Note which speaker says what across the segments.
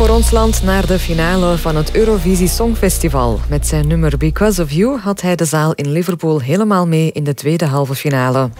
Speaker 1: voor ons land naar de finale van het Eurovisie Songfestival. Met zijn nummer Because of You had hij de zaal in Liverpool helemaal mee in de tweede halve finale.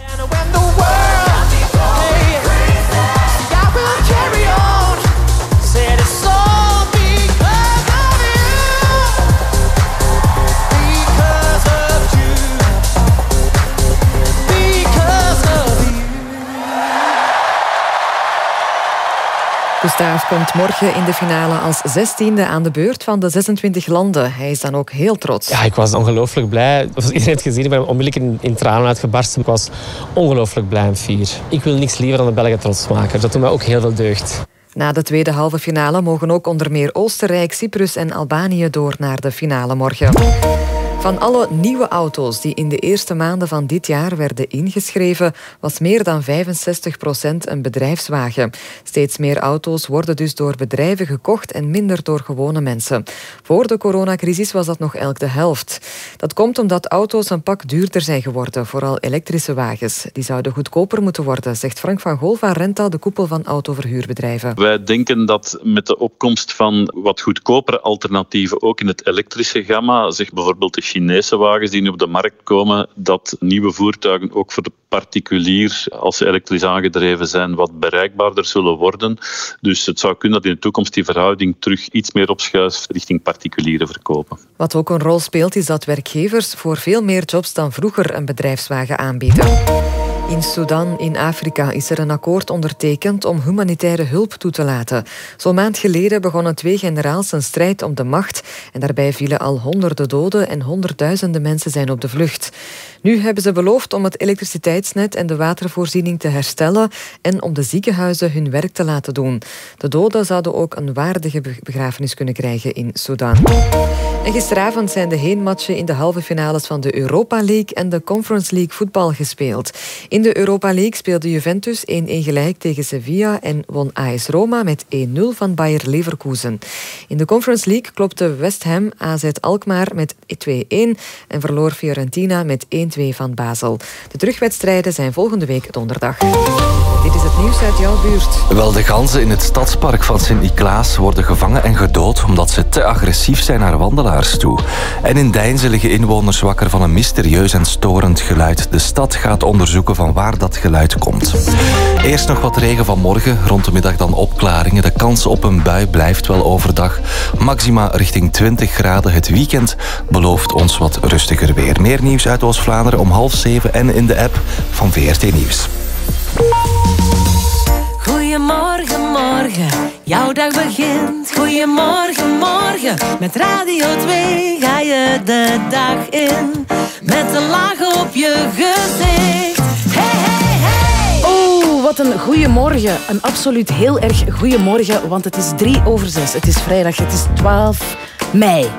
Speaker 1: Gustav komt morgen in de finale als zestiende aan de beurt van de 26 landen. Hij is dan ook heel trots.
Speaker 2: Ja, ik was ongelooflijk blij. Iedereen het gezien, ik ben onmiddellijk in, in tranen uitgebarsten. Ik was ongelooflijk blij en fier. Ik wil niks liever dan de Belgen trots maken. Dat doet mij ook heel veel deugd.
Speaker 1: Na de tweede halve finale mogen ook onder meer Oostenrijk, Cyprus en Albanië door naar de finale morgen. Van alle nieuwe auto's die in de eerste maanden van dit jaar werden ingeschreven, was meer dan 65% een bedrijfswagen. Steeds meer auto's worden dus door bedrijven gekocht en minder door gewone mensen. Voor de coronacrisis was dat nog elk de helft. Dat komt omdat auto's een pak duurder zijn geworden, vooral elektrische wagens. Die zouden goedkoper moeten worden, zegt Frank van Gool van Renta, de koepel van autoverhuurbedrijven.
Speaker 3: Wij denken dat met de opkomst van wat goedkopere alternatieven, ook in het elektrische gamma, zeg bijvoorbeeld de Chinese wagens die nu op de markt komen, dat nieuwe voertuigen ook voor de particulier, als ze elektrisch aangedreven zijn, wat bereikbaarder zullen worden. Dus het zou kunnen dat in de toekomst die verhouding terug iets meer opschuift richting particuliere verkopen.
Speaker 1: Wat ook een rol speelt, is dat werkgevers voor veel meer jobs dan vroeger een bedrijfswagen aanbieden. In Sudan, in Afrika, is er een akkoord ondertekend om humanitaire hulp toe te laten. Zo'n maand geleden begonnen twee generaals een strijd om de macht en daarbij vielen al honderden doden en honderdduizenden mensen zijn op de vlucht. Nu hebben ze beloofd om het elektriciteitsnet en de watervoorziening te herstellen en om de ziekenhuizen hun werk te laten doen. De doden zouden ook een waardige begrafenis kunnen krijgen in Sudan. En gisteravond zijn de heenmatchen in de halve finales van de Europa League en de Conference League voetbal gespeeld. In de Europa League speelde Juventus 1-1 gelijk tegen Sevilla en won AS Roma met 1-0 van Bayer Leverkusen. In de Conference League klopte West Ham AZ Alkmaar met 2-1 en verloor Fiorentina met 1-2 van Basel. De terugwedstrijden zijn volgende week donderdag. Dit is het nieuws uit jouw buurt.
Speaker 4: Wel, de ganzen in het stadspark van Sint-Niklaas worden gevangen en gedood omdat ze te agressief zijn naar wandelaars toe. En in Deinzen liggen inwoners wakker van een mysterieus en storend geluid. De stad gaat onderzoeken van waar dat geluid komt. Eerst nog wat regen vanmorgen, rond de middag dan opklaringen. De kans op een bui blijft wel overdag. Maxima richting 20 graden. Het weekend belooft ons wat rustiger weer. Meer nieuws uit Oost-Vlaanderen om half zeven en in de app van VRT Nieuws.
Speaker 5: Goedemorgen, morgen, jouw dag begint. Goedemorgen, morgen, met Radio 2 ga je de dag in. Met een laag op je gezicht. Hey, hey, hey!
Speaker 6: Oh, wat een goeiemorgen. Een absoluut heel erg goeiemorgen, want het is drie over zes. Het is vrijdag, het is 12 mei.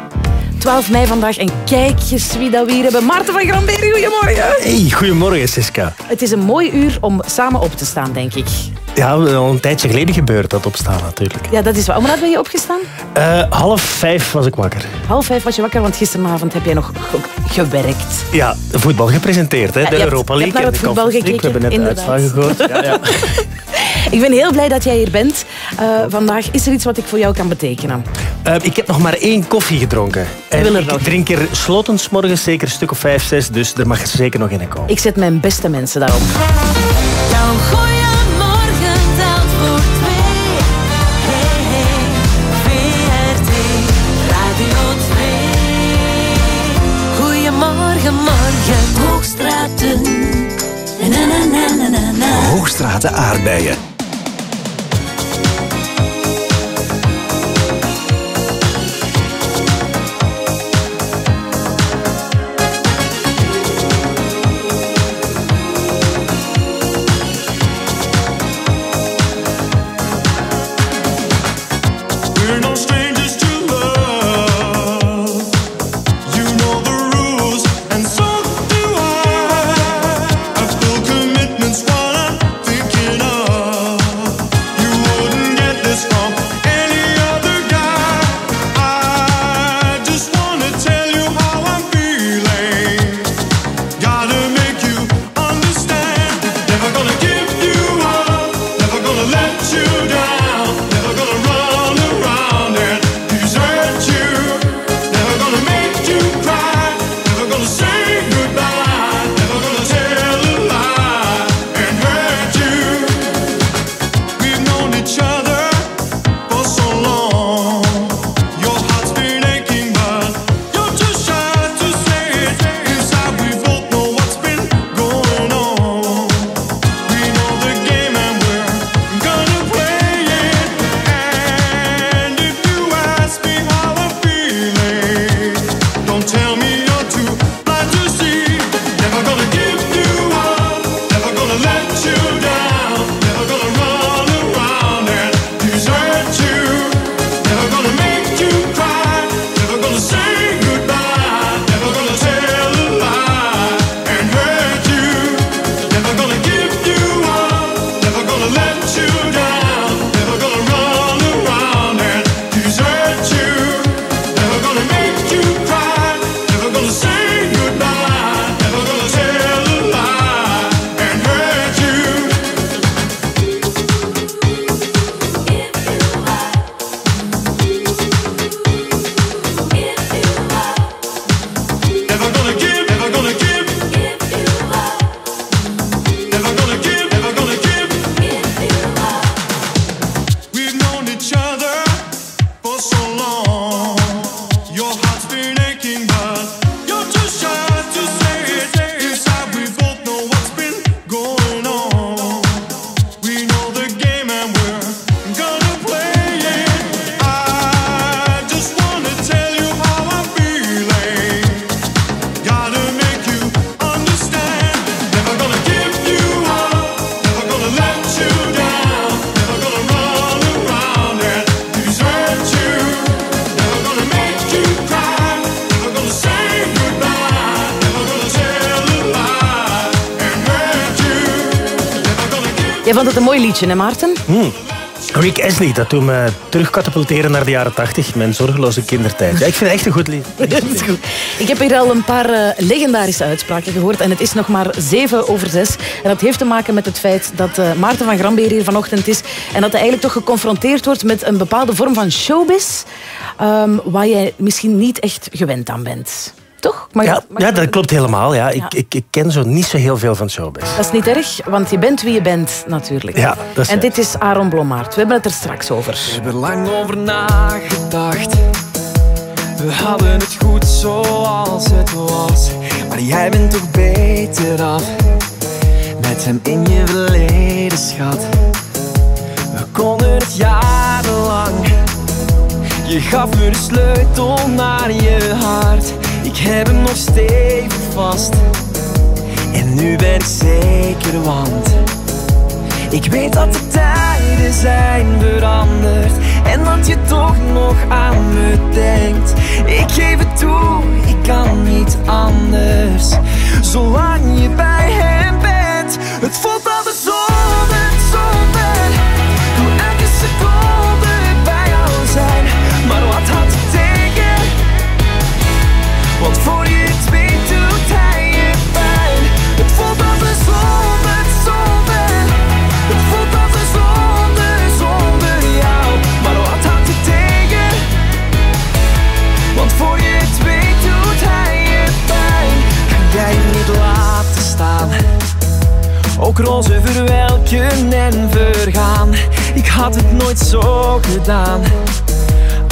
Speaker 6: 12 mei vandaag en kijk eens wie dat we hier hebben. Maarten van Granberg, goedemorgen.
Speaker 7: Hey, goedemorgen Siska.
Speaker 6: Het is een mooi uur om samen op te staan, denk ik.
Speaker 7: Ja, al een tijdje geleden gebeurd dat opstaan natuurlijk.
Speaker 6: Ja, dat is waar. Hoe laat ben je opgestaan?
Speaker 7: Uh, half vijf was ik wakker.
Speaker 6: Half vijf was je wakker, want gisteravond heb jij nog gewerkt.
Speaker 7: Ja, voetbal gepresenteerd, hè?
Speaker 6: Ja,
Speaker 7: de Europa League.
Speaker 6: Naar het voetbal gekeken,
Speaker 7: We hebben net
Speaker 6: inderdaad.
Speaker 7: de uitslagen gehoord. Ja, ja.
Speaker 6: ik ben heel blij dat jij hier bent. Uh, vandaag is er iets wat ik voor jou kan betekenen.
Speaker 7: Uh, ik heb nog maar één koffie gedronken. En
Speaker 6: wil er
Speaker 7: ik
Speaker 6: nog.
Speaker 7: drink er slotens morgens zeker een stuk of vijf, zes, dus er mag er zeker nog in komen.
Speaker 6: Ik zet mijn beste mensen daarop.
Speaker 5: Jouw goeiemorgen telt voor twee. Hey, hey, VRT Radio 2. Goeiemorgen, morgen, Hoogstraten. Na, na, na.
Speaker 4: Hoogstraten aardbeien.
Speaker 6: Hè Maarten?
Speaker 7: Rick Astley, dat doet me terugkatapulteren naar de jaren 80, mijn zorgeloze kindertijd. Ja, ik vind het echt een goed lied.
Speaker 6: Goed. Ik heb hier al een paar eh, legendarische uitspraken gehoord en het is nog maar 7 over 6. En dat heeft te maken met het feit dat eh, Maarten van Grambeer hier vanochtend is en dat hij eigenlijk toch geconfronteerd wordt met een bepaalde vorm van showbiz ehm, waar jij misschien niet echt gewend aan bent.
Speaker 7: Ja, ja dat klopt helemaal. Ja. Ik,
Speaker 6: Ja.
Speaker 7: ik, ik ken zo niet zo heel veel van showbiz.
Speaker 6: Dat is niet erg, want je bent wie je bent natuurlijk.
Speaker 7: Ja, dat is
Speaker 6: en dit is Aaron Blommaert. We hebben het er straks over.
Speaker 8: Ik heb er lang over nagedacht. We hadden het goed zoals het was. Maar jij bent toch beter af. Met hem in je verleden, schat. We konden het jarenlang. Je gaf me de sleutel naar je hart. Ik heb hem nog stevig vast. En nu ben ik zeker, want ik weet dat de tijden zijn veranderd. En dat je toch nog aan me denkt. Ik geef het toe, ik kan niet anders. Zolang je bij hem bent Het voelt Want voor je het weet doet hij je pijn. Het voelt als een zonde, zonde. Het voelt als een zonde zonder jou. Maar wat houdt je tegen? Want voor je het weet doet hij je pijn. Kan jij niet laten staan? Ook roze verwelken en vergaan. Ik had het nooit zo gedaan.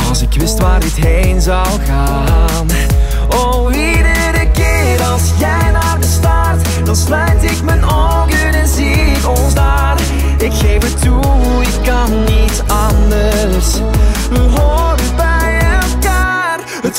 Speaker 8: Als ik wist waar dit heen zou gaan Oh, iedere keer als jij naar me staart Dan sluit ik mijn ogen en zie ik ons daar. Ik geef het toe, ik kan niet anders. We horen bij elkaar Het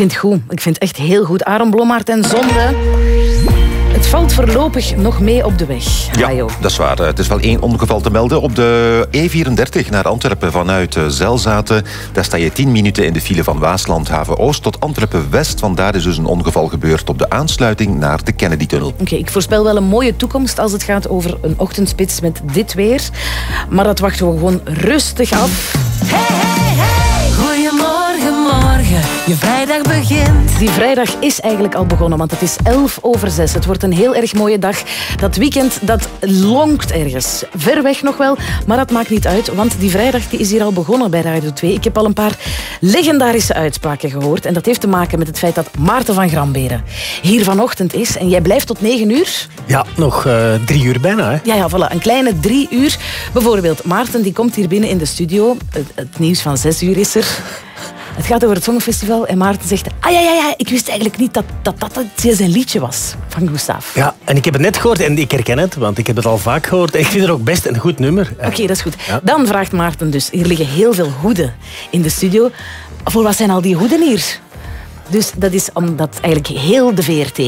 Speaker 6: vind het goed. Ik vind het echt heel goed. Aaron Blommaert en Zonde. Het valt voorlopig nog mee op de weg.
Speaker 9: Ja, dat is waar. Het is wel één ongeval te melden. Op de E34 naar Antwerpen vanuit eh, Zelzaten. Daar sta je 10 minuten in de file van Waaslandhaven Oost tot Antwerpen West. Vandaar is dus een ongeval gebeurd op de aansluiting naar de Kennedy-tunnel.
Speaker 6: Oké, ik voorspel wel een mooie toekomst als het gaat over een ochtendspits met dit weer. Maar dat wachten we gewoon rustig af.
Speaker 10: Morgen, je vrijdag begint.
Speaker 6: Die vrijdag is eigenlijk al begonnen, want het is 11 over 6. Het wordt een heel erg mooie dag. Dat weekend, dat lonkt ergens. Ver weg nog wel, maar dat maakt niet uit, want die vrijdag die is hier al begonnen bij Radio 2. Ik heb al een paar legendarische uitspraken gehoord. En dat heeft te maken met het feit dat Maarten van Gramberen hier vanochtend is. En jij blijft tot 9 uur.
Speaker 7: Ja, nog eh, drie uur bijna. Hè?
Speaker 6: Ja, ja, voilà. Een kleine drie uur. Bijvoorbeeld, Maarten die komt hier binnen in de studio. Het, het nieuws van zes uur is er. Het gaat over het Songfestival en Maarten zegt... Ah ja, ja, ja, ik wist eigenlijk niet dat dat, dat, dat zijn liedje was van Gustav.
Speaker 7: Ja, en ik heb het net gehoord en ik herken het, want ik heb het al vaak gehoord. Ik vind het ook best een goed nummer.
Speaker 6: Oké, dat is goed.
Speaker 7: Ja.
Speaker 6: Dan vraagt Maarten dus... Hier liggen heel veel hoeden in de studio. Voor wat zijn al die hoeden hier? Dus dat is omdat eigenlijk heel de VRT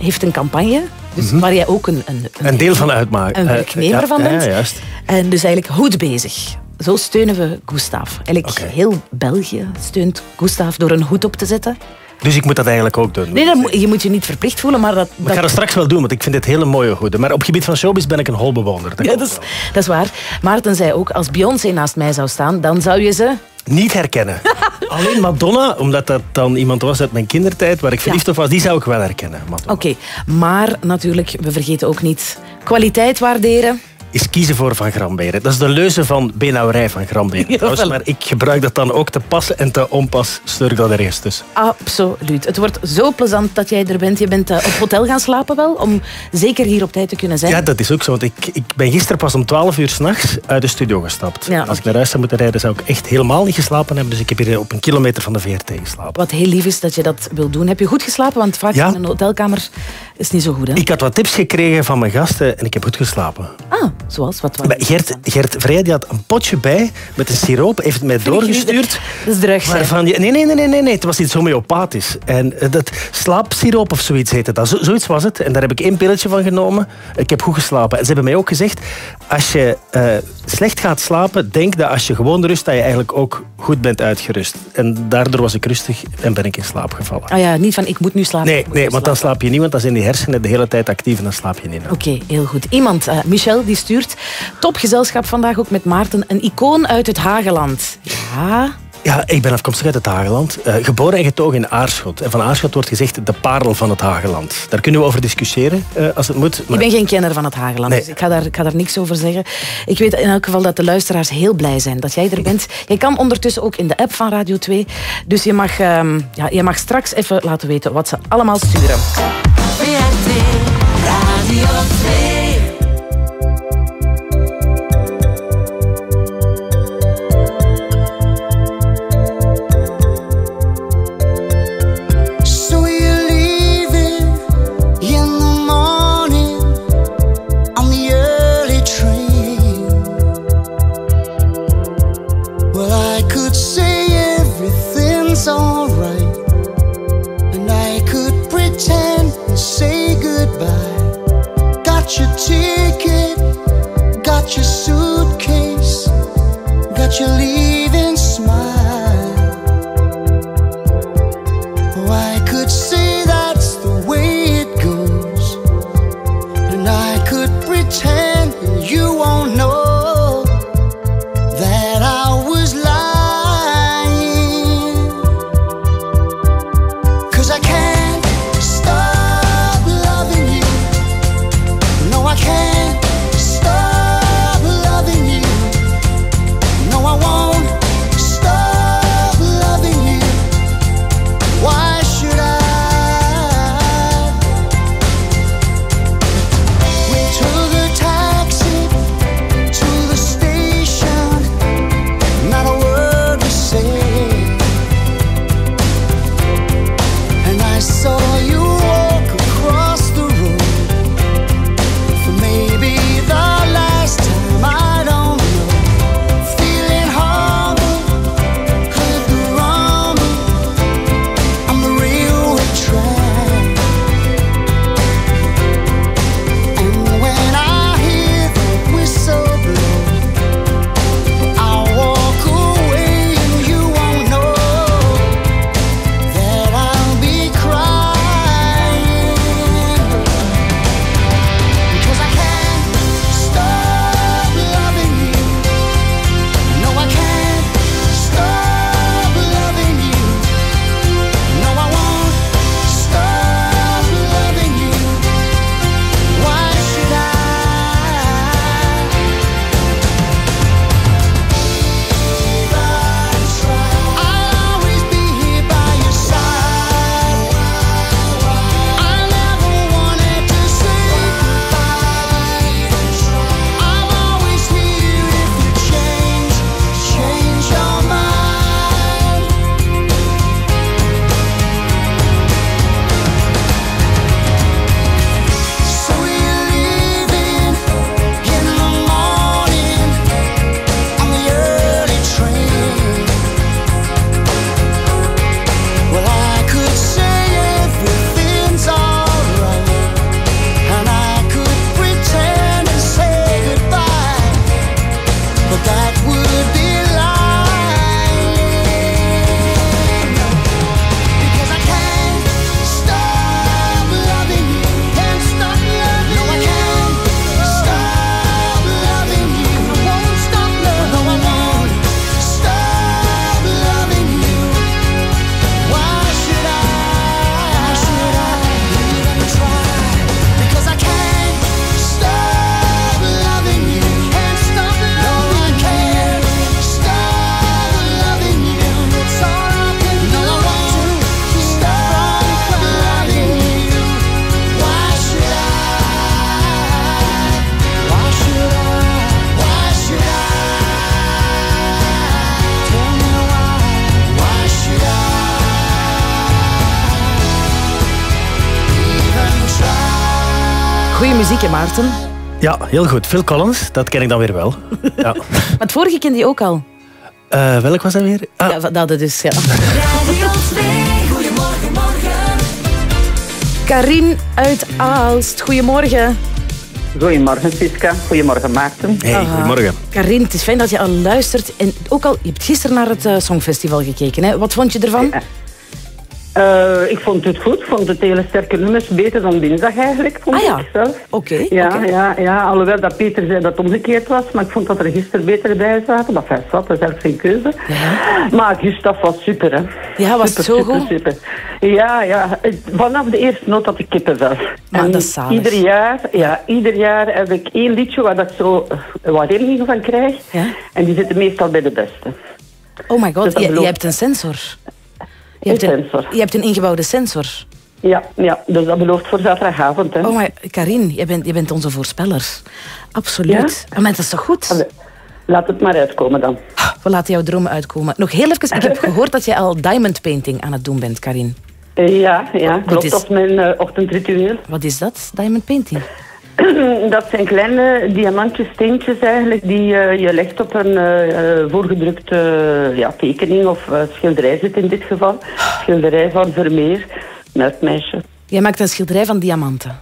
Speaker 6: heeft een campagne... Dus waar jij ook een, een,
Speaker 7: Mhm. Een deel van uitmaken.
Speaker 6: een
Speaker 7: Eh,
Speaker 6: werknemer
Speaker 7: ja,
Speaker 6: van
Speaker 7: ja,
Speaker 6: bent.
Speaker 7: juist.
Speaker 6: En dus eigenlijk goed bezig. Zo steunen we Gustav. Eigenlijk heel België steunt Gustav door een hoed op te zetten.
Speaker 7: Dus ik moet dat eigenlijk ook doen.
Speaker 6: Nee, dat je moet je niet verplicht voelen, maar dat...
Speaker 7: Maar ik ga
Speaker 6: dat
Speaker 7: dat straks wel doen, want ik vind dit hele mooie goede. Maar op het gebied van showbiz ben ik een holbewonder. Dat
Speaker 6: ja, dat, is, dat is waar. Maarten zei ook, als Beyoncé naast mij zou staan, dan zou je ze...
Speaker 7: Niet herkennen. Alleen Madonna, omdat dat dan iemand was uit mijn kindertijd waar ik verliefd op was, die zou ik wel herkennen.
Speaker 6: Oké, maar natuurlijk, we vergeten ook niet kwaliteit waarderen.
Speaker 7: Is kiezen voor Van Gramberen. Dat is de leuze van benauwerij van Gramberen. Maar ik gebruik dat dan ook te passen en te onpas. Stur ik dat er eerst dus.
Speaker 6: Absoluut. Het wordt zo plezant dat jij er bent. Je bent eh, op hotel gaan slapen wel, om zeker hier op tijd te kunnen zijn.
Speaker 7: Ja, dat is ook zo. Want ik, ik ben gisteren pas om 12 uur s'nachts uit de studio gestapt.
Speaker 6: Ja,
Speaker 7: Als ik naar huis zou moeten rijden, zou ik echt helemaal niet geslapen hebben. Dus ik heb hier op een kilometer van de VRT geslapen.
Speaker 6: Wat heel lief is dat je dat wil doen. Heb je goed geslapen? Want vaak
Speaker 7: Ja.
Speaker 6: in een hotelkamer is niet zo goed. Hè?
Speaker 7: Ik had wat tips gekregen van mijn gasten en ik heb goed geslapen.
Speaker 6: Ah, zoals wat?
Speaker 7: Maar Gert, Gert Vrij die had een potje bij met een siroop, heeft het mij doorgestuurd.
Speaker 6: Dat is drugs. hè?
Speaker 7: Waarvan je, nee, nee, nee, nee, nee, het was iets homeopathisch. En eh, dat slaapsiroop of zoiets heette dat. Zo, zoiets was het. En daar heb ik één pilletje van genomen. Ik heb goed geslapen. En ze hebben mij ook gezegd, als je eh, slecht gaat slapen, denk dat als je gewoon rust, dat je eigenlijk ook goed bent uitgerust. En daardoor was ik rustig en ben ik in slaap gevallen.
Speaker 6: Ah ja, niet van ik moet nu slapen.
Speaker 7: Nee, nee want dan slaap je niet, want dan zijn die hersenen de hele tijd actief en dan slaap je niet.
Speaker 6: Oké, heel goed. Iemand, eh, Michel, die stuurt topgezelschap vandaag ook met Maarten. Een icoon uit het Hageland. Ja,
Speaker 7: Ja, ik ben afkomstig uit het Hageland. Eh, geboren en getogen in Aarschot. En van Aarschot wordt gezegd de parel van het Hageland. Daar kunnen we over discussiëren eh, als het moet.
Speaker 6: ik ben geen kenner van het Hageland,
Speaker 7: Nee.
Speaker 6: dus ik ga, daar, ik ga daar niks over zeggen. Ik weet in elk geval dat de luisteraars heel blij zijn dat jij er bent. Je kan ondertussen ook in de app van Radio 2. Dus je mag, ehm, ja, je mag straks even laten weten wat ze allemaal sturen.
Speaker 10: VRT Radio
Speaker 6: naturally
Speaker 7: Ja, heel goed. Phil Collins, dat ken ik dan weer wel. Ja.
Speaker 6: Maar het vorige kende je ook al.
Speaker 7: Eh, welk was dat weer? Ah,
Speaker 6: Ja, dat is, ja.
Speaker 5: Radio 2, goedemorgen, morgen.
Speaker 6: Karin uit Aalst, goedemorgen.
Speaker 11: Goedemorgen, Siska. Goedemorgen, Maarten.
Speaker 7: hey, goedemorgen.
Speaker 6: Karin, het is fijn dat je al luistert. En ook al, je hebt gisteren naar het eh, Songfestival gekeken. Hè? Wat vond je ervan?
Speaker 11: Eh, ik vond het goed. Ik vond het hele sterke nummers beter dan dinsdag eigenlijk, vond
Speaker 6: Ah ja.
Speaker 11: ik zelf.
Speaker 6: Oké.
Speaker 11: Ja, ja, ja, alhoewel dat Peter zei dat het omgekeerd was, maar ik vond dat er gisteren beter bij zaten. Maar fijn, zat, dat is eigenlijk geen keuze. Maar Gustav was super, hè.
Speaker 6: Ja, was het
Speaker 11: super,
Speaker 6: zo
Speaker 11: super,
Speaker 6: goed?
Speaker 11: Super. Ja, ja. Vanaf de eerste noot had ik kippenvel.
Speaker 6: Maar
Speaker 11: En
Speaker 6: dat is zalig.
Speaker 11: ieder jaar, ja, ieder jaar heb ik één liedje waar dat ik zo eh, wat van krijg.
Speaker 6: Ja?
Speaker 11: En die zitten meestal bij de beste.
Speaker 6: Oh my god,
Speaker 11: Dus dat
Speaker 6: je, je hebt een sensor. Je hebt een,
Speaker 11: sensor.
Speaker 6: je hebt een ingebouwde sensor.
Speaker 11: Ja, ja, dus dat belooft voor zaterdagavond. Hè.
Speaker 6: Oh my, Karin, je bent, je bent onze voorspeller. Absoluut. Ah, maar dat is toch goed?
Speaker 11: Allee, Laat het maar uitkomen dan.
Speaker 6: We laten jouw dromen uitkomen. Nog heel even, ik heb gehoord dat je al diamond painting aan het doen bent, Karin.
Speaker 11: Ja, ja klopt.
Speaker 6: is-
Speaker 11: Dat is mijn eh, ochtendritueel.
Speaker 6: Wat is dat, diamond painting?
Speaker 11: Dat zijn kleine diamantjes, steentjes eigenlijk, die eh, je legt op een eh, eh, voorgedrukte ja, tekening of schilderij zit in dit geval. Schilderij van Vermeer, Melkmeisje.
Speaker 6: Jij maakt een schilderij van diamanten.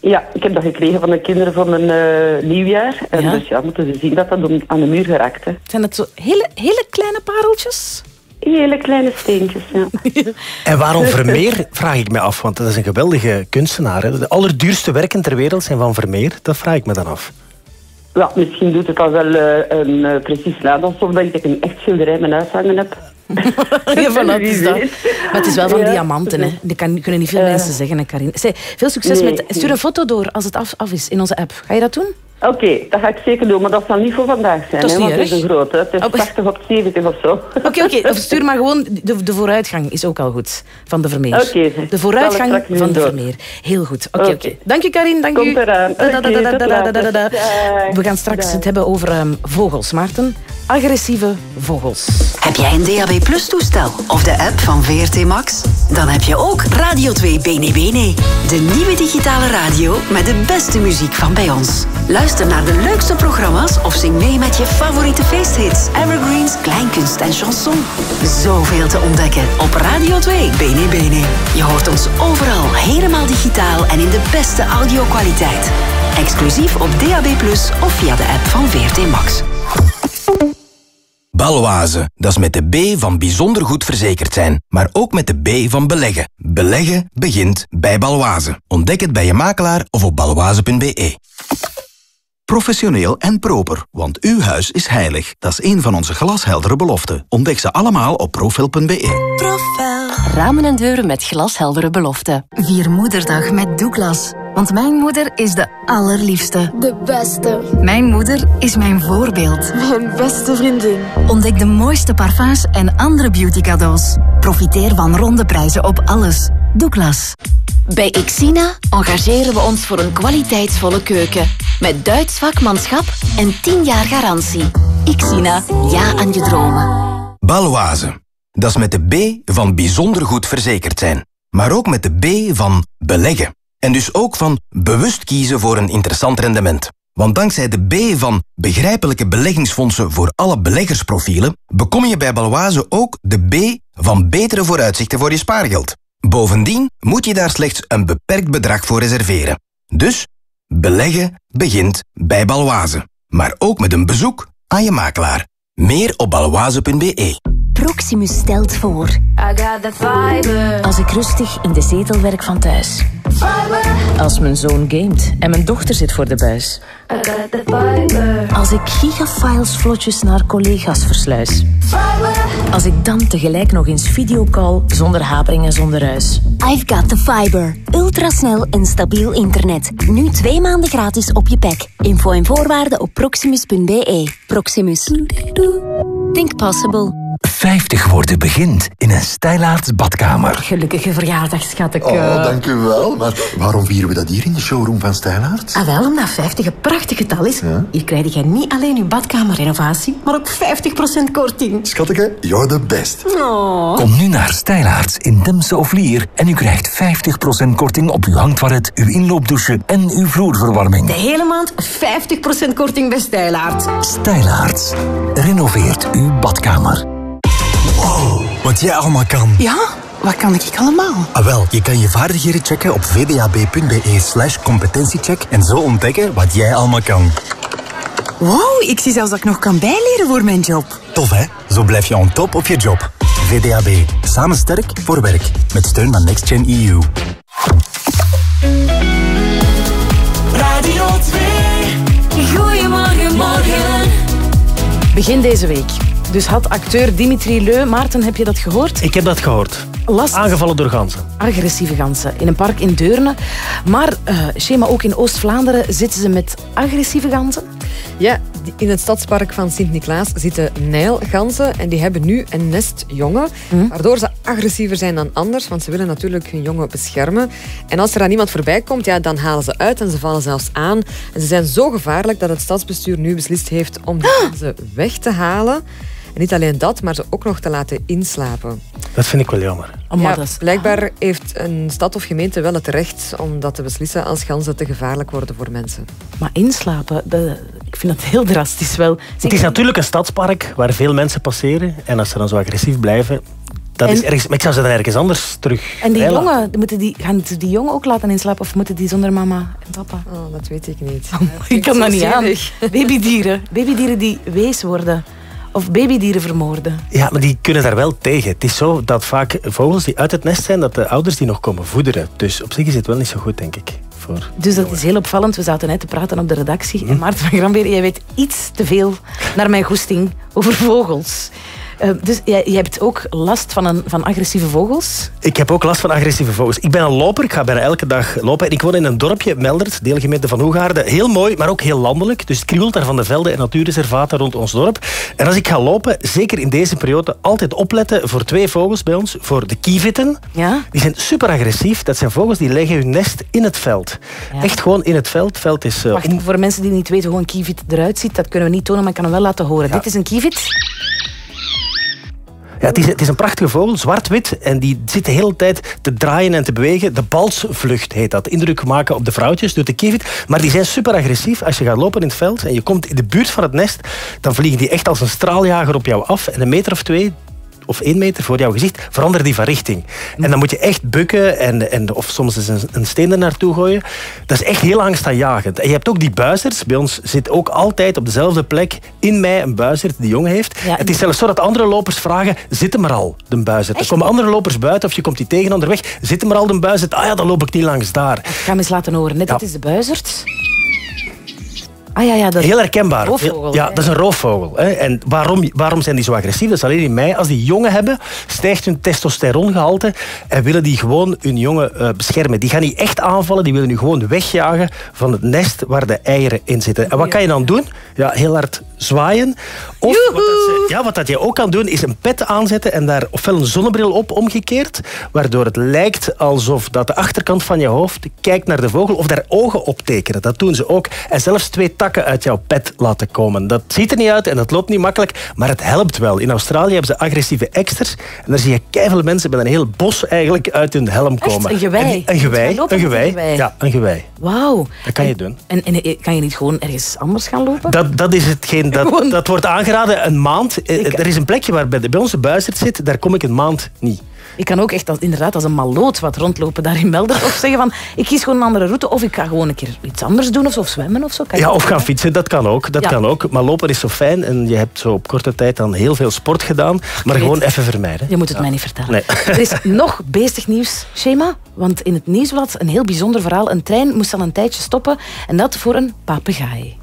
Speaker 11: Ja, ik heb dat gekregen van de kinderen van mijn eh, nieuwjaar. En
Speaker 6: Ja?
Speaker 11: dus ja, moeten ze zien dat dat aan de muur geraakt. Hè.
Speaker 6: Zijn dat zo hele, hele kleine pareltjes?
Speaker 11: Hele kleine steentjes, ja.
Speaker 7: En waarom Vermeer, vraag ik me af. Want dat is een geweldige kunstenaar. Hè. De allerduurste werken ter wereld zijn van Vermeer. Dat vraag ik me dan af.
Speaker 11: Ja, misschien doet het al wel eh, een uh, precies naad alsof dat ik een echt schilderij mijn huis hangen heb.
Speaker 6: Ja, voilà, het is dat. Maar het is wel van
Speaker 11: Ja.
Speaker 6: diamanten, hè. Dat kan, kunnen niet veel
Speaker 11: Eh.
Speaker 6: mensen zeggen, hè, Karin. Veel succes
Speaker 11: Nee,
Speaker 6: met... Stuur een foto door als het af, af is in onze app. Ga je dat doen?
Speaker 11: Oké, dat ga ik zeker doen, maar dat zal niet voor vandaag zijn.
Speaker 6: Dat is
Speaker 11: hè,
Speaker 6: niet
Speaker 11: want het is een grote. Het is
Speaker 6: Oh,
Speaker 11: 80 op 70 of zo.
Speaker 6: Oké, oké. Of stuur maar gewoon... De, de vooruitgang is ook al goed, van de Vermeer.
Speaker 11: Oké.
Speaker 6: De vooruitgang van de. Vermeer. Heel goed. Oké, oké. Dank je, Karin. Dank
Speaker 11: Komt
Speaker 6: u.
Speaker 11: eraan.
Speaker 6: Da, da, da,
Speaker 11: Oké,
Speaker 6: da,
Speaker 11: tot
Speaker 6: da, da, da, da, da.
Speaker 11: later. Dag.
Speaker 6: We gaan straks
Speaker 11: Dag.
Speaker 6: het hebben over ehm, vogels, Maarten. Agressieve vogels.
Speaker 12: Heb jij een DAB Plus toestel of de app van VRT Max? Dan heb je ook Radio 2 Bene Bene. De nieuwe digitale radio met de beste muziek van bij ons. Luister naar de leukste programma's of zing mee met je favoriete feesthits, evergreens, kleinkunst en chanson. Zoveel te ontdekken op Radio 2 Bene. Je hoort ons overal helemaal digitaal en in de beste audio-kwaliteit. Exclusief op DAB Plus of via de app van VRT Max.
Speaker 13: Baloise, dat is met de B van bijzonder goed verzekerd zijn, maar ook met de B van beleggen. Beleggen begint bij Baloise. Ontdek het bij je makelaar of op baloise.be.
Speaker 14: Professioneel en proper, want uw huis is heilig. Dat is een van onze glasheldere beloften. Ontdek ze allemaal op profil.be.
Speaker 15: Ramen en deuren met glasheldere beloften. Vier Moederdag met Douglas. Want mijn moeder is de allerliefste. De beste. Mijn moeder is mijn voorbeeld. Mijn beste vriendin. Ontdek de mooiste parfums en andere beauty cadeaus. Profiteer van ronde prijzen op alles. Douglas.
Speaker 16: Bij Xina engageren we ons voor een kwaliteitsvolle keuken. Met Duits vakmanschap en 10 jaar garantie. Xina, ja aan je dromen.
Speaker 13: Baloise, dat is met de B van bijzonder goed verzekerd zijn, maar ook met de B van beleggen. En dus ook van bewust kiezen voor een interessant rendement. Want dankzij de B van begrijpelijke beleggingsfondsen voor alle beleggersprofielen, bekom je bij Baloise ook de B van betere vooruitzichten voor je spaargeld. Bovendien moet je daar slechts een beperkt bedrag voor reserveren. Dus beleggen begint bij Baloise. Maar ook met een bezoek aan je makelaar. Meer op baloise.be.
Speaker 15: Proximus stelt voor. Als ik rustig in de zetel werk van thuis. Als mijn zoon gamet en mijn dochter zit voor de buis. Als ik gigafiles vlotjes naar collega's versluis. Als ik dan tegelijk nog eens videocall zonder hapering en zonder ruis.
Speaker 17: I've got the fiber. Ultrasnel en stabiel internet. Nu twee maanden gratis op je pack. Info en voorwaarden op proximus.be. Proximus. Think possible.
Speaker 18: 50 worden begint in een stijlaarts badkamer.
Speaker 19: Gelukkige verjaardag, schat ik.
Speaker 20: Oh, dank u wel. Maar waarom vieren we dat hier in de showroom van Stijlaert?
Speaker 19: Ah, wel, omdat 50 een prachtig getal is. Hier krijg je niet alleen je badkamerrenovatie, maar ook 50% korting.
Speaker 20: Schattige, you're the best.
Speaker 19: Oh.
Speaker 18: Kom nu naar Stijlaarts in Demse of Lier en u krijgt 50% korting op uw hangtoilet, uw inloopdouche en uw vloerverwarming.
Speaker 19: De hele maand 50% korting bij Stijlaard.
Speaker 18: Stijlaarts. Renoveert uw badkamer.
Speaker 21: Wat jij allemaal kan.
Speaker 22: Ja? Wat kan ik allemaal?
Speaker 21: Ah, wel, je kan je vaardigheden checken op vdab.be slash competentiecheck en zo ontdekken wat jij allemaal kan.
Speaker 22: Wow, ik zie zelfs dat ik nog kan bijleren voor mijn job.
Speaker 21: Tof hè? Zo blijf je on top op je job. VDAB. Samen sterk voor werk. Met steun van NextGen EU.
Speaker 10: Radio 2. Goedemorgen, morgen.
Speaker 6: Begin deze week. Dus had acteur Dimitri Leu, Maarten, heb je dat gehoord?
Speaker 7: Ik heb dat gehoord.
Speaker 6: Last
Speaker 7: Aangevallen door ganzen.
Speaker 6: agressieve ganzen in een park in Deurne. Maar, eh Schema, ook in Oost-Vlaanderen zitten ze met agressieve ganzen.
Speaker 1: Ja, in het stadspark van Sint-Niklaas zitten nijlganzen en die hebben nu een nest jongen, waardoor ze agressiever zijn dan anders, want ze willen natuurlijk hun jongen beschermen. En als er dan iemand voorbij komt, ja, dan halen ze uit en ze vallen zelfs aan. En ze zijn zo gevaarlijk dat het stadsbestuur nu beslist heeft om de ganzen weg te halen. En niet alleen dat, maar ze ook nog te laten inslapen.
Speaker 7: Dat vind ik wel jammer.
Speaker 1: Ja, blijkbaar heeft een stad of gemeente wel het recht om dat te beslissen als ganzen te gevaarlijk worden voor mensen.
Speaker 6: Maar inslapen, dat- ik vind dat heel drastisch wel.
Speaker 7: Het is natuurlijk een stadspark waar veel mensen passeren. En als ze dan zo agressief blijven, dat is
Speaker 6: En-
Speaker 7: ergens... Maar ik zou ze dan ergens anders terug
Speaker 6: En die jongen, moeten die, gaan ze die jongen ook laten inslapen of moeten die zonder mama en papa?
Speaker 1: Oh, dat weet ik niet.
Speaker 6: ik kan dat niet aan. Babydieren. Babydieren die wees worden. Of babydieren vermoorden.
Speaker 7: Ja, maar die kunnen daar wel tegen. Het is zo dat vaak vogels die uit het nest zijn, dat de ouders die nog komen voederen. Dus op zich is het wel niet zo goed, denk ik. Voor...
Speaker 6: Dus dat is heel opvallend. We zaten net te praten op de redactie.
Speaker 7: Hm.
Speaker 6: En Maarten van Grambeer, jij weet iets te veel naar mijn goesting over vogels. Eh, dus jij, jij hebt ook last van, een, van agressieve vogels.
Speaker 7: Ik heb ook last van agressieve vogels. Ik ben een loper, ik ga bijna elke dag lopen. En ik woon in een dorpje, Meldert, deelgemeente van Hoegaarden. Heel mooi, maar ook heel landelijk. Dus het kriebelt daar van de velden en natuurreservaten rond ons dorp. En als ik ga lopen, zeker in deze periode, altijd opletten voor twee vogels bij ons. Voor de kievitten.
Speaker 6: Ja?
Speaker 7: Die zijn super agressief. Dat zijn vogels die leggen hun nest in het veld.
Speaker 6: Ja.
Speaker 7: Echt gewoon in het veld. Veld is... eh,
Speaker 6: Wacht, voor mensen die niet weten hoe een kievit eruit ziet, dat kunnen we niet tonen, maar ik kan hem wel laten horen. Dit is een kievit.
Speaker 7: Ja, het, is, het is een prachtige vogel, zwart-wit. En die zit de hele tijd te draaien en te bewegen. De balsvlucht heet dat. Indruk maken op de vrouwtjes door de kievit. Maar die zijn super agressief. Als je gaat lopen in het veld en je komt in de buurt van het nest, dan vliegen die echt als een straaljager op jou af. En een meter of twee of één meter voor jouw gezicht, veranderen die van richting. En dan moet je echt bukken en, en, of soms eens een, een steen er naartoe gooien. Dat is echt heel angstaanjagend. En je hebt ook die buizers. Bij ons zit ook altijd op dezelfde plek in mij een buizerd die jongen heeft. Het is zelfs zo dat andere lopers vragen, zit hem er al, de buizerd? Er komen andere lopers buiten of je komt die tegen onderweg. Zit hem er al, de buizerd? Ah ja, dan loop ik niet langs daar.
Speaker 6: Ik ga hem eens laten horen. Net, dat is de buizerd. Ah ja, ja. Dat...
Speaker 7: Heel herkenbaar.
Speaker 6: Roofvogel,
Speaker 7: ja, dat is een roofvogel. Hè. En waarom, waarom zijn die zo agressief? Dat is alleen in mei. Als die jongen hebben, stijgt hun testosterongehalte en willen die gewoon hun jongen eh, beschermen. Die gaan niet echt aanvallen, die willen nu gewoon wegjagen van het nest waar de eieren in zitten. En wat kan je dan doen? Ja, heel hard zwaaien. Of wat, dat ja, wat dat je ook kan doen, is een pet aanzetten en daar ofwel een zonnebril op omgekeerd, waardoor het lijkt alsof dat de achterkant van je hoofd kijkt naar de vogel of daar ogen op tekenen. Dat doen ze ook. En zelfs twee uit jouw pet laten komen. Dat ziet er niet uit en dat loopt niet makkelijk, maar het helpt wel. In Australië hebben ze agressieve eksters en daar zie je keiveel mensen met een heel bos eigenlijk uit hun helm komen.
Speaker 6: Een gewei?
Speaker 7: En Een gewei. Een gewei.
Speaker 6: gewei?
Speaker 7: Ja, een gewei.
Speaker 6: Wauw.
Speaker 7: Dat kan je doen.
Speaker 6: En, en kan je niet gewoon ergens anders gaan lopen?
Speaker 7: Dat, dat is hetgeen dat, dat wordt aangeraden. Een maand. Eh, Er is een plekje waar bij, de, bij onze buizerd zit. Daar kom ik een maand niet.
Speaker 6: Ik kan ook echt als, inderdaad als een maloot wat rondlopen daar in Melder. Of zeggen van, ik kies gewoon een andere route. Of ik ga gewoon een keer iets anders doen. Of, zo, of zwemmen of zo. Kan
Speaker 7: Ja, of gaan fietsen, dat kan ook. Dat
Speaker 6: Ja.
Speaker 7: kan ook. Maar lopen is zo fijn en je hebt zo op korte tijd dan heel veel sport gedaan. Maar
Speaker 6: weet
Speaker 7: gewoon even vermijden.
Speaker 6: Je moet het
Speaker 7: Ja.
Speaker 6: mij niet vertellen.
Speaker 7: Nee.
Speaker 6: Er is nog beestig nieuws, Schema. Want in het nieuwsblad een heel bijzonder verhaal. Een trein moest al een tijdje stoppen. En dat voor een papegaai.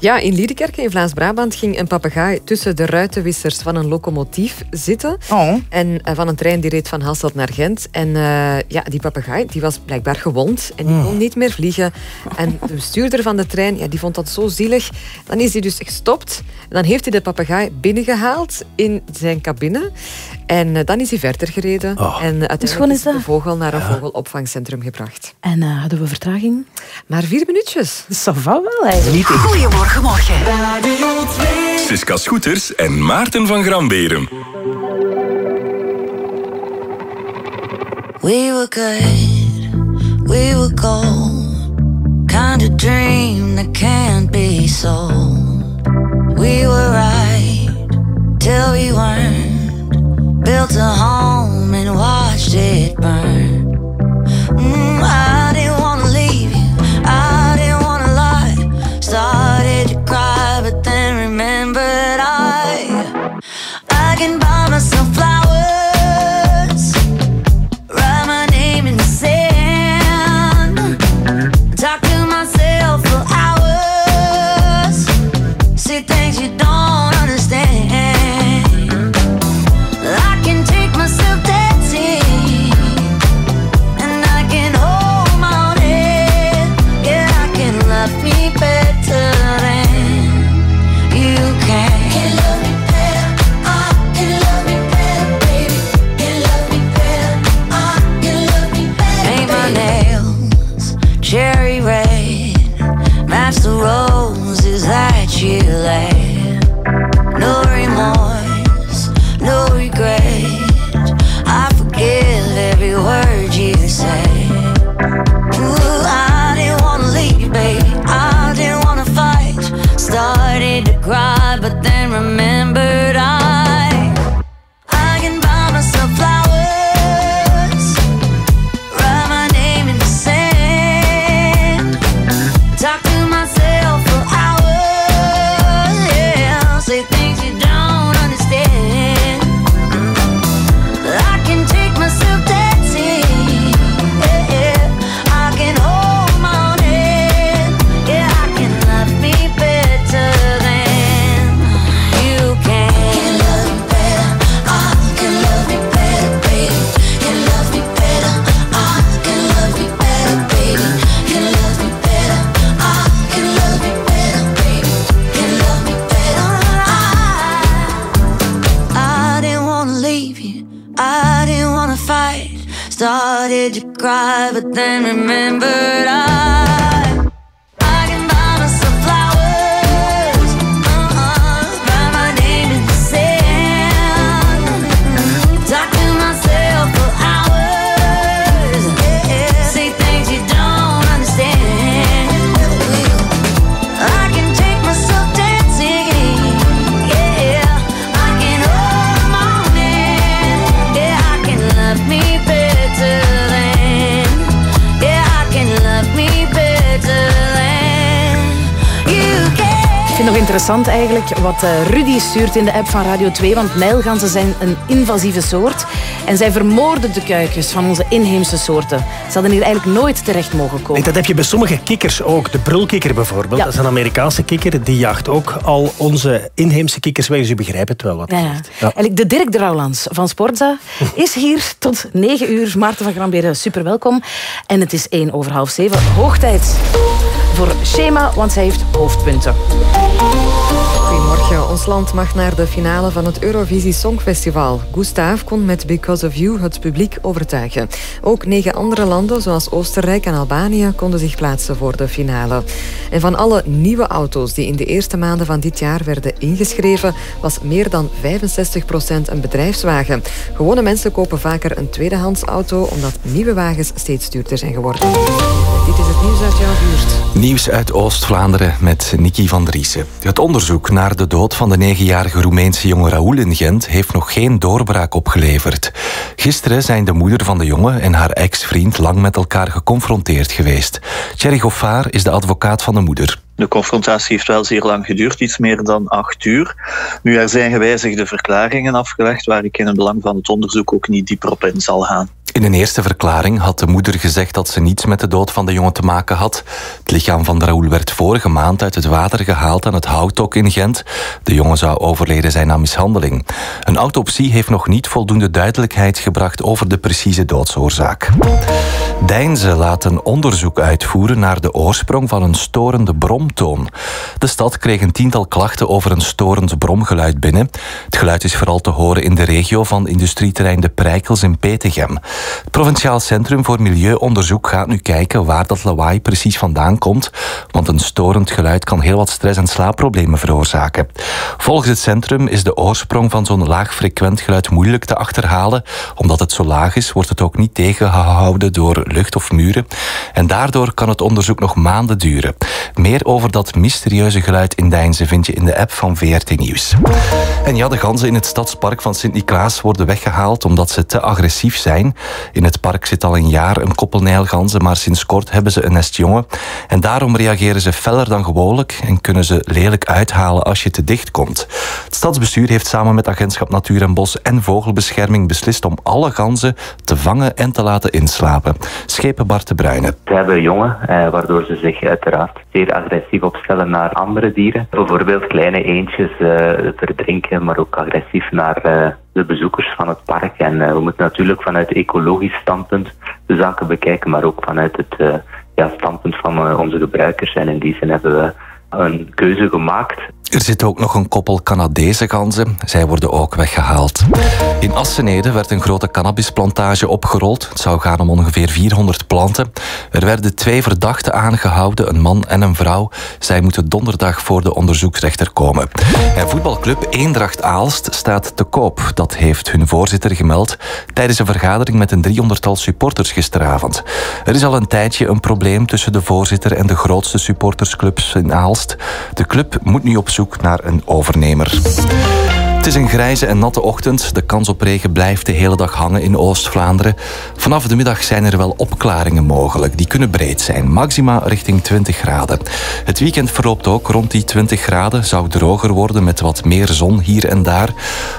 Speaker 1: Ja, in Liedekerke in Vlaams-Brabant ging een papegaai tussen de ruitenwissers van een locomotief zitten. En eh, van een trein die reed van Hasselt naar Gent. En eh, ja, die papegaai die was blijkbaar gewond en die
Speaker 6: Mm.
Speaker 1: kon niet meer vliegen. En de bestuurder van de trein ja, die vond dat zo zielig. Dan is hij dus gestopt. En dan heeft hij de papegaai binnengehaald in zijn cabine. En eh, dan is hij verder gereden.
Speaker 6: Oh.
Speaker 1: En
Speaker 6: Hoe
Speaker 1: uiteindelijk is
Speaker 6: is dat?
Speaker 1: de vogel naar een vogelopvangcentrum gebracht.
Speaker 6: En eh, hadden we vertraging?
Speaker 1: Maar vier minuutjes.
Speaker 6: Ça va wel eigenlijk.
Speaker 23: Goedemorgen, morgen.
Speaker 24: Siska Scooters en Maarten van Gramberen.
Speaker 5: We were good, we were gold. Kind of dream that can't be sold. We were right till we weren't. Built a home and watched it burn. Mm, I didn't
Speaker 6: eh, Rudy stuurt in de app van Radio 2. Want nijlganzen zijn een invasieve soort. En zij vermoorden de kuikens van onze inheemse soorten. Ze hadden hier eigenlijk nooit terecht mogen komen.
Speaker 7: Dat heb je bij sommige kikkers ook. De brulkikker bijvoorbeeld.
Speaker 6: Ja.
Speaker 7: Dat is een Amerikaanse kikker. Die jaagt ook al onze inheemse kikkers weg. Dus je begrijpt het wel wat.
Speaker 6: Ja, ja. Eigenlijk de Dirk Drouwlands van Sportza is hier tot 9 uur. Maarten van Gramberen, super welkom. En het is 1 over half 7. Hoog tijd voor Schema, want zij heeft hoofdpunten.
Speaker 1: Ons land mag naar de finale van het Eurovisie Songfestival. Gustave kon met Because of You het publiek overtuigen. Ook negen andere landen, zoals Oostenrijk en Albanië, konden zich plaatsen voor de finale. En van alle nieuwe auto's die in de eerste maanden van dit jaar werden ingeschreven, was meer dan 65% een bedrijfswagen. Gewone mensen kopen vaker een tweedehands auto, omdat nieuwe wagens steeds duurder zijn geworden. Dit is het nieuws uit jouw buurt.
Speaker 4: Nieuws uit Oost-Vlaanderen met Nicky van Driessen. Het onderzoek naar de dood van de negenjarige Roemeense jongen Raoul in Gent heeft nog geen doorbraak opgeleverd. Gisteren zijn de moeder van de jongen en haar ex-vriend lang met elkaar geconfronteerd geweest. Thierry Goffaar is de advocaat van de moeder.
Speaker 25: De confrontatie heeft wel zeer lang geduurd, iets meer dan acht uur. Nu, er zijn gewijzigde verklaringen afgelegd waar ik in het belang van het onderzoek ook niet dieper op in zal gaan.
Speaker 4: In een eerste verklaring had de moeder gezegd dat ze niets met de dood van de jongen te maken had. Het lichaam van Raoul werd vorige maand uit het water gehaald aan het Houtok in Gent. De jongen zou overleden zijn aan mishandeling. Een autopsie heeft nog niet voldoende duidelijkheid gebracht over de precieze doodsoorzaak. Deinze laat een onderzoek uitvoeren naar de oorsprong van een storende bromtoon. De stad kreeg een tiental klachten over een storend bromgeluid binnen. Het geluid is vooral te horen in de regio van industrieterrein De Prijkels in Petegem. Het Provinciaal Centrum voor Milieuonderzoek gaat nu kijken waar dat lawaai precies vandaan komt, want een storend geluid kan heel wat stress- en slaapproblemen veroorzaken. Volgens het centrum is de oorsprong van zo'n laagfrequent geluid moeilijk te achterhalen. Omdat het zo laag is, wordt het ook niet tegengehouden door lucht of muren. En daardoor kan het onderzoek nog maanden duren. Meer over dat mysterieuze geluid in Deinze vind je in de app van VRT Nieuws. En ja, de ganzen in het stadspark van Sint-Niklaas worden weggehaald omdat ze te agressief zijn. In het park zit al een jaar een koppel nijlganzen, maar sinds kort hebben ze een nest jongen. En daarom reageren ze feller dan gewoonlijk en kunnen ze lelijk uithalen als je te dicht komt. Het stadsbestuur heeft samen met Agentschap Natuur en Bos en Vogelbescherming beslist om alle ganzen te vangen en te laten inslapen. Schepen Bart de Bruyne.
Speaker 26: Ze hebben jongen, eh, waardoor ze zich uiteraard zeer agressief opstellen naar andere dieren. Bijvoorbeeld kleine eendjes eh, verdrinken, maar ook agressief naar eh, de bezoekers van het park. En eh, we moeten natuurlijk vanuit ecologisch standpunt de zaken bekijken, maar ook vanuit het eh, ja, standpunt van eh, onze gebruikers. En in die zin hebben we een keuze gemaakt
Speaker 4: Er zit ook nog een koppel Canadese ganzen. Zij worden ook weggehaald. In Assenede werd een grote cannabisplantage opgerold. Het zou gaan om ongeveer 400 planten. Er werden twee verdachten aangehouden, een man en een vrouw. Zij moeten donderdag voor de onderzoeksrechter komen. En voetbalclub Eendracht Aalst staat te koop. Dat heeft hun voorzitter gemeld tijdens een vergadering met een driehonderdtal supporters gisteravond. Er is al een tijdje een probleem tussen de voorzitter en de grootste supportersclubs in Aalst. De club moet nu op zoek naar een overnemer. Het is een grijze en natte ochtend. De kans op regen blijft de hele dag hangen in Oost-Vlaanderen. Vanaf de middag zijn er wel opklaringen mogelijk. Die kunnen breed zijn. Maxima richting 20 graden. Het weekend verloopt ook rond die 20 graden. Zou droger worden met wat meer zon hier en daar.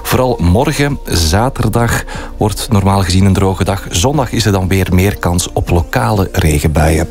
Speaker 4: Vooral morgen, zaterdag, wordt normaal gezien een droge dag. Zondag is er dan weer meer kans op lokale regenbuien.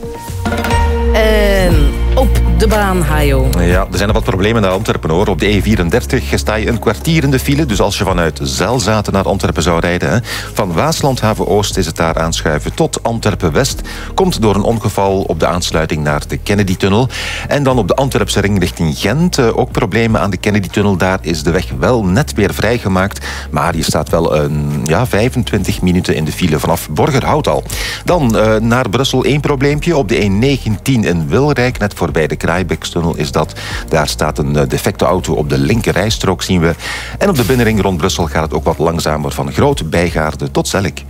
Speaker 6: En op de baan, Hajo.
Speaker 27: Ja, er zijn wat problemen naar Antwerpen hoor. Op de E34 sta je een kwartier in de file. Dus als je vanuit Zelzaten naar Antwerpen zou rijden... Van Waaslandhaven Oost is het daar aanschuiven tot Antwerpen West. Komt door een ongeval op de aansluiting naar de Kennedy-tunnel. En dan op de Antwerpse ring richting Gent. eh, ook problemen aan de Kennedy-tunnel. Daar is de weg wel net weer vrijgemaakt. Maar je staat wel een, ja, 25 minuten in de file vanaf Borgerhout al. Dan eh, naar Brussel één probleempje. Op de E19 in Wilrijk, net voorbij de Kraaibekstunnel is dat. Daar staat een eh, defecte auto op de linker rijstrook, zien we. En op de binnenring rond Brussel gaat het ook wat langzamer van Grote Bijgaarde tot Zellik.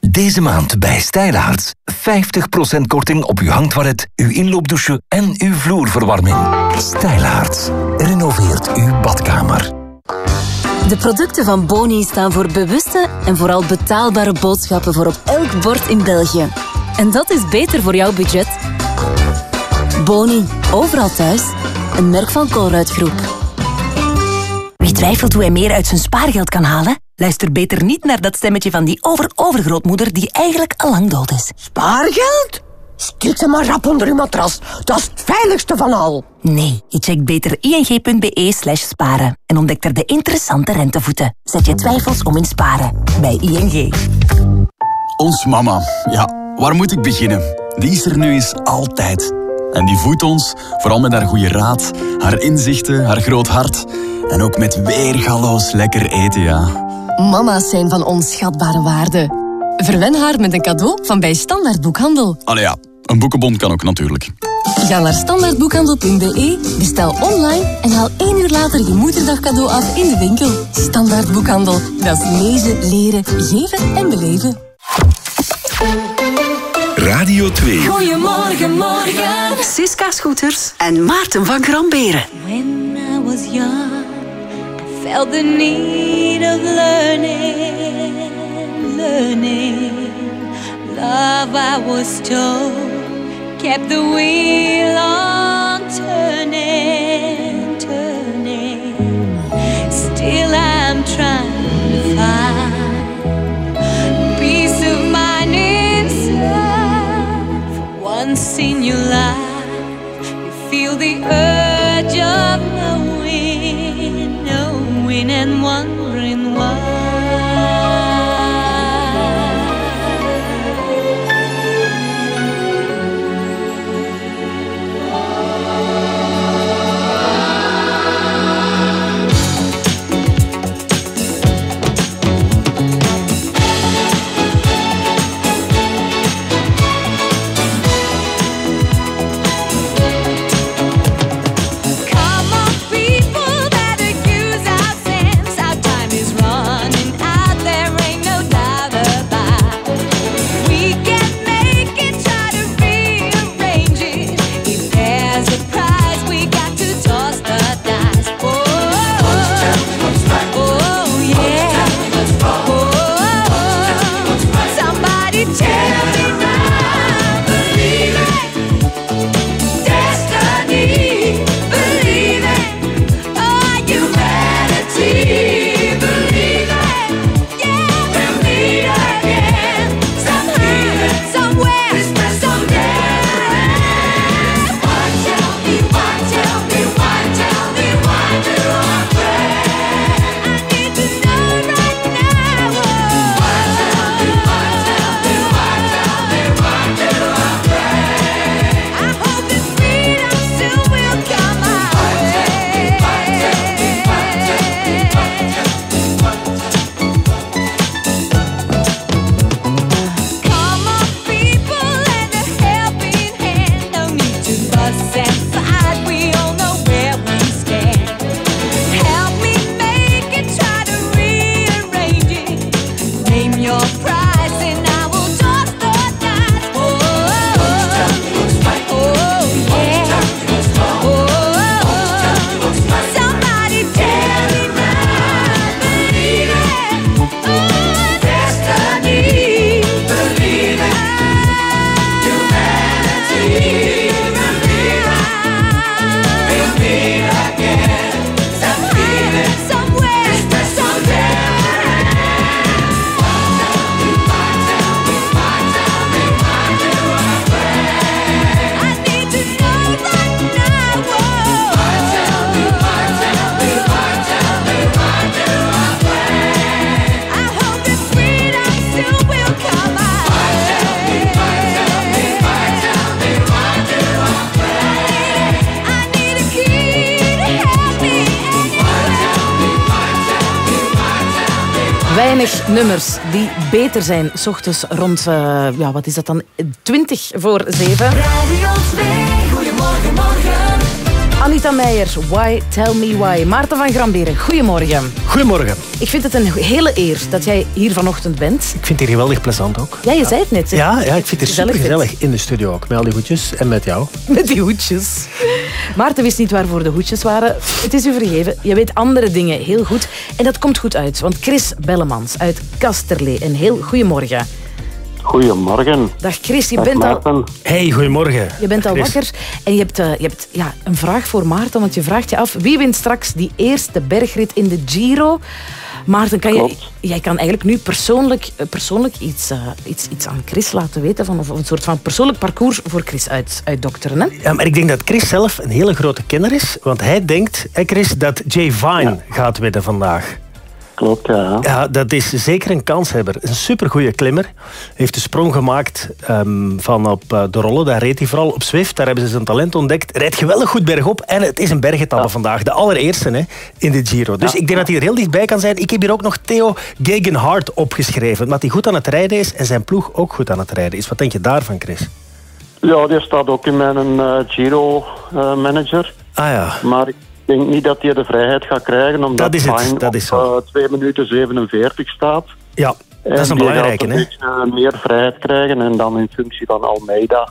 Speaker 14: Deze maand bij Stijlaarts. 50% korting op uw hangtoilet, uw inloopdouche en uw vloerverwarming. Stijlaarts. Renoveert uw badkamer.
Speaker 28: De producten van Boni staan voor bewuste en vooral betaalbare boodschappen voor op elk bord in België. En dat is beter voor jouw budget. Boni, overal thuis. Een merk van Colruyt Groep.
Speaker 12: Wie twijfelt hoe hij meer uit zijn spaargeld kan halen? Luister beter niet naar dat stemmetje van die over-overgrootmoeder die eigenlijk al lang dood is.
Speaker 29: Spaargeld? Steek ze maar rap onder uw matras. Dat is het veiligste van al.
Speaker 12: Nee, je checkt beter ing.be slash sparen en ontdekt er de interessante rentevoeten. Zet je twijfels om in sparen. Bij ING.
Speaker 30: Ons mama. Ja, waar moet ik beginnen? Die is er nu eens altijd. En die voedt ons, vooral met haar goede raad, haar inzichten, haar groot hart. En ook met weergaloos lekker eten, ja.
Speaker 15: Mama's zijn van onschatbare waarde. Verwen haar met een cadeau van bij Standaard Boekhandel.
Speaker 30: Allee ja, een boekenbon kan ook natuurlijk.
Speaker 15: Ga naar standaardboekhandel.be, bestel online en haal één uur later je moederdag cadeau af in de winkel. Standaard Boekhandel, dat is lezen, leren, geven en beleven.
Speaker 24: Radio 2.
Speaker 31: Goedemorgen, morgen. Siska Scooters en Maarten van Gramberen.
Speaker 32: When I was young, I felt the need of learning, learning. Love, I was told, kept the wheel on turning, turning. Still, I'm seen you live, you feel the urge of knowing, knowing and wondering why.
Speaker 6: Beter zijn. S ochtends rond, eh, ja, wat is dat dan? 20 voor 7.
Speaker 5: Radio 2, goedemorgen, morgen.
Speaker 6: Anita Meijer, Why Tell Me Why. Maarten van Gramberen, goedemorgen.
Speaker 7: Goedemorgen.
Speaker 6: Ik vind het een hele eer dat jij hier vanochtend bent.
Speaker 7: Ik vind het hier geweldig plezant ook.
Speaker 6: Ja, je zei het net. hè?
Speaker 7: Ja, ja ik vind het super gezellig in de studio ook. Met al die goedjes en met jou.
Speaker 6: Met die hoedjes. Maarten wist niet waarvoor de hoedjes waren. Het is u vergeven. Je weet andere dingen heel goed. En dat komt goed uit. Want Chris Bellemans uit Kasterlee. Een heel goedemorgen.
Speaker 33: Goedemorgen.
Speaker 6: Dag Chris, je
Speaker 33: Dag
Speaker 6: bent al,
Speaker 33: Maarten.
Speaker 7: Hey, goedemorgen.
Speaker 6: je bent al
Speaker 7: Chris.
Speaker 6: wakker. En je hebt, eh, je hebt ja, een vraag voor Maarten. Want je vraagt je af, wie wint straks die eerste bergrit in de Giro? Maarten, kan je, jij kan eigenlijk nu persoonlijk, eh, persoonlijk iets, eh, iets, iets aan Chris laten weten. Van, of een soort van persoonlijk parcours voor Chris uit, uitdokteren. Hè?
Speaker 7: Ja, maar ik denk dat Chris zelf een hele grote kenner is. Want hij denkt, hè Chris, dat Jay Vine gaat winnen vandaag.
Speaker 33: Klopt, ja.
Speaker 7: Ja, dat is zeker een kanshebber. Een supergoeie klimmer. Heeft de sprong gemaakt ehm, van op eh, de rollen. Daar reed hij vooral op Zwift. Daar hebben ze zijn talent ontdekt. Rijdt geweldig goed bergop. En het is een bergetappe vandaag. De allereerste hè, in de Giro. Dus ik denk dat hij er heel dichtbij kan zijn. Ik heb hier ook nog Theo Gegenhardt opgeschreven. Omdat hij goed aan het rijden is en zijn ploeg ook goed aan het rijden is. Wat denk je daarvan, Chris?
Speaker 33: Ja, die staat ook in mijn eh, Giro-manager.
Speaker 7: ah ja.
Speaker 33: Maar ik denk niet dat hij de vrijheid gaat krijgen, omdat
Speaker 7: Dat is het,
Speaker 33: Fine
Speaker 7: dat is
Speaker 33: op eh, 2 minuten 47 staat.
Speaker 7: Ja, dat is een belangrijke.
Speaker 33: gaat
Speaker 7: Hè?
Speaker 33: een beetje eh, meer vrijheid krijgen en dan in functie van Almeida,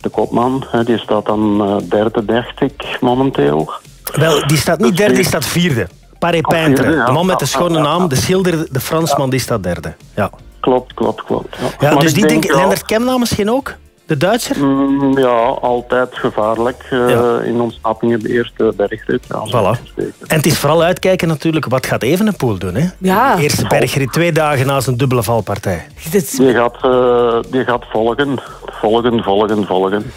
Speaker 33: de kopman. hè, die staat dan eh, derde, dacht ik, momenteel.
Speaker 7: Wel, die staat niet derde, die staat vierde. Paré Peintre. De man met de schone naam, de schilder, de Fransman, die staat derde. Ja,
Speaker 33: Klopt, klopt, klopt. Ja.
Speaker 7: dus die
Speaker 33: denk wel-
Speaker 7: Lennart Kemna misschien ook? De Duitser?
Speaker 33: Mm, ja, altijd gevaarlijk. eh, In ontsnappingen de eerste bergrit. Ja,
Speaker 7: Voilà. En het is vooral uitkijken natuurlijk, wat gaat Evenepoel doen? Hè?
Speaker 6: Ja.
Speaker 7: Eerste bergrit, twee dagen na zijn dubbele valpartij.
Speaker 33: Die gaat, eh, die gaat volgen, volgen, volgen, volgen.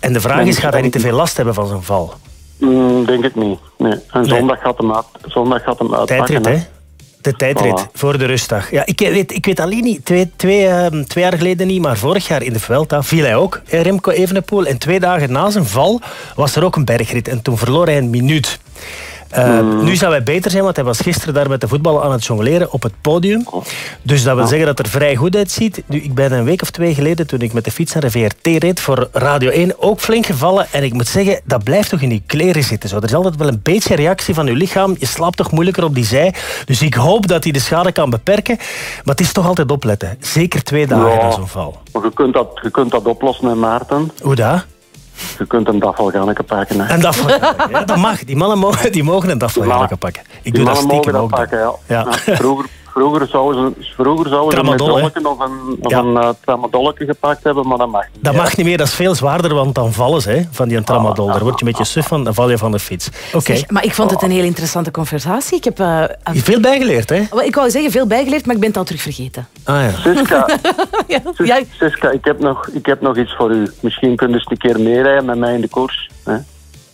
Speaker 7: En de vraag is, gaat hij niet te veel last hebben van zijn val?
Speaker 33: Mm, denk het niet. Nee. En zondag gaat hem, uit, zondag gaat hem uitpakken.
Speaker 7: Tijdrit, hè? De tijdrit
Speaker 33: Voilà.
Speaker 7: voor de rustdag. Ja, ik, weet, ik weet alleen niet, twee, twee, ehm, twee jaar geleden niet, maar vorig jaar in de Vuelta viel hij ook, hè, Remco Evenepoel. En twee dagen na zijn val was er ook een bergrit en toen verloor hij een minuut. Eh, Nu zou hij beter zijn, want hij was gisteren daar met de voetballen aan het jongleren op het podium. Dus dat wil zeggen dat er vrij goed uitziet. Nu, ik ben een week of twee geleden, toen ik met de fiets naar de VRT reed voor Radio 1, ook flink gevallen. En ik moet zeggen, dat blijft toch in je kleren zitten. Zo. Er is altijd wel een beetje reactie van je lichaam. Je slaapt toch moeilijker op die zij. Dus ik hoop dat hij de schade kan beperken. Maar het is toch altijd opletten. Zeker twee dagen
Speaker 33: Ja.
Speaker 7: na zo'n val.
Speaker 33: Maar je kunt, dat, je kunt dat oplossen met Maarten.
Speaker 7: Hoe dat?
Speaker 33: Je kunt een dafvalganneke pakken. Hè.
Speaker 7: En dat, ja, dat mag. Die mannen mogen, die mogen een dafvalganneke pakken. Ik
Speaker 33: Die
Speaker 7: doe dat stiekem
Speaker 33: dat
Speaker 7: ook.
Speaker 33: pakken, ja.
Speaker 7: Ja.
Speaker 33: Ja, Vroeger, vroeger zouden ze, vroeger zouden ze een of een, of
Speaker 7: Ja.
Speaker 33: een uh, tramadolletje gepakt hebben, maar dat mag niet.
Speaker 7: Dat mag niet meer, dat is veel zwaarder, want dan vallen ze hè, van die tramadol. Daar word je een beetje suf van, dan val je van de fiets. Oké.
Speaker 6: Zeg, maar ik vond het een heel interessante conversatie. Ik heb eh,
Speaker 7: Je hebt veel bijgeleerd, hè?
Speaker 6: ik wou zeggen veel bijgeleerd, maar ik ben het al terug vergeten.
Speaker 7: Ah ja.
Speaker 33: Siska,
Speaker 6: ja,
Speaker 33: Sis- Siska ik, heb nog, ik heb nog iets voor u. Misschien kunt u eens een keer meerijden met mij in de koers. Hè?
Speaker 6: Met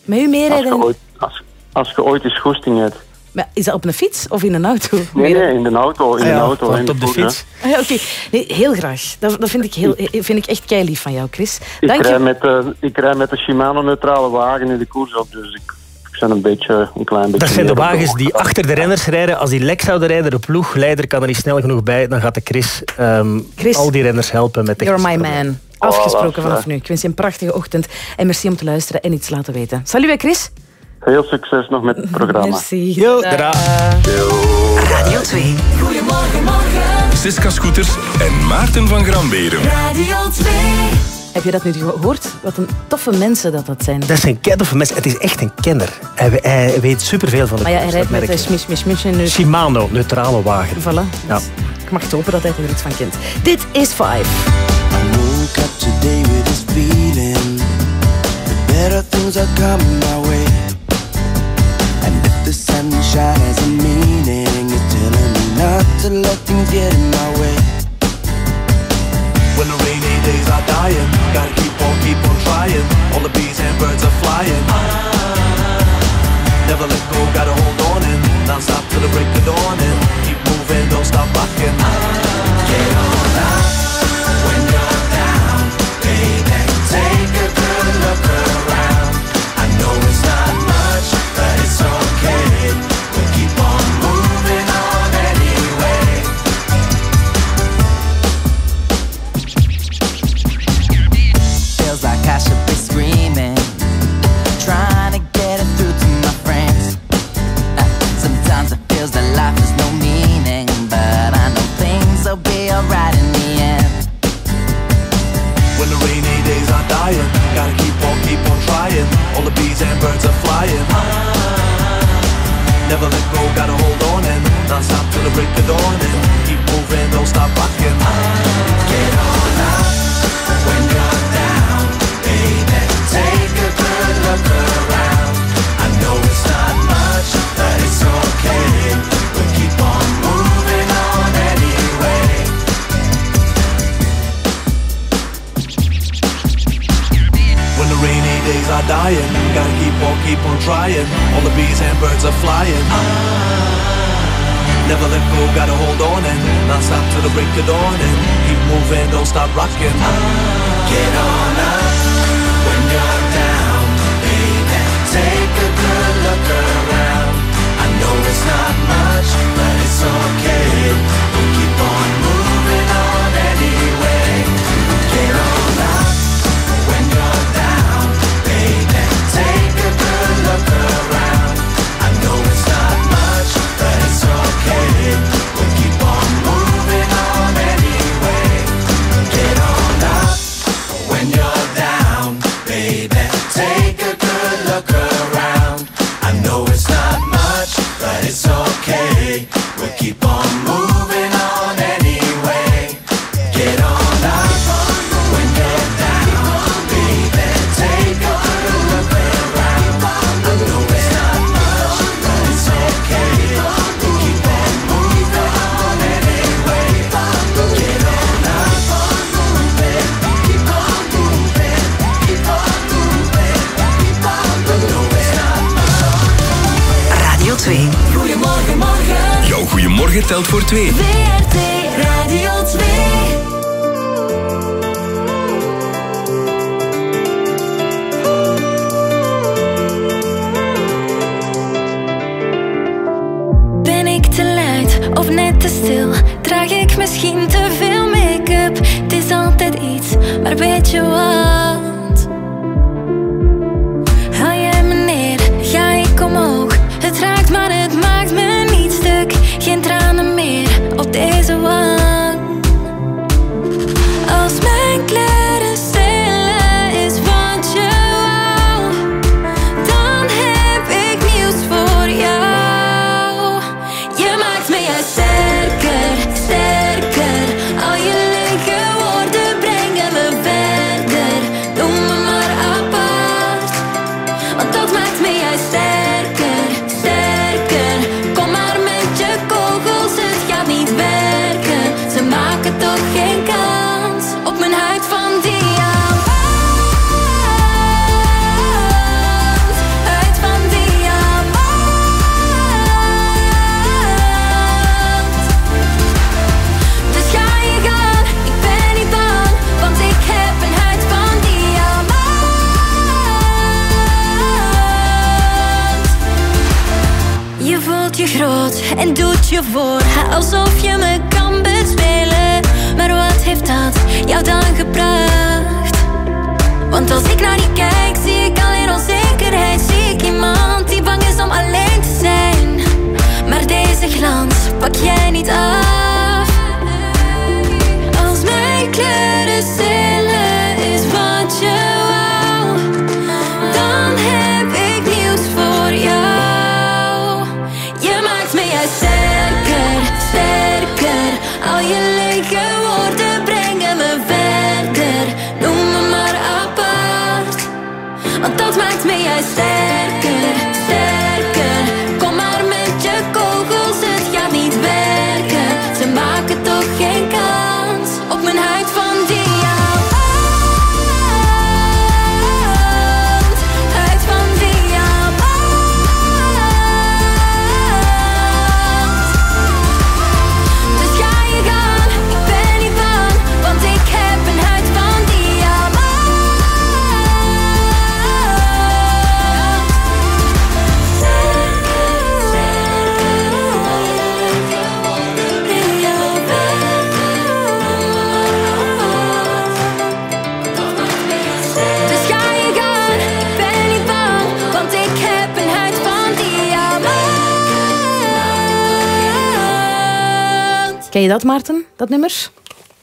Speaker 6: u
Speaker 33: Als, je
Speaker 6: meerijden?
Speaker 33: ooit, als, als je ooit eens goesting hebt.
Speaker 6: Maar is dat op een fiets of in een auto?
Speaker 33: Nee, nee, in de auto. In
Speaker 7: Ah ja,
Speaker 33: de auto in de
Speaker 7: op de fiets.
Speaker 6: Ah ja, Oké, nee, heel graag. Dat, dat vind, ik heel, vind ik echt keilief van jou, Chris.
Speaker 33: Ik
Speaker 6: Dank
Speaker 33: rij,
Speaker 6: je.
Speaker 33: met, de ik rij met de Shimano-neutrale wagen in de koers op, dus ik, ik ben een beetje, een klein beetje...
Speaker 7: Dat zijn de wagens die achter de renners rijden. Als die lek zouden rijden, de ploegleider kan er niet snel genoeg bij. Dan gaat de Chris, ehm,
Speaker 6: Chris,
Speaker 7: al die renners helpen met de
Speaker 6: You're my man. Afgesproken
Speaker 33: Voilà,
Speaker 6: vanaf nu. Ik wens je een prachtige ochtend en merci om te luisteren en iets laten weten. Salut, Chris.
Speaker 33: Veel succes nog met het programma.
Speaker 6: Merci.
Speaker 7: Yo.
Speaker 12: Radio 2.
Speaker 24: Goedemorgen, morgen. Siska Scooters en Maarten van Gramberen.
Speaker 6: Radio 2. Heb je dat nu gehoord? Wat een toffe mensen dat dat zijn.
Speaker 7: Dat is een kent of mensen. Het is echt een kenner. Hij, hij weet superveel van de
Speaker 6: Maar ja, hij rijdt
Speaker 7: dat
Speaker 6: met
Speaker 7: merk
Speaker 6: de
Speaker 7: je.
Speaker 6: smis, smis, smis en nu...
Speaker 7: Shimano, neutrale wagen.
Speaker 6: Voilà.
Speaker 7: Ja.
Speaker 6: Ik mag het hopen dat hij er iets van kent. Dit is Five.
Speaker 34: woke up today with this feeling that better things are coming my way. The sunshine has a meaning, it's telling me not to let things get in my way.
Speaker 35: When the rainy days are dying, gotta keep on, keep on trying. All the bees and birds are flying. Never let go, gotta hold on in. Non stop till the break of dawn and keep moving, don't stop rocking. Get on
Speaker 36: dat,
Speaker 6: Maarten? Dat nummer?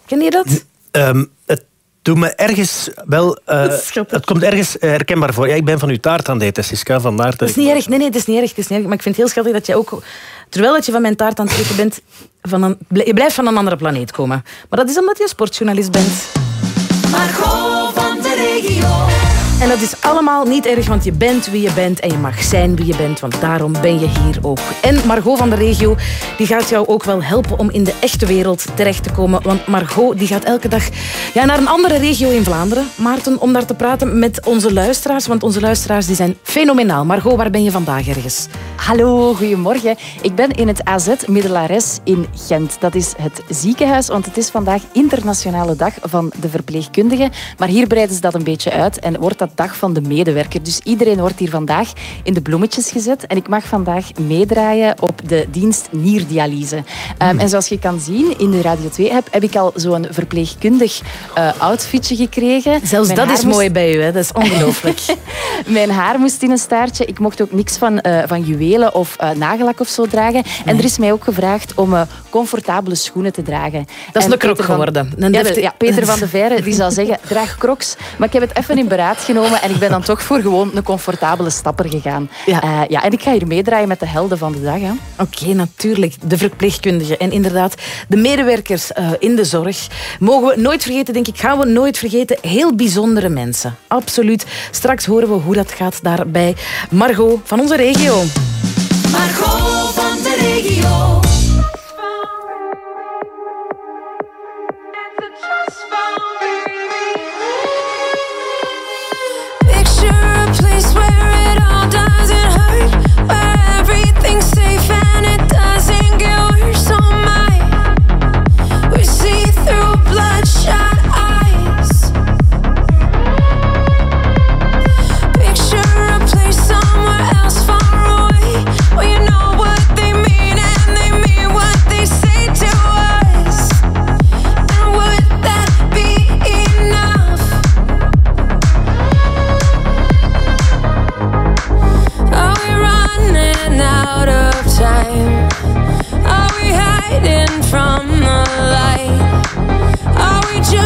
Speaker 6: Ken je dat?
Speaker 7: Ehm, het doet me ergens wel... eh, het komt ergens eh, herkenbaar voor. Ja, ik ben van uw taart aan het eten, Siska. Vandaar dat
Speaker 6: Dat is niet erg. Nee, nee, het is niet erg. Het is niet erg. Maar ik vind het heel schattig dat je ook... Terwijl dat je van mijn taart aan het eten bent... Van een, je blijft van een andere planeet komen. Maar dat is omdat je sportjournalist bent.
Speaker 32: Margot van de regio.
Speaker 6: En dat is allemaal niet erg, want je bent wie je bent en je mag zijn wie je bent, want daarom ben je hier ook. En Margot van de regio, die gaat jou ook wel helpen om in de echte wereld terecht te komen. Want Margot, die gaat elke dag ja, naar een andere regio in Vlaanderen, Maarten, om daar te praten met onze luisteraars. Want onze luisteraars die zijn fenomenaal. Margot, waar ben je vandaag ergens?
Speaker 37: Hallo, goedemorgen. Ik ben in het AZ Middelares in Gent. Dat is het ziekenhuis, want het is vandaag internationale dag van de verpleegkundigen. Maar hier breiden ze dat een beetje uit en wordt dat dag van de medewerker. Dus iedereen wordt hier vandaag in de bloemetjes gezet. En ik mag vandaag meedraaien op de dienst nierdialyse. Ehm, en zoals je kan zien in de Radio 2-app heb ik al zo'n verpleegkundig eh, outfitje gekregen.
Speaker 6: Zelfs
Speaker 37: Mijn
Speaker 6: dat is
Speaker 37: moest-
Speaker 6: mooi bij u, hè? dat is ongelooflijk.
Speaker 37: Mijn haar moest in een staartje. Ik mocht ook niks van, eh, van juwelen of eh, nagellak of zo dragen. En er is mij ook gevraagd om comfortabele schoenen te dragen.
Speaker 6: Dat is
Speaker 37: En
Speaker 6: een krok
Speaker 37: van-
Speaker 6: geworden. Een
Speaker 37: ja,
Speaker 6: defti-
Speaker 37: de- ja, Peter van de Veire die zou zeggen, draag crocs. Maar ik heb het even in beraad genomen en ik ben dan toch voor gewoon een comfortabele stapper gegaan. Ja. ja, en ik ga hier meedraaien met de helden van de dag. Hè.
Speaker 6: Oké, natuurlijk. De verpleegkundigen en inderdaad de medewerkers eh, in de zorg. Mogen we nooit vergeten, denk ik, gaan we nooit vergeten. Heel bijzondere mensen. Absoluut. Straks horen we hoe dat gaat daar bij Margot van onze regio.
Speaker 32: Margot van de regio.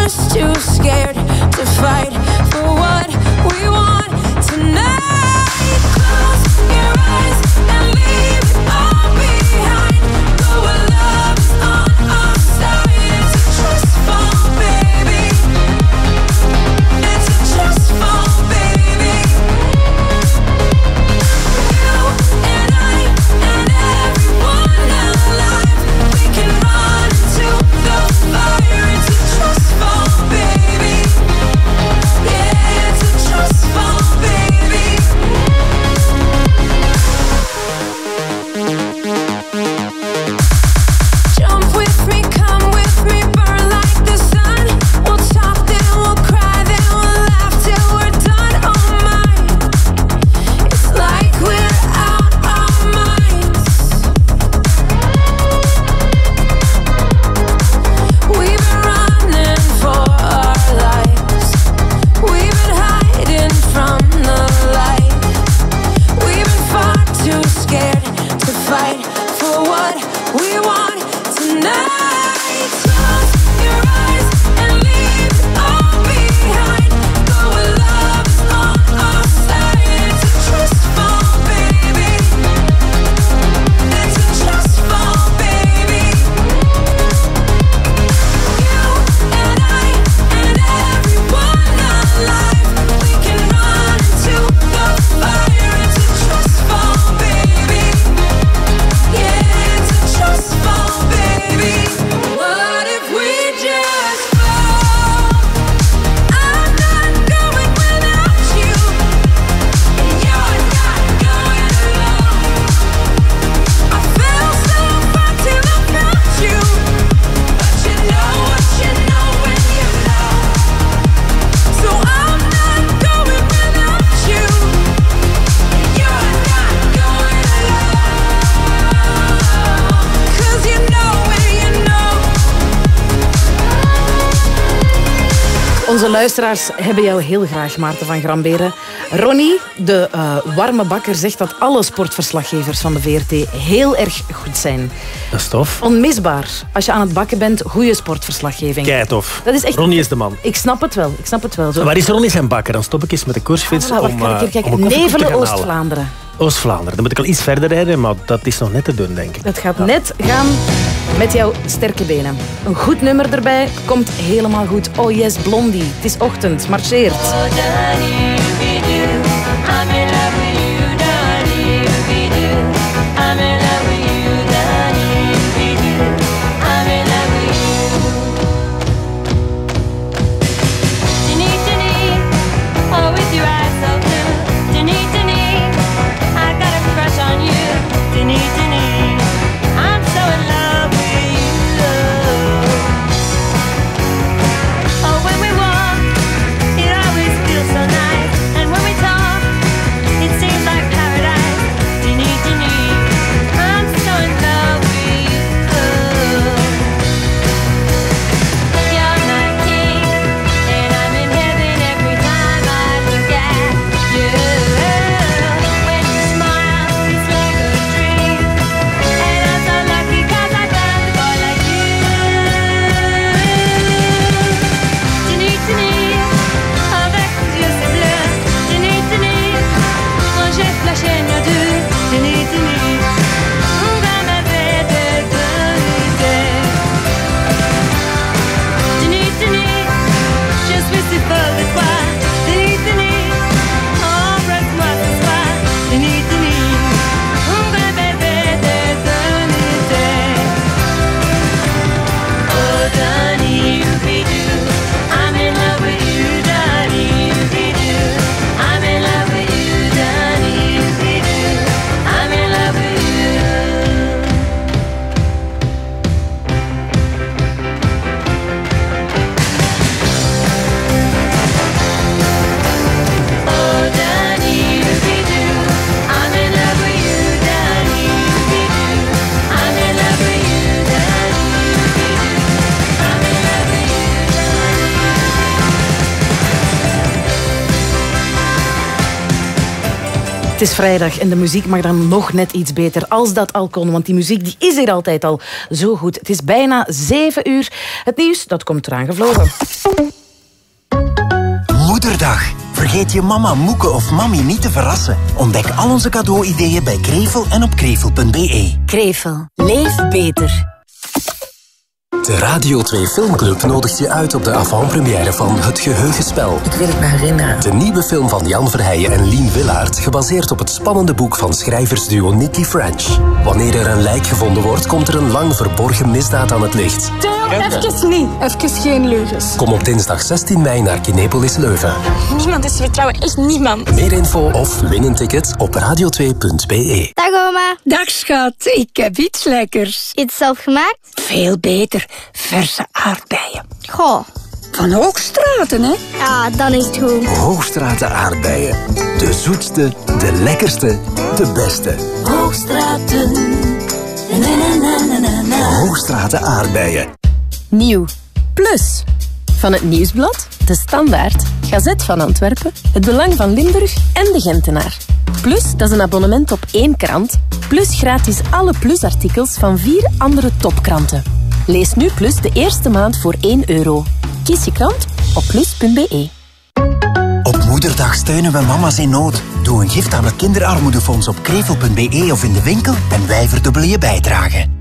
Speaker 36: just too scared to
Speaker 32: fight. Luisteraars hebben jou heel graag, Maarten van Gramberen. Ronnie, de eh, warme bakker, zegt dat alle sportverslaggevers van de VRT heel erg goed zijn.
Speaker 7: Dat is tof.
Speaker 32: Onmisbaar. Als je aan het bakken bent, goede sportverslaggeving.
Speaker 7: Kei tof.
Speaker 32: Dat is echt...
Speaker 7: Ronnie is de man.
Speaker 32: Ik snap het wel. Ik snap het wel. Zo.
Speaker 7: Waar is Ronnie zijn bakker? Dan stop ik eens met de koersfiets
Speaker 32: Ah, voilà,
Speaker 7: om,
Speaker 32: kijk,
Speaker 7: eh,
Speaker 32: kijk, kijk.
Speaker 7: om
Speaker 32: Nevelen. Oost-Vlaanderen.
Speaker 7: Oost-Vlaanderen. Dan moet ik al iets verder rijden, maar dat is nog net te doen, denk ik.
Speaker 32: Dat gaat net gaan met jouw sterke benen. Een goed nummer erbij komt helemaal goed. Oh yes, Blondie. Het is ochtend. Marcheert. Het is vrijdag en de muziek mag dan nog net iets beter als dat al kon. Want die muziek die is hier altijd al zo goed. Het is bijna zeven uur. Het nieuws, dat komt eraan gevlogen.
Speaker 38: Moederdag. Vergeet je mama, moeke of mami niet te verrassen. Ontdek al onze cadeauideeën bij Krevel en op krevel.be.
Speaker 12: Krevel. Leef beter.
Speaker 39: De Radio 2 Filmclub nodigt je uit op de avant-première van Het Geheugenspel. Ik wil het me herinneren. De nieuwe film van Jan Verheijen en Lien Willaert, gebaseerd op het spannende boek van schrijversduo Nicky French. Wanneer er een lijk gevonden wordt, komt er een lang verborgen misdaad aan het licht.
Speaker 40: Even niet. Even geen leugens.
Speaker 39: Kom op dinsdag 16 mei naar Kinepolis Leuven.
Speaker 40: Niemand is te vertrouwen. Echt niemand.
Speaker 39: Meer info of win een ticket op radio2.be.
Speaker 40: Dag oma. Dag schat. Ik heb iets lekkers. Iets zelf gemaakt? Veel beter. Verse aardbeien. Goh. Van Hoogstraten, hè? Ja, dan is het goed.
Speaker 39: Hoogstraten aardbeien. De zoetste, de lekkerste, de beste.
Speaker 40: Hoogstraten.
Speaker 39: Hoogstraten aardbeien.
Speaker 37: Nieuw. Plus. Van het Nieuwsblad, De Standaard, Gazet van Antwerpen, Het Belang van Limburg en De Gentenaar. Plus, dat is een abonnement op één krant. Plus gratis alle plusartikels van vier andere topkranten. Lees nu Plus de eerste maand voor 1 euro. Kies je krant op plus.be.
Speaker 38: Op Moederdag steunen we mama's in nood. Doe een gift aan het kinderarmoedefonds op krevel.be of in de winkel en wij verdubbelen je bijdrage.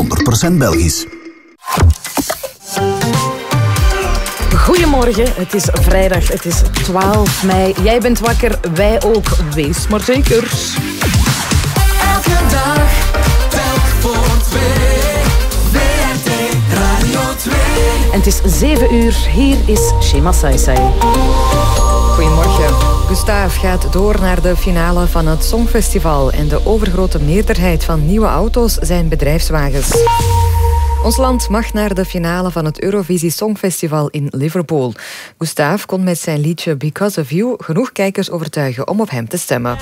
Speaker 14: 100% Belgisch.
Speaker 32: Goedemorgen, het is vrijdag, het is 12 mei. Jij bent wakker, wij ook. Wees maar zeker.
Speaker 6: Elke dag, telk voor twee. WRT Radio 2. En het is 7 uur. Hier is Shema Saisai.
Speaker 1: Goedemorgen. Gustav gaat door naar de finale van het Songfestival. En de overgrote meerderheid van nieuwe auto's zijn bedrijfswagens. Ons land mag naar de finale van het Eurovisie Songfestival in Liverpool. Gustav kon met zijn liedje Because of You genoeg kijkers overtuigen om op hem te stemmen.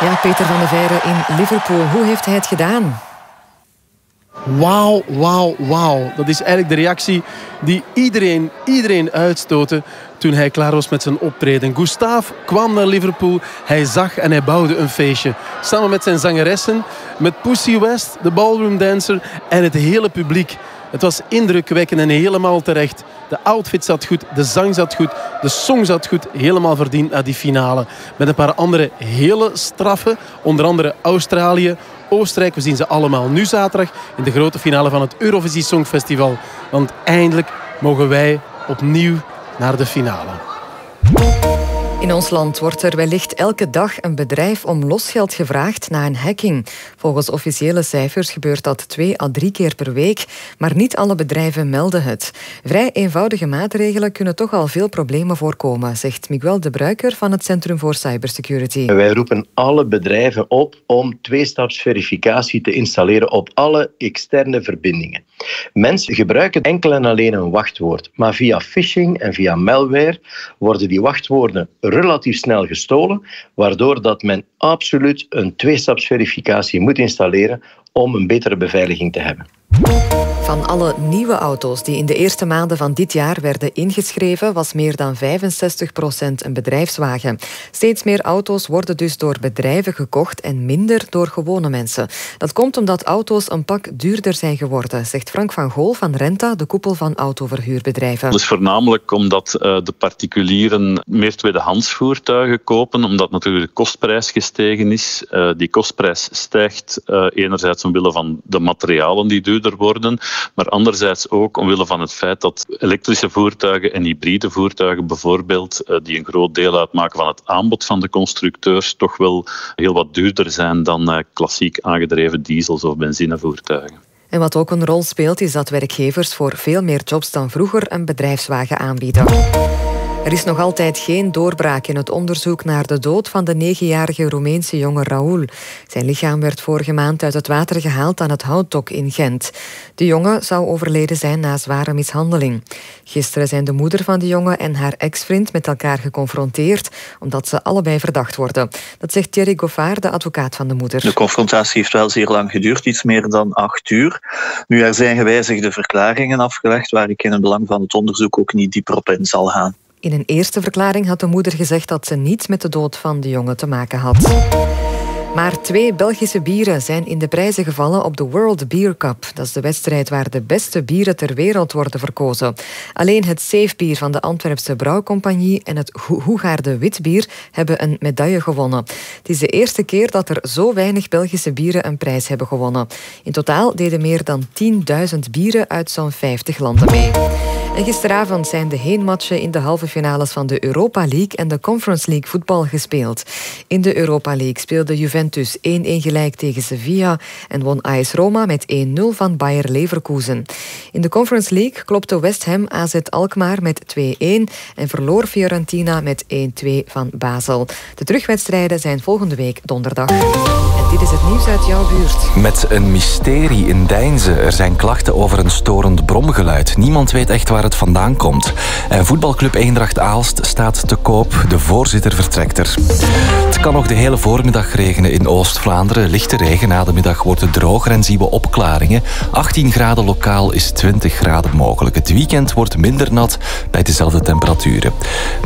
Speaker 1: Ja, Peter van der Veire in Liverpool. Hoe heeft hij het gedaan?
Speaker 41: Wauw, wauw, wauw. Dat is eigenlijk de reactie die iedereen, iedereen uitstoten toen hij klaar was met zijn optreden. Gustav kwam naar Liverpool, hij zag en hij bouwde een feestje. Samen met zijn zangeressen, met Pussy West, de ballroom dancer en het hele publiek. Het was indrukwekkend en helemaal terecht. De outfit zat goed, de zang zat goed, de song zat goed. Helemaal verdiend naar die finale. Met een paar andere hele straffe, onder andere Australië, Oostenrijk. We zien ze allemaal nu zaterdag in de grote finale van het Eurovisie Songfestival. Want eindelijk mogen wij opnieuw naar de finale.
Speaker 1: In ons land wordt er wellicht elke dag een bedrijf om losgeld gevraagd na een hacking. Volgens officiële cijfers gebeurt dat twee à drie keer per week, maar niet alle bedrijven melden het. Vrij eenvoudige maatregelen kunnen toch al veel problemen voorkomen, zegt Miguel de Bruiker van het Centrum voor Cybersecurity.
Speaker 42: Wij roepen alle bedrijven op om tweestapsverificatie te installeren op alle externe verbindingen. Mensen gebruiken enkel en alleen een wachtwoord, maar via phishing en via malware worden die wachtwoorden relatief snel gestolen, waardoor dat men absoluut een tweestapsverificatie moet installeren om een betere beveiliging te hebben.
Speaker 1: Van alle nieuwe auto's die in de eerste maanden van dit jaar werden ingeschreven, was meer dan 65% een bedrijfswagen. Steeds meer auto's worden dus door bedrijven gekocht en minder door gewone mensen. Dat komt omdat auto's een pak duurder zijn geworden, zegt Frank van Gool van Renta, de koepel van autoverhuurbedrijven.
Speaker 3: Dat is voornamelijk omdat eh, de particulieren meer tweedehands voertuigen kopen, omdat natuurlijk de kostprijs gestegen is. Eh, die kostprijs stijgt eh, enerzijds omwille van de materialen die duurder worden, maar anderzijds ook omwille van het feit dat elektrische voertuigen en hybride voertuigen bijvoorbeeld, eh, die een groot deel uitmaken van het aanbod van de constructeurs, toch wel heel wat duurder zijn dan eh, klassiek aangedreven diesels of benzinevoertuigen.
Speaker 1: En wat ook een rol speelt, is dat werkgevers voor veel meer jobs dan vroeger een bedrijfswagen aanbieden. Er is nog altijd geen doorbraak in het onderzoek naar de dood van de negenjarige Roemeense jongen Raoul. Zijn lichaam werd vorige maand uit het water gehaald aan het Houtdok in Gent. De jongen zou overleden zijn na zware mishandeling. Gisteren zijn de moeder van de jongen en haar ex-vriend met elkaar geconfronteerd, omdat ze allebei verdacht worden. Dat zegt Thierry Goffard, de advocaat van de moeder.
Speaker 25: De confrontatie heeft wel zeer lang geduurd, iets meer dan acht uur. Nu, er zijn gewijzigde verklaringen afgelegd waar ik in het belang van het onderzoek ook niet dieper op in zal gaan.
Speaker 1: In een eerste verklaring had de moeder gezegd dat ze niets met de dood van de jongen te maken had. Maar twee Belgische bieren zijn in de prijzen gevallen op de World Beer Cup. Dat is de wedstrijd waar de beste bieren ter wereld worden verkozen. Alleen het Safe-bier van de Antwerpse Brouwcompagnie en het Ho- Hoegaarde Witbier hebben een medaille gewonnen. Het is de eerste keer dat er zo weinig Belgische bieren een prijs hebben gewonnen. In totaal deden meer dan 10.000 bieren uit zo'n 50 landen mee. En gisteravond zijn de heenmatchen in de halve finales van de Europa League en de Conference League voetbal gespeeld. In de Europa League speelde Juventus 1-1 gelijk tegen Sevilla en won AS Roma met 1-0 van Bayer Leverkusen. In de Conference League klopte West Ham AZ Alkmaar met 2-1 en verloor Fiorentina met 1-2 van Basel. De terugwedstrijden zijn volgende week donderdag. En dit is het nieuws uit jouw buurt.
Speaker 4: Met een mysterie in Deinze. Er zijn klachten over een storend bromgeluid. Niemand weet echt waar het vandaan komt. En voetbalclub Eendracht Aalst staat te koop. De voorzitter vertrekt er. Het kan nog de hele voormiddag regenen in Oost-Vlaanderen. Lichte regen. Na de middag wordt het droger en zien we opklaringen. 18 graden lokaal is 20 graden mogelijk. Het weekend wordt minder nat bij dezelfde temperaturen.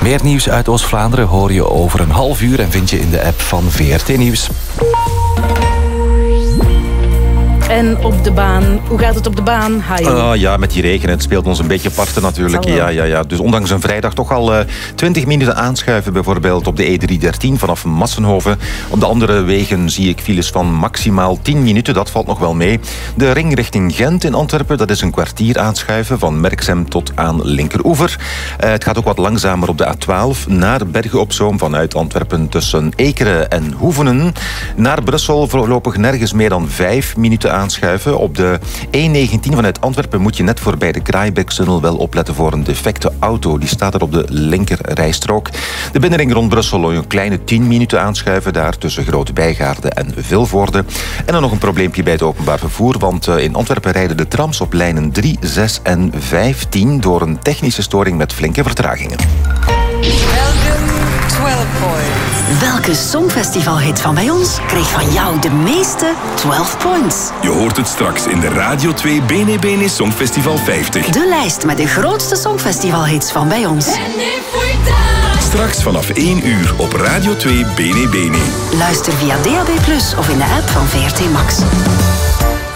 Speaker 4: Meer nieuws uit Oost-Vlaanderen hoor je over een half uur en vind je in de app van VRT Nieuws.
Speaker 6: En op de baan. Hoe gaat het op de baan, Hajo?
Speaker 27: Ah, ja, met die regen. Het speelt ons een beetje parten natuurlijk. Ja, ja, ja. Dus ondanks een vrijdag toch al eh 20 minuten aanschuiven. Bijvoorbeeld op de E313 vanaf Massenhoven. Op de andere wegen zie ik files van maximaal 10 minuten. Dat valt nog wel mee. De ring richting Gent in Antwerpen. Dat is een kwartier aanschuiven. Van Merksem tot aan Linkeroever. Eh, het gaat ook wat langzamer op de A12. Naar Bergen op Zoom vanuit Antwerpen tussen Ekeren en Hoevenen. Naar Brussel voorlopig nergens meer dan 5 minuten aanschuiven. Op de E19 vanuit Antwerpen moet je net voorbij de Kraaibeekstunnel wel opletten voor een defecte auto. Die staat er op de linker rijstrook. De binnenring rond Brussel een kleine 10 minuten aanschuiven. Daar tussen Grote Bijgaarde en Vilvoorde. En dan nog een probleempje bij het openbaar vervoer. Want eh, in Antwerpen rijden de trams op lijnen 3, 6 en 15 door een technische storing met flinke vertragingen.
Speaker 12: 12 points. Welke songfestivalhit van bij ons kreeg van jou de meeste 12 points?
Speaker 24: Je hoort het straks in de Radio 2 Bene Bene Songfestival 50.
Speaker 12: De lijst met de grootste songfestivalhits van bij ons.
Speaker 24: Straks vanaf 1 uur op Radio 2 Bene Bene.
Speaker 12: Luister via DAB+, of in de app van VRT Max.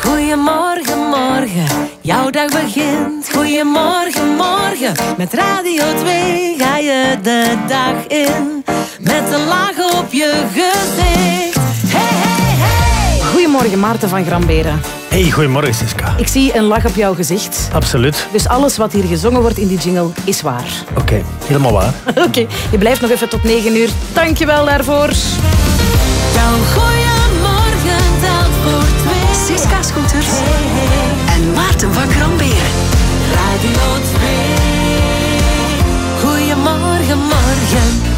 Speaker 5: Goedemorgen, morgen, jouw dag begint. Goedemorgen, morgen, met Radio 2 ga je de dag in. Met een laag op je gezicht. Hey, hey, hey!
Speaker 6: Goedemorgen, Maarten van Gramberen.
Speaker 7: Hey, goedemorgen, Siska.
Speaker 6: Ik zie een lach op jouw gezicht.
Speaker 7: Absoluut.
Speaker 6: Dus alles wat hier gezongen wordt in die jingle is waar.
Speaker 7: Oké, helemaal waar.
Speaker 6: Oké, je blijft nog even tot 9 uur. Dankjewel daarvoor.
Speaker 5: Jouw goeiemorgen telt voor twee.
Speaker 12: Siska Scooters Maarten van Gramberen.
Speaker 5: Radio 2. Goedemorgen, morgen.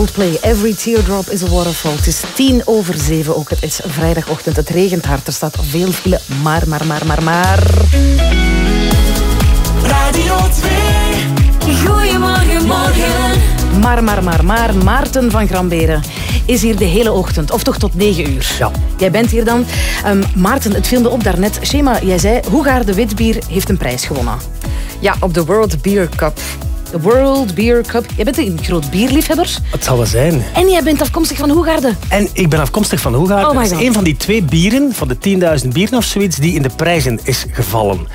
Speaker 6: Coldplay. Every teardrop is a waterfall. Het is tien over zeven ook. Het is vrijdagochtend. Het regent hard. Er staat veel file. Maar, maar, maar, maar, maar...
Speaker 32: Radio 2. Goedemorgen, morgen.
Speaker 6: Maar, maar, maar, maar, Maarten van Gramberen is hier de hele ochtend. Of toch tot negen uur.
Speaker 7: Ja.
Speaker 6: Jij bent hier dan. Ehm, Maarten, het viel me op daarnet. Shema, jij zei, Hoegaarde Witbier heeft een prijs gewonnen.
Speaker 43: Ja, op de World Beer Cup.
Speaker 6: De World Beer Cup. Jij bent een groot bierliefhebber.
Speaker 7: Het zal wel zijn.
Speaker 6: En jij bent afkomstig van Hoegaarde.
Speaker 7: En ik ben afkomstig van Hoegaarden.
Speaker 6: Oh my
Speaker 7: dat is een van die twee bieren, van de 10.000 bieren of zoiets, die in de prijzen is gevallen.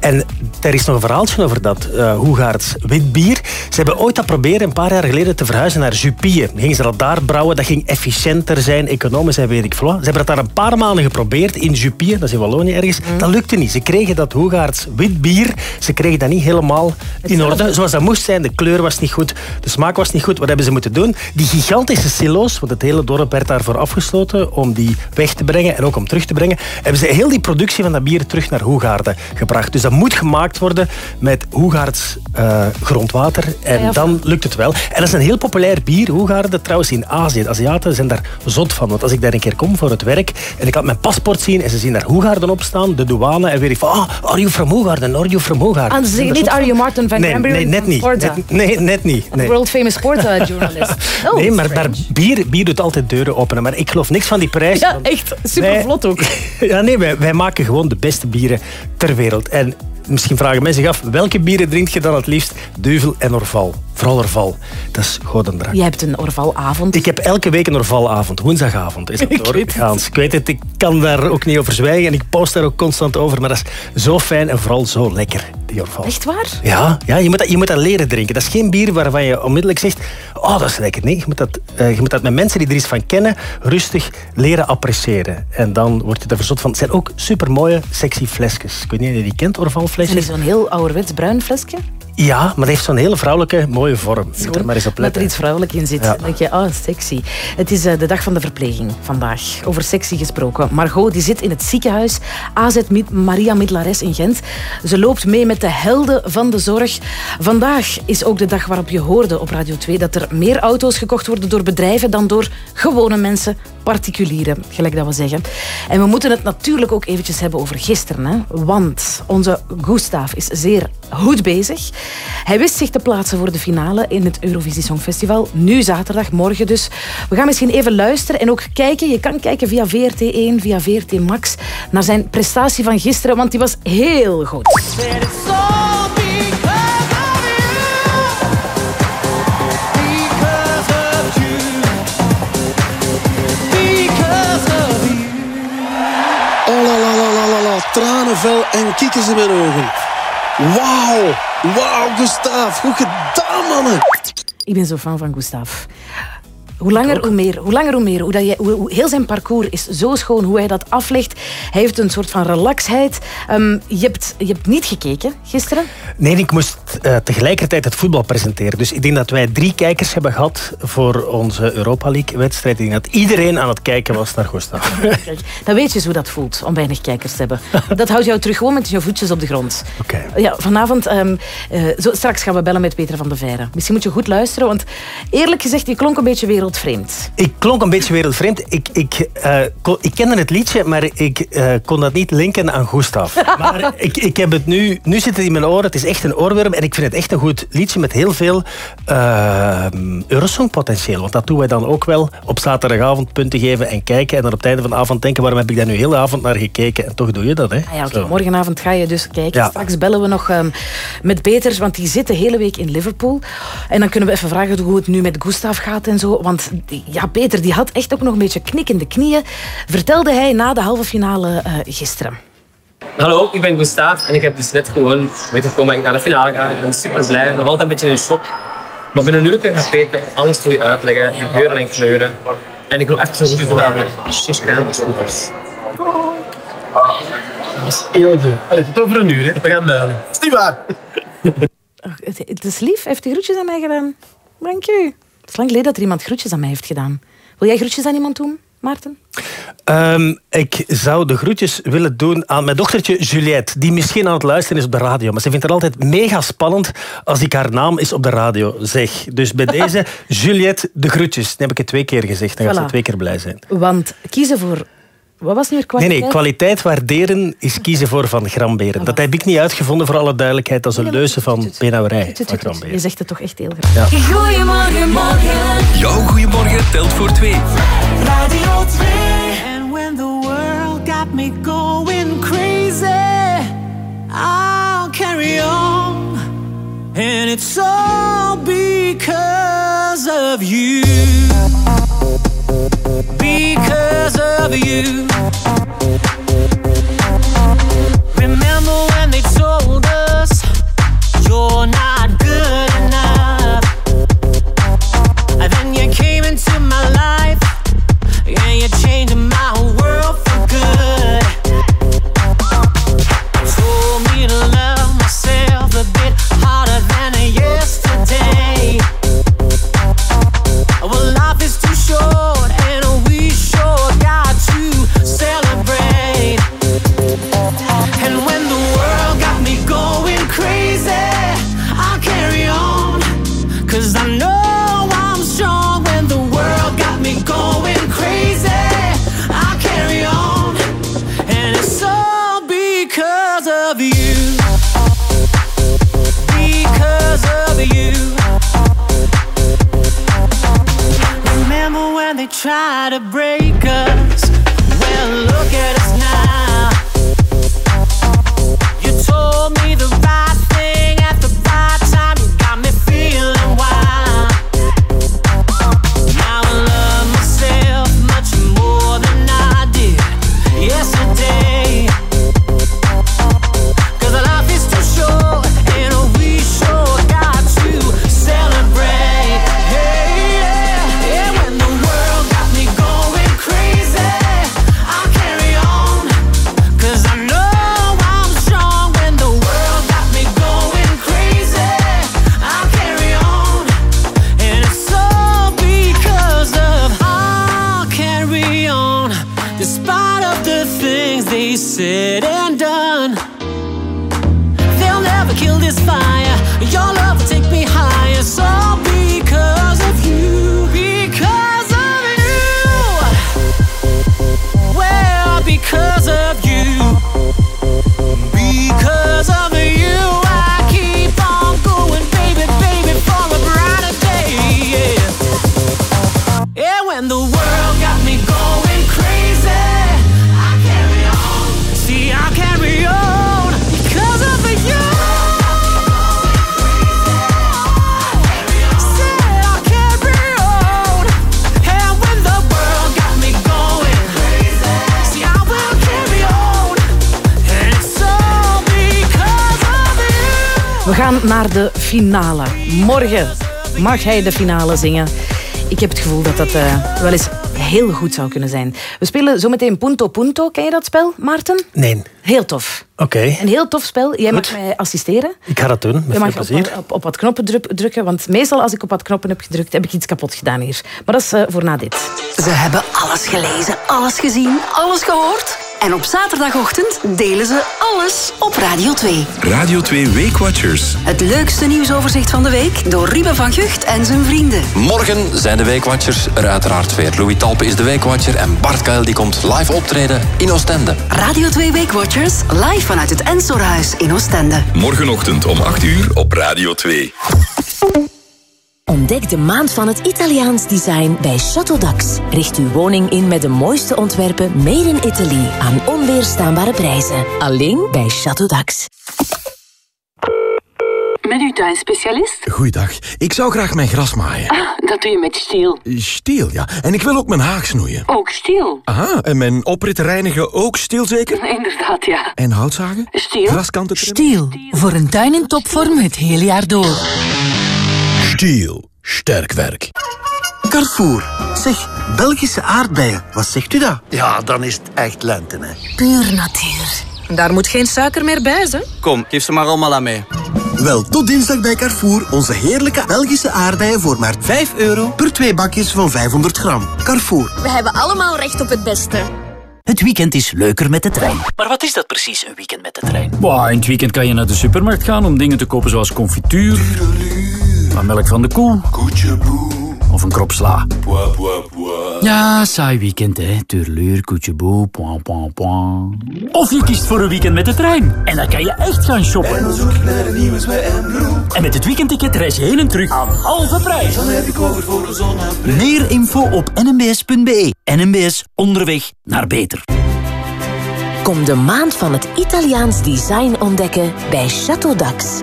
Speaker 7: En er is nog een verhaaltje over dat eh Hoegaards wit bier. Ze hebben ooit dat proberen een paar jaar geleden te verhuizen naar Jupie. Gingen ze dat daar brouwen, dat ging efficiënter zijn, economisch en weet ik veel. Ze hebben dat daar een paar maanden geprobeerd in Jupie, dat is in Wallonië ergens. Dat lukte niet. Ze kregen dat Hoegaards wit bier, ze kregen dat niet helemaal in orde. Zoals dat moest zijn, de kleur was niet goed, de smaak was niet goed. Wat hebben ze moeten doen? Die gigantische silo's, want het hele dorp werd daarvoor afgesloten om die weg te brengen en ook om terug te brengen, hebben ze heel die productie van dat bier terug naar Hoegaarden gebracht. Dus dat moet gemaakt worden met Hoegaards eh, grondwater en
Speaker 6: Ja, ja.
Speaker 7: dan lukt het wel. En dat is een heel populair bier, Hoegaarden, trouwens in Azië. De Aziaten zijn daar zot van, want als ik daar een keer kom voor het werk en ik had mijn paspoort zien en ze zien daar Hoegaarden op staan, de douane, en weer ik van, ah, are you from Hoegaarden, are you from Hoegaarden?
Speaker 6: Ah, ze zeggen niet, are you Martin van
Speaker 7: nee, Nee, net niet. Net- nee, net niet. Nee.
Speaker 6: World famous sportjournalist. Oh,
Speaker 7: nee, maar bier, bier doet altijd deuren openen. Maar ik geloof niks van die prijs.
Speaker 6: Ja, echt. Super vlot ook.
Speaker 7: ja, nee, wij, wij maken gewoon de beste bieren ter wereld. En misschien vragen mensen zich af, welke bieren drink je dan het liefst? Duvel en Orval. Vooral Orval. Dat is godendrank.
Speaker 6: Je hebt een Orvalavond.
Speaker 7: Ik heb elke week een Orvalavond. Woensdagavond is dat doorgaans. Ik weet het, ik kan daar ook niet over zwijgen. En ik post daar ook constant over. Maar dat is zo fijn en vooral zo lekker, die Orval.
Speaker 6: Echt waar?
Speaker 7: Ja, ja je, moet dat, je moet dat leren drinken. Dat is geen bier waarvan je onmiddellijk zegt... Oh, dat is lekker. Nee, je moet dat, eh, je moet dat met mensen die er iets van kennen... rustig leren appreciëren. En dan word je er verzot van. Het zijn ook supermooie, sexy flesjes. Ik weet niet of je die kent, Orval
Speaker 6: En is zo'n heel ouderwets bruin flesje.
Speaker 7: Ja, maar dat heeft zo'n hele vrouwelijke, mooie vorm. Moet er maar eens op
Speaker 6: Dat er iets vrouwelijk in zit.
Speaker 7: Ja.
Speaker 6: Dan denk je, oh, sexy. Het is eh, de dag van de verpleging vandaag. Over sexy gesproken. Margot die zit in het ziekenhuis AZ Maria Midlares in Gent. Ze loopt mee met de helden van de zorg. Vandaag is ook de dag waarop je hoorde op Radio 2 dat er meer auto's gekocht worden door bedrijven dan door gewone mensen, particulieren, gelijk dat we zeggen. En we moeten het natuurlijk ook eventjes hebben over gisteren. Hè? Want onze Gustav is zeer goed bezig. Hij wist zich te plaatsen voor de finale in het Eurovisie Songfestival. Nu zaterdag, morgen dus. We gaan misschien even luisteren en ook kijken. Je kan kijken via VRT1, via VRT Max, naar zijn prestatie van gisteren, want die was heel goed.
Speaker 44: Oh la la la la la la. Tranenvel en kikkers in mijn ogen. Wauw. Wauw, Gustav. Goed gedaan, mannen.
Speaker 6: Ik ben zo fan van Gustav. Hoe langer, hoe meer. Hoe langer, hoe meer. Hoe dat jij, hoe, hoe- heel zijn parcours is zo schoon, hoe hij dat aflegt. Hij heeft een soort van relaxheid. Ehm, je, hebt, je hebt niet gekeken gisteren.
Speaker 7: Nee, ik moest eh, tegelijkertijd het voetbal presenteren. Dus ik denk dat wij drie kijkers hebben gehad voor onze Europa League-wedstrijd. Ik denk dat iedereen aan het kijken was naar.
Speaker 6: Kijk, dan weet je eens hoe dat voelt om weinig kijkers te hebben. Dat houdt jou terug gewoon met je voetjes op de grond.
Speaker 7: Oké.
Speaker 6: Ja, vanavond, ehm, eh, zo, straks gaan we bellen met Peter van de Veire. Misschien moet je goed luisteren, want eerlijk gezegd, je klonk een beetje wereldvreemd.
Speaker 7: Ik klonk een beetje wereldvreemd. Ik, ik, eh, kon- ik kende het liedje, maar ik eh, kon dat niet linken aan Gustav. Maar ik, ik heb het nu... Nu zit het in mijn oren. Het is echt een oorworm. En ik vind het echt een goed liedje met heel veel uh, Eurosong-potentieel. Want dat doen wij dan ook wel. Op zaterdagavond punten geven en kijken. En dan op het einde van de avond denken, waarom heb ik daar nu heel de avond naar gekeken? En toch doe je dat, hè?
Speaker 6: Ah ja. Morgenavond ga je dus kijken.
Speaker 7: Ja.
Speaker 6: Straks bellen we nog ehm, met Peters, want die zit de hele week in Liverpool. En dan kunnen we even vragen hoe het nu met Gustav gaat en zo. Want die- ja, Peter die had echt ook nog een beetje knik in de knieën. Vertelde hij na de halve finale eh, gisteren.
Speaker 45: Hallo, ik ben Gustav en ik heb dus net gewoon weten dat ik naar de finale ga. Ik ben super blij, nog altijd een beetje in shock. Maar binnen een uur gaat Peter alles voor je uitleggen, in geuren en kleuren. En ik wil echt zo goed gedaan met shit Dat
Speaker 44: is heel goed. Allee, tot over een uur, hè. We gaan bellen. Is niet waar?
Speaker 6: Ach, Het, het is lief, heeft hij groetjes aan mij gedaan. Dank u. Het is lang geleden dat er iemand groetjes aan mij heeft gedaan. Wil jij groetjes aan iemand doen? Maarten?
Speaker 7: Ehm, ik zou de groetjes willen doen aan mijn dochtertje Juliette, die misschien aan het luisteren is op de radio. Maar ze vindt het altijd mega spannend als ik haar naam eens op de radio zeg. Dus bij deze, Juliette, de groetjes. Dan heb ik het twee keer gezegd, dan gaat ze twee keer blij zijn.
Speaker 6: Want kiezen voor... Wat was nu weer
Speaker 7: Nee,
Speaker 6: kwaliteit?
Speaker 7: nee, kwaliteit waarderen is kiezen voor Van Gramberen. Dat heb ik niet uitgevonden, voor alle duidelijkheid. Dat is een leuze van benauwerij van Gramberen.
Speaker 6: Je zegt het toch echt heel graag.
Speaker 7: Ja.
Speaker 46: Goedemorgen, morgen.
Speaker 24: Jouw goeiemorgen telt voor twee.
Speaker 46: Radio 2. And when the world got me going crazy, I'll carry on. And it's all because of you. Because of you. Remember when they told us you're not good enough? And then you came into my life. Yeah, you changed my Tried to break us? Well, look at us now. You told me the
Speaker 6: gaan naar de finale. Morgen mag hij de finale zingen. Ik heb het gevoel dat dat eh, wel eens heel goed zou kunnen zijn. We spelen zometeen Punto Punto. Ken je dat spel, Maarten?
Speaker 7: Nee.
Speaker 6: Heel tof.
Speaker 7: Oké,
Speaker 6: Een heel tof spel. Jij mag mij assisteren.
Speaker 7: ik ga dat doen, met
Speaker 6: Je
Speaker 7: veel
Speaker 6: mag op,
Speaker 7: plezier.
Speaker 6: op, op wat knoppen druk- drukken, want meestal als ik op wat knoppen heb gedrukt, heb ik iets kapot gedaan hier. Maar dat is eh, voor na dit.
Speaker 12: Ze hebben alles gelezen, alles gezien, alles gehoord. En op zaterdagochtend delen ze alles op Radio 2.
Speaker 24: Radio 2 Weekwatchers.
Speaker 12: Het leukste nieuwsoverzicht van de week door Ruben van Gucht en zijn vrienden.
Speaker 47: Morgen zijn de Weekwatchers er uiteraard weer. Louis Talpe is de Weekwatcher en Bart Kuil die komt live optreden in Oostende.
Speaker 12: Radio 2 Weekwatchers, live vanuit het Ensorhuis in Oostende.
Speaker 24: Morgenochtend om 8 uur op Radio 2.
Speaker 16: Ontdek de maand van het Italiaans design bij Chateau Dax. Richt uw woning in met de mooiste ontwerpen made in Italy aan onweerstaanbare prijzen. Alleen bij Chateau Dax.
Speaker 48: Met uw tuinspecialist?
Speaker 14: Goeiedag. Ik zou graag mijn gras maaien.
Speaker 48: Ah, dat doe je met stiel.
Speaker 14: Stiel, ja. En ik wil ook mijn haag snoeien.
Speaker 48: Ook stiel?
Speaker 14: Aha, en mijn oprit reinigen ook stiel zeker?
Speaker 48: Inderdaad, ja.
Speaker 14: En houtzagen?
Speaker 48: Stiel?
Speaker 14: Graskanten?
Speaker 48: Stiel.
Speaker 49: Voor een tuin in topvorm het hele jaar door.
Speaker 14: Stiel. Sterk werk.
Speaker 50: Carrefour. Zeg, Belgische aardbeien. Wat zegt u dat? Ja, dan is het echt lente, hè.
Speaker 49: Puur natuur. Daar moet geen suiker meer bij, hè?
Speaker 51: Kom, geef ze maar allemaal aan mij.
Speaker 52: Wel, tot dinsdag bij Carrefour onze heerlijke Belgische aardbeien voor maar 5 euro per twee bakjes van 500 gram. Carrefour.
Speaker 53: We hebben allemaal recht op het beste.
Speaker 54: Het weekend is leuker met de trein.
Speaker 55: Maar wat is dat precies, een weekend met de trein?
Speaker 54: Wow, in het weekend kan je naar de supermarkt gaan om dingen te kopen zoals confituur, maar melk van de koe of een krop sla. Ja, saai weekend hè. Turluur, koetjeboe, point, point, point. Of je kiest voor een weekend met de trein. En dan kan je echt gaan shoppen. En dan zoek ik naar een nieuwe En met het weekendticket reis je heen en terug aan halve prijs. Dan heb ik over voor de zon Meer info op nmbs.be. NMBS, onderweg naar beter.
Speaker 56: Kom de maand van het Italiaans design ontdekken bij Chateau Dax.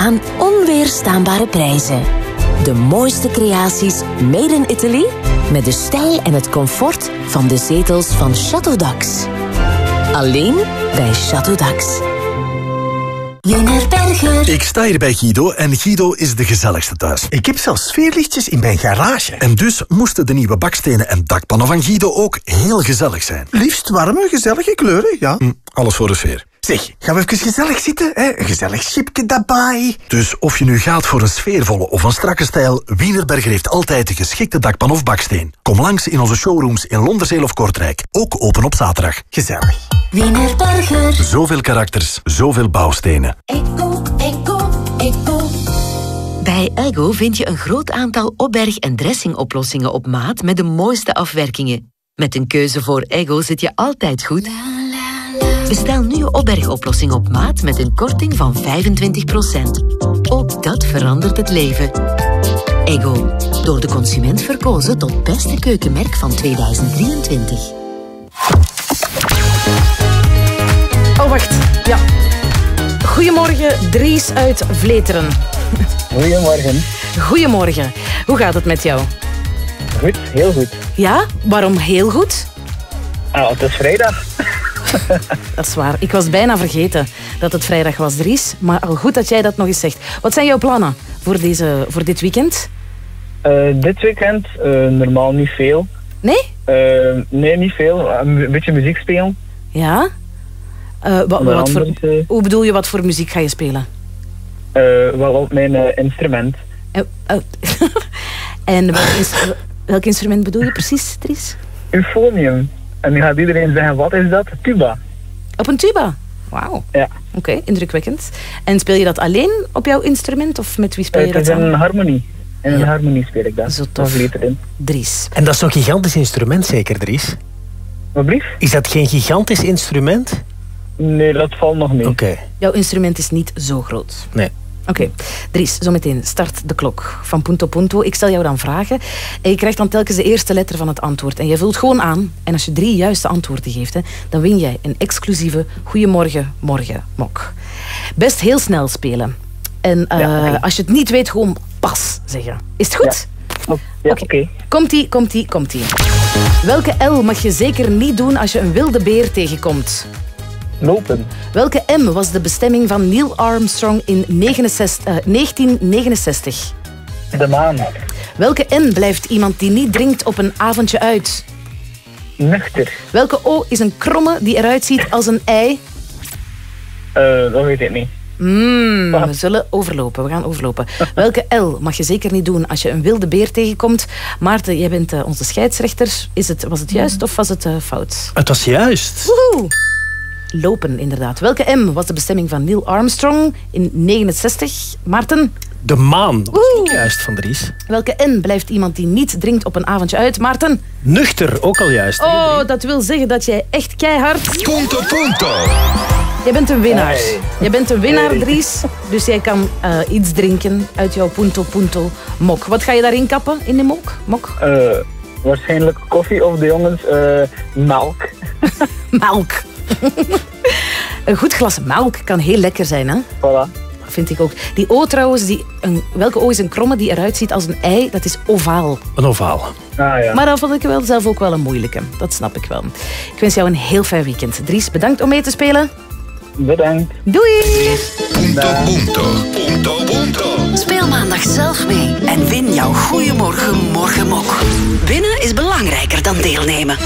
Speaker 56: Aan onweerstaanbare prijzen. De mooiste creaties made in Italy met de stijl en het comfort van de zetels van Chateau Dax. Alleen bij Chateau Dax.
Speaker 57: Ik sta hier bij Guido en Guido is de gezelligste thuis.
Speaker 52: Ik heb zelfs sfeerlichtjes in mijn garage.
Speaker 57: En dus moesten de nieuwe bakstenen en dakpannen van Guido ook heel gezellig zijn.
Speaker 52: Liefst warme, gezellige kleuren, ja.
Speaker 57: Hm, alles voor de sfeer.
Speaker 52: Zeg, gaan we even gezellig zitten? Hè? Een gezellig schipje daarbij.
Speaker 57: Dus of je nu gaat voor een sfeervolle of een strakke stijl, Wienerberger heeft altijd de geschikte dakpan of baksteen. Kom langs in onze showrooms in Londerzeel of Kortrijk. Ook open op zaterdag.
Speaker 52: Gezellig.
Speaker 56: Wienerberger.
Speaker 57: Zoveel karakters, zoveel bouwstenen.
Speaker 56: Eco, eco, eco. Bij Ego vind je een groot aantal opberg- en dressingoplossingen op maat met de mooiste afwerkingen. Met een keuze voor Ego zit je altijd goed. Bestel nu je opbergoplossing op maat met een korting van 25%. Ook dat verandert het leven. Ego, door de consument verkozen tot beste keukenmerk van 2023.
Speaker 6: Oh, wacht. Ja. Goedemorgen, Dries uit Vleteren.
Speaker 58: Goedemorgen.
Speaker 6: Goedemorgen. Hoe gaat het met jou?
Speaker 58: Goed, heel goed.
Speaker 6: Ja? Waarom heel goed?
Speaker 58: Nou, het is vrijdag.
Speaker 6: Dat is waar. Ik was bijna vergeten dat het vrijdag was, Dries. Maar al goed dat jij dat nog eens zegt. Wat zijn jouw plannen voor, deze, voor dit weekend?
Speaker 58: Eh, dit weekend eh, normaal niet veel.
Speaker 6: Nee?
Speaker 58: Eh, nee, niet veel. Een beetje muziek spelen.
Speaker 6: Ja? Wa-
Speaker 58: Onder
Speaker 6: wat voor, hoe bedoel je, wat voor muziek ga je spelen?
Speaker 58: Wel op mijn instrument.
Speaker 6: Eh, en welk, welk instrument bedoel je precies, Dries?
Speaker 58: Euphonium. En nu gaat iedereen zeggen, wat is dat? Tuba.
Speaker 6: Op een tuba? Wauw.
Speaker 58: Ja.
Speaker 6: Oké, indrukwekkend. En speel je dat alleen op jouw instrument of met wie speel je
Speaker 58: het
Speaker 6: dat
Speaker 58: is een
Speaker 6: samen?
Speaker 58: harmonie. In een
Speaker 6: Ja.
Speaker 58: harmonie speel ik dat.
Speaker 6: Zo tof.
Speaker 58: Dat erin.
Speaker 6: Dries.
Speaker 7: En dat is zo'n gigantisch instrument zeker, Dries?
Speaker 58: Wat brief?
Speaker 7: Is dat geen gigantisch instrument?
Speaker 58: Nee, dat valt nog mee.
Speaker 7: Oké.
Speaker 6: Jouw instrument is niet zo groot.
Speaker 7: Nee.
Speaker 6: Oké, Dries, zometeen start de klok van Punto Punto. Ik stel jou dan vragen en je krijgt dan telkens de eerste letter van het antwoord. En je vult gewoon aan. En als je drie juiste antwoorden geeft, hè, dan win jij een exclusieve Goedemorgen Morgen mok. Best heel snel spelen. En eh,
Speaker 58: Ja,
Speaker 6: als je het niet weet, gewoon pas zeggen. Is het goed?
Speaker 58: Ja, oké.
Speaker 6: Komt-ie, komt-ie, komt-ie. Welke L mag je zeker niet doen als je een wilde beer tegenkomt?
Speaker 58: Lopen.
Speaker 6: Welke M was de bestemming van Neil Armstrong in 69, eh, 1969?
Speaker 58: De maan.
Speaker 6: Welke N blijft iemand die niet drinkt op een avondje uit?
Speaker 58: Nuchter.
Speaker 6: Welke O is een kromme die eruit ziet als een ei?
Speaker 58: Eh, dat weet ik niet.
Speaker 6: Mm, we zullen overlopen, we gaan overlopen. Welke L mag je zeker niet doen als je een wilde beer tegenkomt? Maarten, jij bent eh, onze scheidsrechter. Is het, was het juist of was het fout?
Speaker 7: Het was juist.
Speaker 6: Woehoe! Lopen, inderdaad. Welke M was de bestemming van Neil Armstrong in 69? Maarten?
Speaker 7: De maan. Dat was ook juist van Dries.
Speaker 6: Welke N blijft iemand die niet drinkt op een avondje uit? Maarten?
Speaker 7: Nuchter, ook al juist.
Speaker 6: Oh, dat wil zeggen dat jij echt keihard...
Speaker 24: Punto, punto.
Speaker 6: Jij bent een winnaar.
Speaker 58: Hey.
Speaker 6: Jij bent een winnaar, Dries. Dus jij kan eh, iets drinken uit jouw Punto Punto mok. Wat ga je daarin kappen, in de mok? mok?
Speaker 58: Eh, waarschijnlijk koffie of de jongens eh, melk.
Speaker 6: Melk. een goed glas melk kan heel lekker zijn, hè?
Speaker 58: Voilà.
Speaker 6: Vind ik ook. Die O trouwens, die, een, welke O is een kromme die eruit ziet als een ei? Dat is ovaal.
Speaker 7: Een ovaal.
Speaker 58: Ah ja.
Speaker 6: Maar dat vond ik wel zelf ook wel een moeilijke. Dat snap ik wel. Ik wens jou een heel fijn weekend. Dries, bedankt om mee te spelen.
Speaker 58: Bedankt.
Speaker 6: Doei!
Speaker 24: Punto, punto. Punto, punto.
Speaker 12: Speel maandag zelf mee en win jouw Goeiemorgen Morgenmok. Winnen is belangrijker dan deelnemen.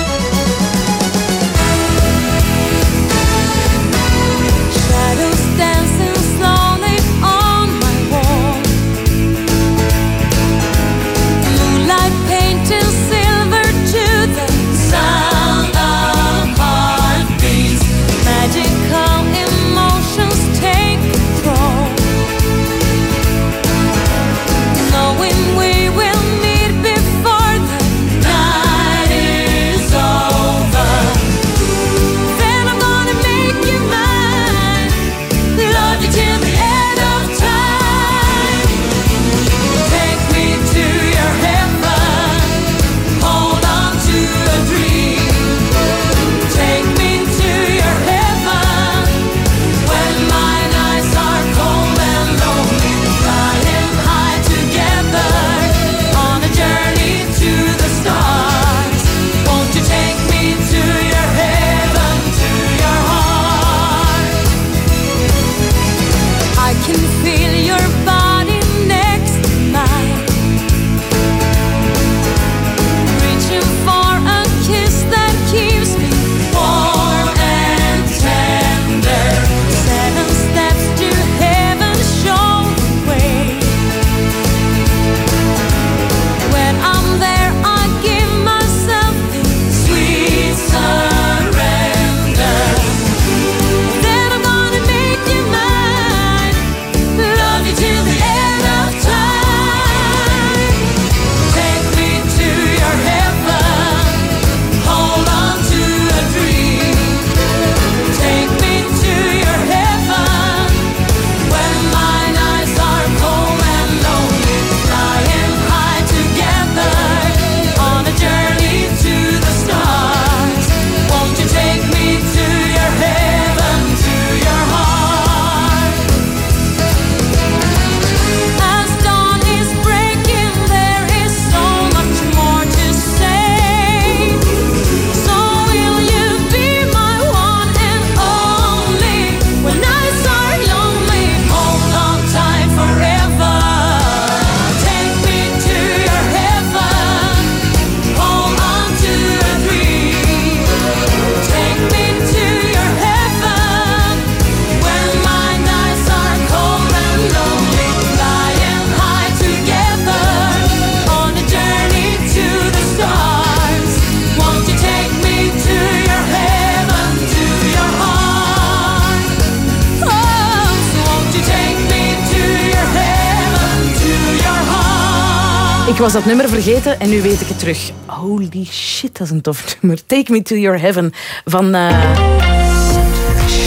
Speaker 6: Ik was dat nummer vergeten en nu weet ik het terug. Holy shit, dat is een tof nummer. Take Me To Your Heaven van eh,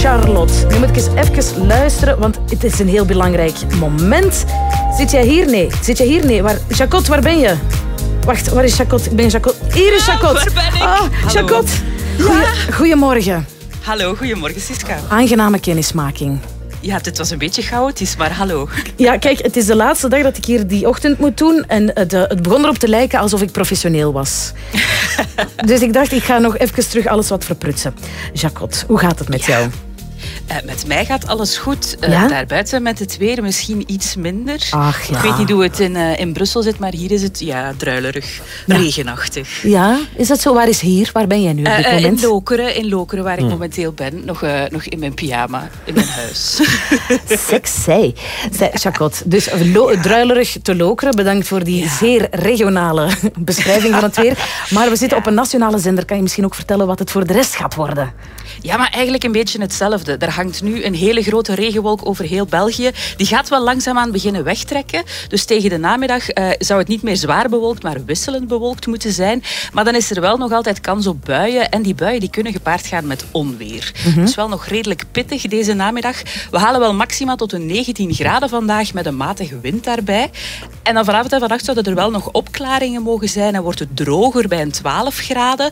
Speaker 6: Charlotte. Nu moet ik eens even luisteren, want het is een heel belangrijk moment. Zit jij hier? Nee. Zit jij hier? Nee. Waar, Jacot, waar ben je? Wacht, waar is Jacot? Ik ben Jacot. Hier is Jacot.
Speaker 59: waar ben ik? Hallo.
Speaker 6: Jacot. Goeie- Goedemorgen.
Speaker 59: Hallo, goedemorgen Siska.
Speaker 6: Aangename kennismaking.
Speaker 59: Ja, dit was een beetje chaotisch, maar hallo.
Speaker 6: Ja, kijk, het is de laatste dag dat ik hier die ochtend moet doen. En het, eh, het begon erop te lijken alsof ik professioneel was. dus ik dacht, ik ga nog even terug alles wat verprutsen. Jacot, hoe gaat het met jou?
Speaker 59: Eh, met mij gaat alles goed. Eh,
Speaker 6: Ja?
Speaker 59: Daarbuiten met het weer misschien iets minder.
Speaker 6: Ach, ja.
Speaker 59: Ik weet niet hoe het in, eh, in Brussel zit, maar hier is het ja, druilerig, regenachtig.
Speaker 6: Ja, is dat zo? Waar is hier? Waar ben jij nu op dit
Speaker 59: eh, in
Speaker 6: moment?
Speaker 59: Lokeren, in Lokeren, waar ik
Speaker 6: Hmm.
Speaker 59: momenteel ben. Nog, nog in mijn pyjama, in mijn huis.
Speaker 6: Sexy. Zij, Jacot, dus druilerig te lokeren. Bedankt voor die zeer regionale beschrijving van het weer. Maar we zitten op een nationale zender. Kan je misschien ook vertellen wat het voor de rest gaat worden?
Speaker 59: Ja, maar eigenlijk een beetje hetzelfde. Er hangt nu een hele grote regenwolk over heel België. Die gaat wel langzaamaan beginnen wegtrekken. Dus tegen de namiddag eh, zou het niet meer zwaar bewolkt, maar wisselend bewolkt moeten zijn. Maar dan is er wel nog altijd kans op buien. En die buien die kunnen gepaard gaan met onweer.
Speaker 6: Mhm.
Speaker 59: Dus wel nog redelijk pittig deze namiddag. We halen wel maxima tot een 19 graden vandaag met een matige wind daarbij. En dan vanavond en vannacht zouden er wel nog opklaringen mogen zijn. En wordt het droger bij een 12 graden.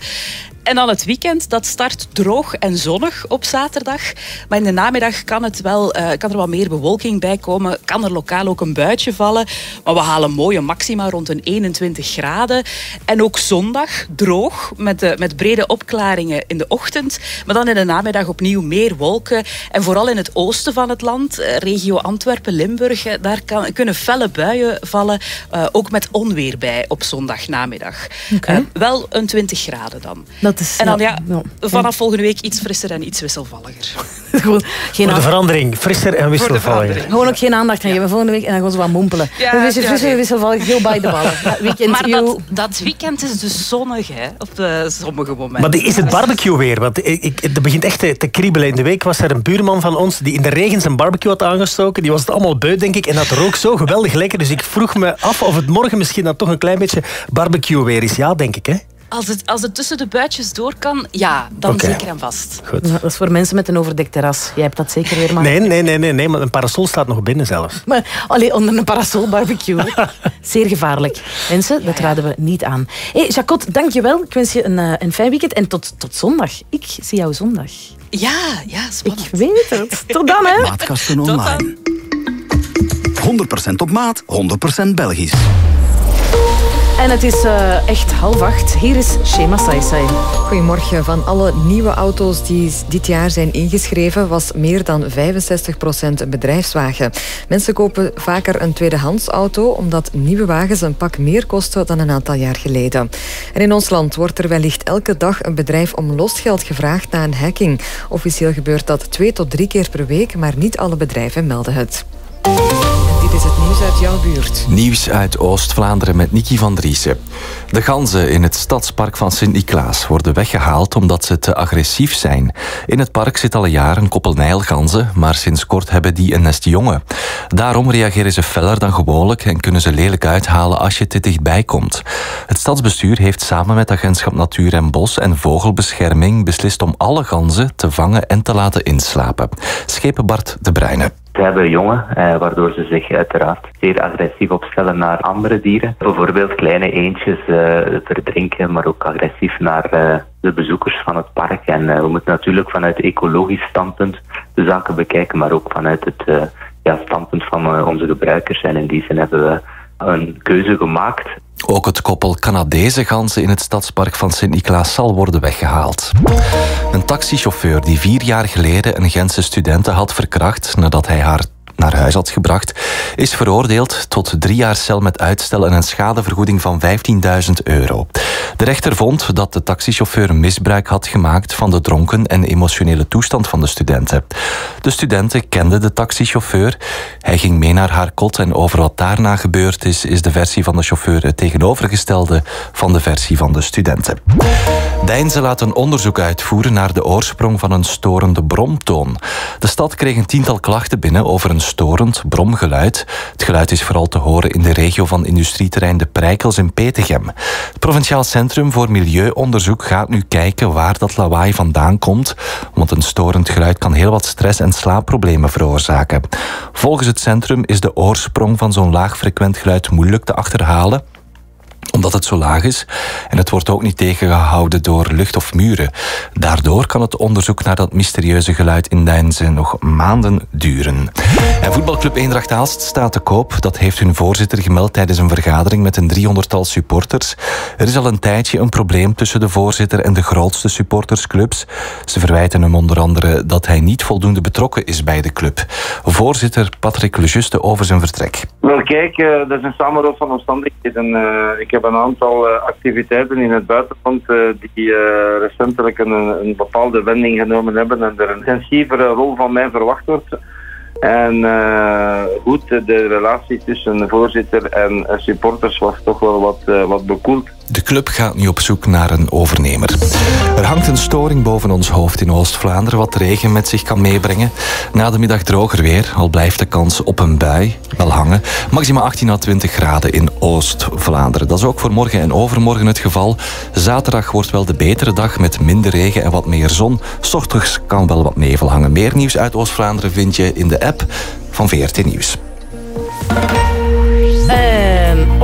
Speaker 59: En dan het weekend, dat start droog en zonnig op zaterdag. Maar in de namiddag kan, het wel, eh, kan er wat meer bewolking bij komen. Kan er lokaal ook een buitje vallen. Maar we halen mooie maxima rond een 21 graden. En ook zondag droog, met, eh, met brede opklaringen in de ochtend. Maar dan in de namiddag opnieuw meer wolken. En vooral in het oosten van het land, eh, regio Antwerpen, Limburg... eh, daar kan, kunnen felle buien vallen, ook met onweer bij op zondagnamiddag. Wel een 20 graden dan.
Speaker 6: Dat is,
Speaker 59: En dan ja,
Speaker 6: ja.
Speaker 59: vanaf volgende week iets frisser en iets wisselvalliger.
Speaker 6: Gewoon geen
Speaker 7: Voor de verandering, frisser en wisselvalliger.
Speaker 6: Gewoon ook geen aandacht aan geven volgende week en dan gewoon zo wat mompelen.
Speaker 59: Ja,
Speaker 6: we wisselen,
Speaker 59: ja,
Speaker 6: wisselen,
Speaker 59: nee.
Speaker 6: wisselvallig, heel bij de ballen. Ja, weekend,
Speaker 59: maar dat, dat weekend is dus zonnig hè, op de, sommige momenten.
Speaker 7: Maar die- is het barbecue weer? Want ik, ik, het begint echt te, te kriebelen. In de week was er een buurman van ons die in de regen zijn barbecue had aangestoken. Die was het allemaal beu, denk ik. En dat rook zo geweldig lekker. Dus ik vroeg me af of het morgen misschien dan toch een klein beetje barbecue weer is. Ja, denk ik, hè?
Speaker 59: Als het, als het tussen de buitjes door kan, ja, dan zeker en vast.
Speaker 7: Goed.
Speaker 6: Dat is voor mensen met een overdekt terras. Jij hebt dat zeker weer, maar...
Speaker 7: Nee, nee, nee, nee, nee, maar een parasol staat nog binnen zelfs.
Speaker 6: Maar alleen onder een parasol barbecue. Zeer gevaarlijk. Mensen, dat raden we niet aan. Hé, Jacot, dankjewel. Ik wens je een, eh, een fijn weekend. En tot, tot zondag. Ik zie jou zondag.
Speaker 59: Ja, ja, spannend.
Speaker 6: Ik weet het. Tot dan, hè.
Speaker 14: Maatkasten online. 100% op maat, 100% Belgisch.
Speaker 6: En het is eh, echt half acht. Hier is Shema Saisai.
Speaker 1: Goedemorgen. Van alle nieuwe auto's die dit jaar zijn ingeschreven, was meer dan 65% een bedrijfswagen. Mensen kopen vaker een tweedehands auto, omdat nieuwe wagens een pak meer kosten dan een aantal jaar geleden. En in ons land wordt er wellicht elke dag een bedrijf om losgeld gevraagd na een hacking. Officieel gebeurt dat twee tot drie keer per week, maar niet alle bedrijven melden het. Nieuws uit jouw buurt.
Speaker 4: Nieuws uit Oost-Vlaanderen met Nicky van Driessen. De ganzen in het stadspark van Sint-Niklaas worden weggehaald omdat ze te agressief zijn. In het park zit al een jaar een koppel nijlganzen, maar sinds kort hebben die een nest jongen. Daarom reageren ze feller dan gewoonlijk en kunnen ze lelijk uithalen als je te dichtbij komt. Het stadsbestuur heeft samen met Agentschap Natuur en Bos en Vogelbescherming beslist om alle ganzen te vangen en te laten inslapen. Schepen Bart de Bruyne.
Speaker 26: Hebben jongen, eh, waardoor ze zich uiteraard zeer agressief opstellen naar andere dieren. Bijvoorbeeld kleine eendjes eh, verdrinken, maar ook agressief naar eh, de bezoekers van het park. En eh, we moeten natuurlijk vanuit ecologisch standpunt de zaken bekijken, maar ook vanuit het eh, ja, standpunt van eh, onze gebruikers. En in die zin hebben we een keuze gemaakt
Speaker 4: Ook het koppel Canadese ganzen in het stadspark van Sint-Niklaas zal worden weggehaald. Een taxichauffeur die vier jaar geleden een Gentse studente had verkracht nadat hij haar naar huis had gebracht, is veroordeeld tot drie jaar cel met uitstel en een schadevergoeding van 15.000 euro. De rechter vond dat de taxichauffeur misbruik had gemaakt van de dronken en emotionele toestand van de studenten. De studenten kenden de taxichauffeur. Hij ging mee naar haar kot en over wat daarna gebeurd is, is de versie van de chauffeur het tegenovergestelde van de versie van de studenten. Deinze laat een onderzoek uitvoeren naar de oorsprong van een storende bromtoon. De stad kreeg een tiental klachten binnen over een storend bromgeluid. Het geluid is vooral te horen in de regio van industrieterrein De Prijkels in Petegem. Het Provinciaal Centrum voor Milieuonderzoek gaat nu kijken waar dat lawaai vandaan komt, want een storend geluid kan heel wat stress en slaapproblemen veroorzaken. Volgens het centrum is de oorsprong van zo'n laagfrequent geluid moeilijk te achterhalen omdat het zo laag is. En het wordt ook niet tegengehouden door lucht of muren. Daardoor kan het onderzoek naar dat mysterieuze geluid in Deinzen nog maanden duren. En voetbalclub Eendracht Aalst staat te koop. Dat heeft hun voorzitter gemeld tijdens een vergadering met een driehonderdtal supporters. Er is al een tijdje een probleem tussen de voorzitter en de grootste supportersclubs. Ze verwijten hem onder andere dat hij niet voldoende betrokken is bij de club. Voorzitter Patrick Lejuste over zijn vertrek.
Speaker 60: Wel kijk, eh, dat is een samenloop van omstandigheden. Eh, heb een aantal eh, activiteiten in het buitenland eh, die eh, recentelijk een, een bepaalde wending genomen hebben en er een intensievere rol van mij verwacht wordt. En eh, goed, de relatie tussen voorzitter en eh, supporters was toch wel wat, eh, wat bekoeld.
Speaker 4: De club gaat nu op zoek naar een overnemer. Er hangt een storing boven ons hoofd in Oost-Vlaanderen, wat regen met zich kan meebrengen. Na de middag droger weer, al blijft de kans op een bui wel hangen. Maxima 18 à 20 graden in Oost-Vlaanderen. Dat is ook voor morgen en overmorgen het geval. Zaterdag wordt wel de betere dag met minder regen en wat meer zon. 's Ochtends kan wel wat nevel hangen. Meer nieuws uit Oost-Vlaanderen vind je in de app van VRT Nieuws.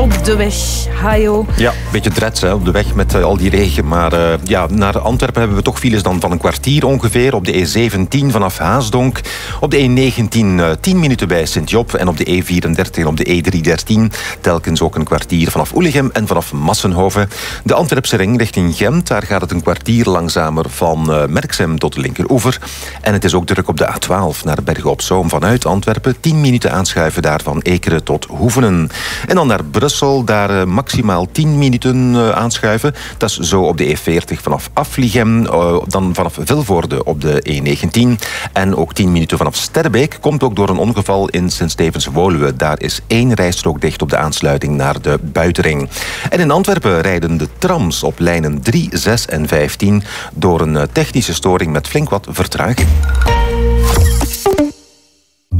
Speaker 6: Op de weg, Hajo.
Speaker 27: Ja, een beetje drets hè, op de weg met eh, al die regen. Maar eh, ja, naar Antwerpen hebben we toch files dan van een kwartier ongeveer. Op de E17 vanaf Haasdonk. Op de E19 eh, 10 minuten bij Sint-Job. En op de E34 en op de E313 telkens ook een kwartier vanaf Oelichem en vanaf Massenhoven. De Antwerpse ring richting Gent. Daar gaat het een kwartier langzamer van eh, Merksem tot de linkeroever. En het is ook druk op de A12 naar Bergen op Zoom vanuit Antwerpen. 10 minuten aanschuiven daar van Ekeren tot Hoevenen. En dan naar Brussel, daar eh, maximaal 10 minuten eh, aanschuiven. Dat is zo op de E40 vanaf Afliegem, eh, dan vanaf Vilvoorde op de E19. En ook 10 minuten vanaf Sterbeek. Komt ook door een ongeval in Sint-Stevens-Woluwe. Daar is één rijstrook dicht op de aansluiting naar de buitenring. En in Antwerpen rijden de trams op lijnen 3, 6 en 15 door een technische storing met flink wat vertraging.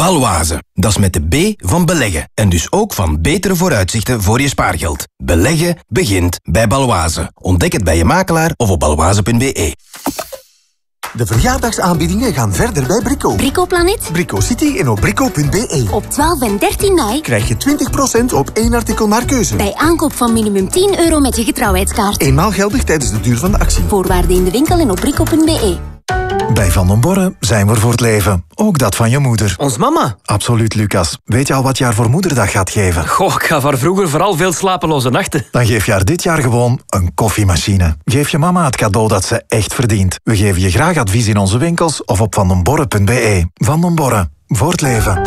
Speaker 13: Baloise, dat is met de B van beleggen. En dus ook van betere vooruitzichten voor je spaargeld. Beleggen begint bij Baloise. Ontdek het bij je makelaar of op baloise.be.
Speaker 14: De verjaardagsaanbiedingen gaan verder bij Brico.
Speaker 61: Brico Planet?
Speaker 14: Brico City en op brico.be.
Speaker 61: Op 12 en 13 mei
Speaker 14: Krijg je 20% op één artikel naar keuze.
Speaker 61: bij aankoop van minimum 10 euro met je getrouwheidskaart.
Speaker 14: Eenmaal geldig tijdens de duur van de actie.
Speaker 61: Voorwaarden in de winkel en op brico.be.
Speaker 62: Bij Van den Borre zijn we voor het leven. Ook dat van je moeder.
Speaker 63: Ons mama?
Speaker 62: Absoluut, Lucas. Weet je al wat je haar voor moederdag gaat geven?
Speaker 63: Goh, ik ga voor vroeger vooral veel slapeloze nachten.
Speaker 62: Dan geef je haar dit jaar gewoon een koffiemachine. Geef je mama het cadeau dat ze echt verdient. We geven je graag advies in onze winkels of op vandenborre.be. Van den Borre, voor het leven.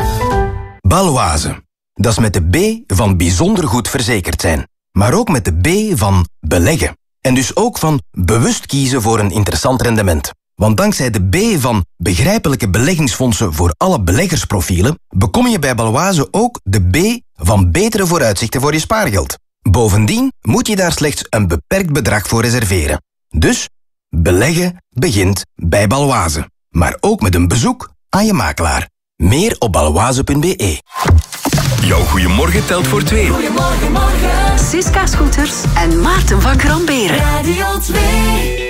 Speaker 13: Baloise, dat is met de B van bijzonder goed verzekerd zijn. Maar ook met de B van beleggen. En dus ook van bewust kiezen voor een interessant rendement. Want dankzij de B van begrijpelijke beleggingsfondsen voor alle beleggersprofielen, bekom je bij Baloise ook de B van betere vooruitzichten voor je spaargeld. Bovendien moet je daar slechts een beperkt bedrag voor reserveren. Dus, beleggen begint bij Baloise. Maar ook met een bezoek aan je makelaar. Meer op baloise.be.
Speaker 24: Jouw goeiemorgen telt voor twee.
Speaker 12: Goedemorgen, morgen. Siska Scooters en Maarten van Gramberen.
Speaker 64: Radio 2.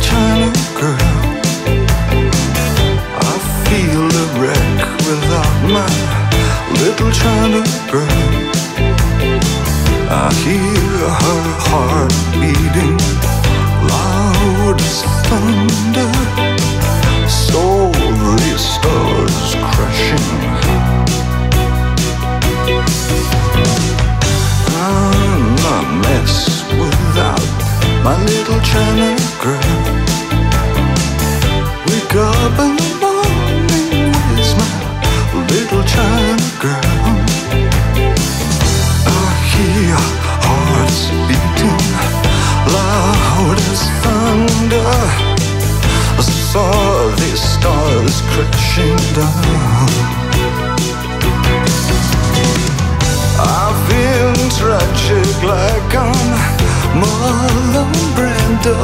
Speaker 65: China girl. I feel a wreck without my little China girl. I hear her heart beating loud as thunder. Wake up in the morning, my little China girl? I hear hearts beating loud as thunder. I saw the stars crashing down. I've been tragic like I'm. Marlon when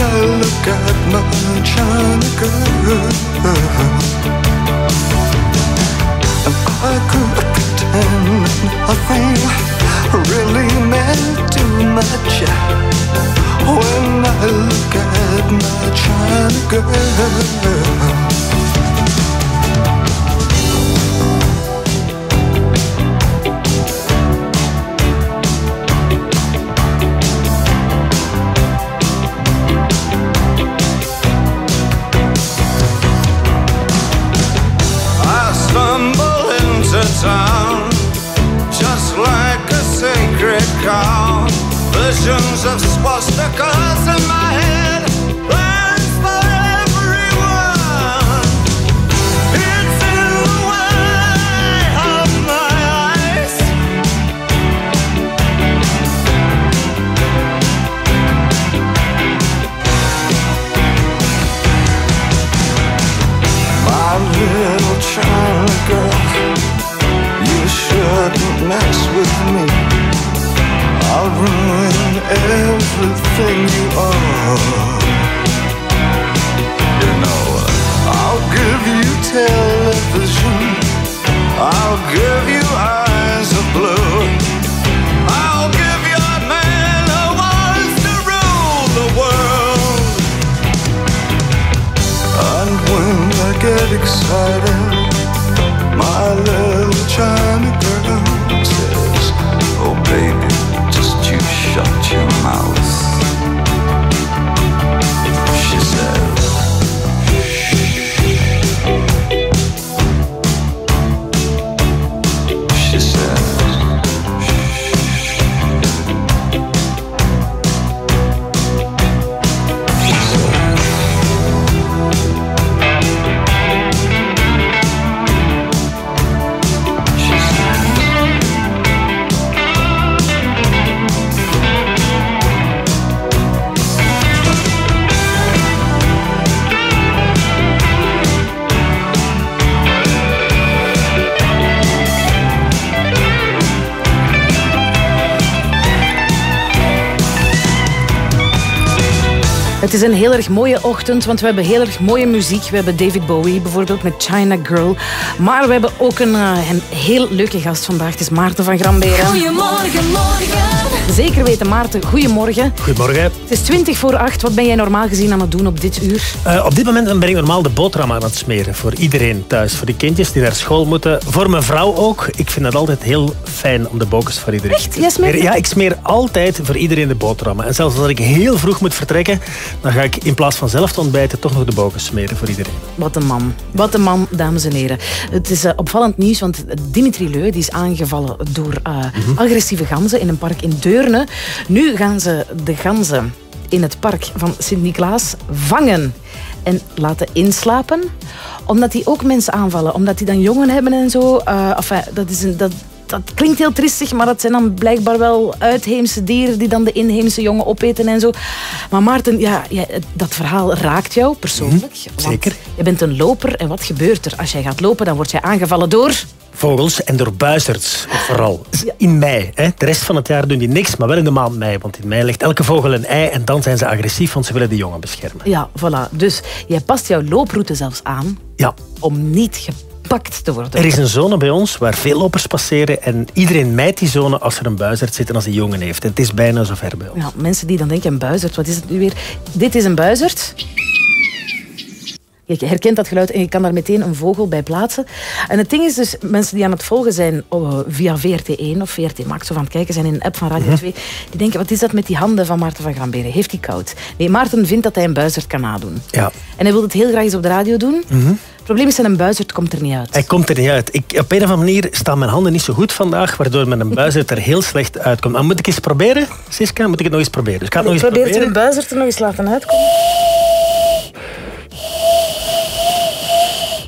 Speaker 65: I look at my China girl, and I could pretend nothing really meant too much. When I look at my China girl. Town just like a sacred cow. Visions of swastikas in my head. Everything you are. You know, I'll give you television. I'll give you eyes of blue. I'll give you a man who wants to rule the world. And when I get excited, my little
Speaker 6: Het is een heel erg mooie ochtend, want we hebben heel erg mooie muziek. We hebben David Bowie bijvoorbeeld met China Girl. Maar we hebben ook een, eh, een heel leuke gast vandaag. Het is Maarten van Gramberen.
Speaker 32: Goedemorgen, morgen.
Speaker 6: Zeker weten, Maarten. Goedemorgen.
Speaker 7: Goedemorgen.
Speaker 6: Het is 20 voor 8. Wat ben jij normaal gezien aan het doen op dit uur?
Speaker 7: Eh, op dit moment ben ik normaal de boterham aan het smeren. Voor iedereen thuis. Voor de kindjes die naar school moeten. Voor mijn vrouw ook. Ik vind het altijd heel fijn om de bokens voor iedereen
Speaker 6: Echt? Jij smeert.
Speaker 7: Ja, ik smeer altijd voor iedereen de boterhammen. En zelfs als ik heel vroeg moet vertrekken, dan ga ik in plaats van zelf te ontbijten toch nog de bokens smeren voor iedereen.
Speaker 6: Wat een man. Wat een man, dames en heren. Het is eh, opvallend nieuws, want Dimitri Leu die is aangevallen door eh, agressieve ganzen in een park in Deurne. Nu gaan ze de ganzen in het park van Sint-Niklaas vangen en laten inslapen. Omdat die ook mensen aanvallen. Omdat die dan jongen hebben en zo. Eh, enfin, dat is een... Dat, dat klinkt heel triestig, maar dat zijn dan blijkbaar wel uitheemse dieren die dan de inheemse jongen opeten en zo. Maar Maarten, ja, ja, dat verhaal raakt jou persoonlijk. want
Speaker 7: zeker.
Speaker 6: Je bent een loper en wat gebeurt er? Als jij gaat lopen, dan word jij aangevallen door...
Speaker 7: Vogels en door buizerds vooral. In mei. Hè. De rest van het jaar doen die niks, maar wel in de maand mei. Want in mei legt elke vogel een ei en dan zijn ze agressief, want ze willen de jongen beschermen.
Speaker 6: Ja, voilà. Dus jij past jouw looproute zelfs aan
Speaker 7: Ja.
Speaker 6: om niet gepakt te worden.
Speaker 7: Er is een zone bij ons waar veel lopers passeren en iedereen mijt die zone als er een buizerd zit en als hij jongen heeft. En het is bijna zover bij ons.
Speaker 6: Ja, mensen die dan denken, een buizerd, wat is het nu weer? Dit is een buizerd. Je herkent dat geluid en je kan daar meteen een vogel bij plaatsen. En het ding is dus, mensen die aan het volgen zijn oh, via VRT1 of VRT Max of aan het kijken zijn in een app van Radio
Speaker 7: Mhm.
Speaker 6: 2, die denken, wat is dat met die handen van Maarten van Gramberen? Heeft hij koud? Nee, Maarten vindt dat hij een buizerd kan nadoen.
Speaker 7: Ja.
Speaker 6: En hij wil het heel graag eens op de radio doen.
Speaker 7: Mhm.
Speaker 6: Het probleem is dat een buizerd komt er niet uit.
Speaker 7: Hij komt er niet uit. Ik, op een of andere manier staan mijn handen niet zo goed vandaag, waardoor met een buizerd er heel slecht uitkomt. Maar moet ik eens proberen, Siska? Moet ik het nog eens proberen? Dus ik ga het nog eens
Speaker 6: Probeert
Speaker 7: proberen.
Speaker 6: een buizerd er nog eens laten uitkomen?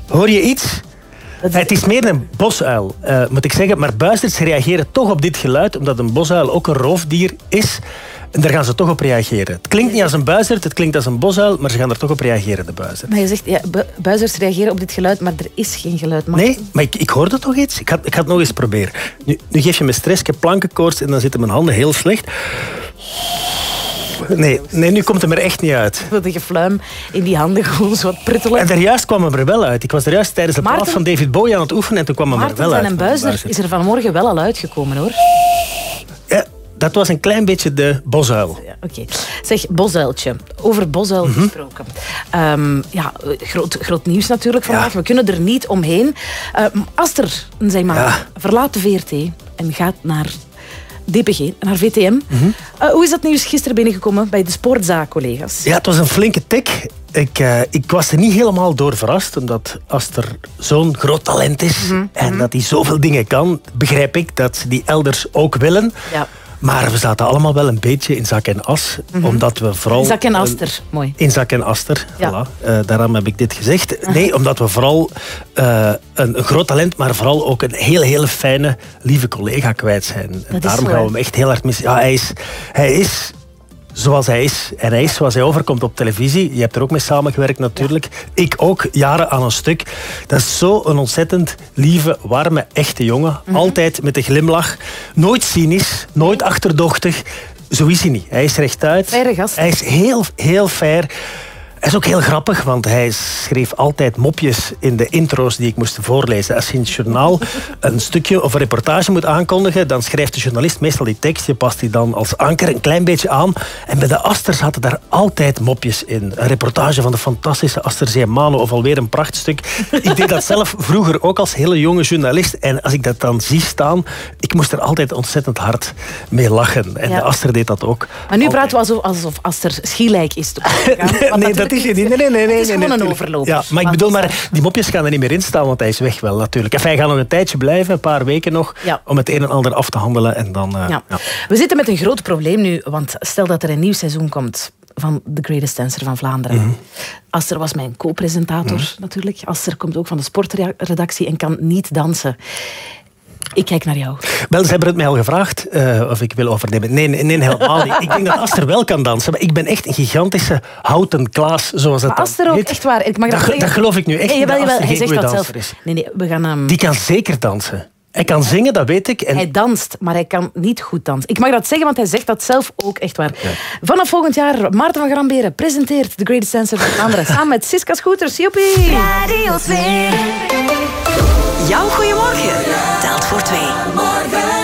Speaker 7: Hoor je iets? Het is meer een bosuil, eh, moet ik zeggen. Maar buizerds reageren toch op dit geluid, omdat een bosuil ook een roofdier is. En daar gaan ze toch op reageren. Het klinkt niet als een buizerd, het klinkt als een bosuil, maar ze gaan er toch op reageren, de buizerd.
Speaker 6: Maar je zegt, ja, bu- buizers reageren op dit geluid, maar er is geen geluid. Maar
Speaker 7: Nee, maar ik, ik hoorde toch iets. Ik ga, ik ga het nog eens proberen. Nu, nu geef je me stress, ik heb plankenkoorts en dan zitten mijn handen heel slecht. Nee, nee, nu komt het er echt niet uit.
Speaker 6: De gefluim in die handen gewoon zo wat pruttelen.
Speaker 7: En daarjuist kwam het er wel uit. Ik was er juist tijdens de plaat van David Bowie aan het oefenen en toen kwam het er wel uit.
Speaker 6: en buizer is er vanmorgen wel al uitgekomen, hoor.
Speaker 7: Ja, dat was een klein beetje de bosuil.
Speaker 6: Ja, Oké. Zeg, Bosuiltje. Over Bosuil
Speaker 7: Mhm.
Speaker 6: gesproken. Ehm, ja, groot, groot nieuws natuurlijk vandaag. We kunnen er niet omheen. Eh, Aster, zeg maar, verlaat de VRT en gaat naar DPG, naar VTM.
Speaker 7: Mhm.
Speaker 6: Eh, hoe is dat nieuws gisteren binnengekomen bij de sportzaak-collega's?
Speaker 7: Ja, het was een flinke tik. Ik, eh, ik was er niet helemaal door verrast, omdat Aster zo'n groot talent is
Speaker 6: Mhm,
Speaker 7: en dat hij zoveel dingen kan, begrijp ik dat ze die elders ook willen.
Speaker 6: Ja.
Speaker 7: Maar we zaten allemaal wel een beetje in zak en as,
Speaker 6: Mhm.
Speaker 7: omdat we vooral...
Speaker 6: Zak en Aster, mooi.
Speaker 7: In zak en aster,
Speaker 6: Ja.
Speaker 7: voilà. Eh, daarom heb ik dit gezegd. Nee, omdat we vooral eh, een, een groot talent, maar vooral ook een hele, hele fijne, lieve collega kwijt zijn. En daarom gaan we hem echt heel hard missen. Ja, hij is, hij is zoals hij is. En hij is zoals hij overkomt op televisie. Je hebt er ook mee samengewerkt natuurlijk. Ik ook, jaren aan een stuk. Dat is zo een ontzettend lieve, warme, echte jongen.
Speaker 6: Mhm.
Speaker 7: Altijd met een glimlach. Nooit cynisch, nooit achterdochtig. Zo is hij niet. Hij is rechtuit. Hij is heel, heel fair. Hij is ook heel grappig, want hij schreef altijd mopjes in de intro's die ik moest voorlezen. Als je in het journaal een stukje of een reportage moet aankondigen, dan schrijft de journalist meestal die tekst. Je past die dan als anker een klein beetje aan. En bij de Asters zaten daar altijd mopjes in. Een reportage van de fantastische Aster Zeemano of alweer een prachtstuk. Ik deed dat zelf vroeger ook als hele jonge journalist. En als ik dat dan zie staan, ik moest er altijd ontzettend hard mee lachen. En
Speaker 6: Ja.
Speaker 7: de Aster deed dat ook.
Speaker 6: Maar nu praten we alsof, alsof Aster schielijk is. te gaan. Want
Speaker 7: nee, dat is het niet. Nee, nee, nee, nee,
Speaker 6: Het is gewoon een overloper.
Speaker 7: Ja, maar ik bedoel, maar die mopjes gaan er niet meer in staan, want hij is weg wel natuurlijk. Enfin, hij gaat nog een tijdje blijven, een paar weken nog,
Speaker 6: Ja.
Speaker 7: om het een en ander af te handelen. En dan, eh,
Speaker 6: Ja.
Speaker 7: ja.
Speaker 6: We zitten met een groot probleem nu, want stel dat er een nieuw seizoen komt van The Greatest Dancer van Vlaanderen.
Speaker 7: Mhm.
Speaker 6: Aster was mijn co-presentator natuurlijk. Aster komt ook van de sportredactie en kan niet dansen. Ik kijk naar jou.
Speaker 7: Wel, ze hebben het mij al gevraagd eh, of ik wil overnemen. Nee, nee, nee, helemaal niet. Ik denk dat Aster wel kan dansen, maar ik ben echt een gigantische houten Klaas, zoals dan
Speaker 6: Aster ook,
Speaker 7: heet.
Speaker 6: echt waar. Ik mag
Speaker 7: Dat,
Speaker 6: zeggen.
Speaker 7: dat geloof ik nu echt
Speaker 6: Nee, jawel,
Speaker 7: dat
Speaker 6: jawel. Hij
Speaker 7: geen
Speaker 6: zegt dat zelf.
Speaker 7: is.
Speaker 6: Nee, nee, we gaan hem...
Speaker 7: Die kan zeker dansen. Hij kan zingen, dat weet ik. En
Speaker 6: Hij danst, maar hij kan niet goed dansen. Ik mag dat zeggen, want hij zegt dat zelf ook echt waar. Vanaf volgend jaar, Maarten van Gramberen presenteert The Greatest Dancer van Vlaanderen. samen met Siska Scooters. Joepie!
Speaker 12: Radio 2. Jouw goeiemorgen telt voor twee.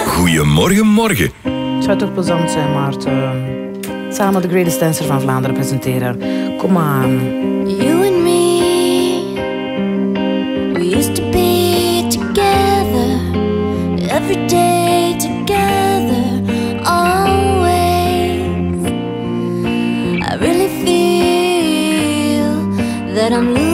Speaker 24: Goedemorgen, morgen.
Speaker 6: Het zou toch plezant zijn, Maarten. Samen The Greatest Dancer van Vlaanderen presenteren. Kom aan.
Speaker 5: You and me, we used to be together every day together, always. I really feel that I'm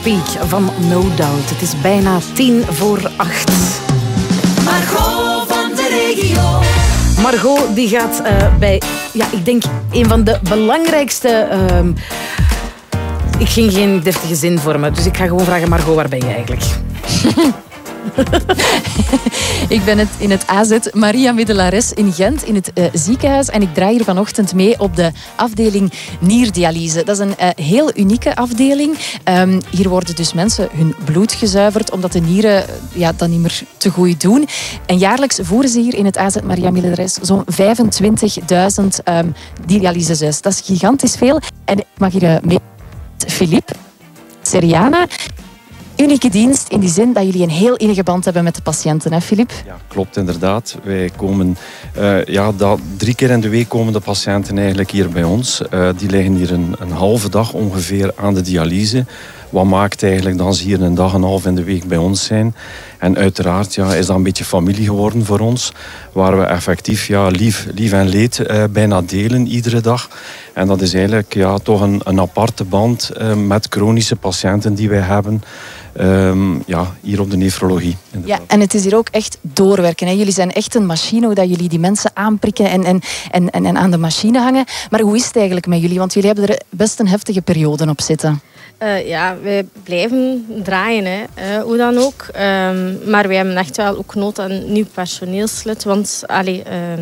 Speaker 5: Speak
Speaker 6: van No Doubt. Het is bijna tien voor acht.
Speaker 32: Margot van de regio.
Speaker 6: Margot die gaat eh, bij, ja, ik denk een van de belangrijkste. ehm, ik ging geen deftige zin vormen, dus ik ga gewoon vragen: Margot, waar ben je eigenlijk?
Speaker 37: Ik ben het in het AZ Maria Middelares in Gent in het eh, ziekenhuis en ik draai hier vanochtend mee op de afdeling nierdialyse. Dat is een eh, heel unieke afdeling. Ehm, hier worden dus mensen hun bloed gezuiverd omdat de nieren eh, ja, dat niet meer te goed doen. En jaarlijks voeren ze hier in het AZ Maria Middelares zo'n 25.000 ehm dialyses. Dat is gigantisch veel. En ik mag hier eh, mee Philippe Seriana. Unieke dienst in die zin dat jullie een heel innige band hebben met de patiënten, hè Filip?
Speaker 66: Klopt, inderdaad. Wij komen eh, ja, dat, drie keer in de week komen de patiënten eigenlijk hier bij ons. Eh, die liggen hier een, een halve dag ongeveer aan de dialyse. Wat maakt eigenlijk dat ze hier een dag en een half in de week bij ons zijn. En uiteraard ja, is dat een beetje familie geworden voor ons. Waar we effectief ja, lief, lief en leed eh, bijna delen iedere dag. En dat is eigenlijk ja, toch een, een aparte band eh, met chronische patiënten die wij hebben. Ehm, ja, hier op de nefrologie.
Speaker 37: Ja, en het is hier ook echt doorwerken. Hè. Jullie zijn echt een machine, hoe dat jullie die mensen aanprikken en, en, en, en, en aan de machine hangen. Maar hoe is het eigenlijk met jullie? Want jullie hebben er best een heftige periode op zitten.
Speaker 67: Eh, ja, wij blijven draaien, hè. Eh, hoe dan ook. Ehm, maar wij hebben echt wel ook nood aan nieuw personeelslid. Want allee, ehm,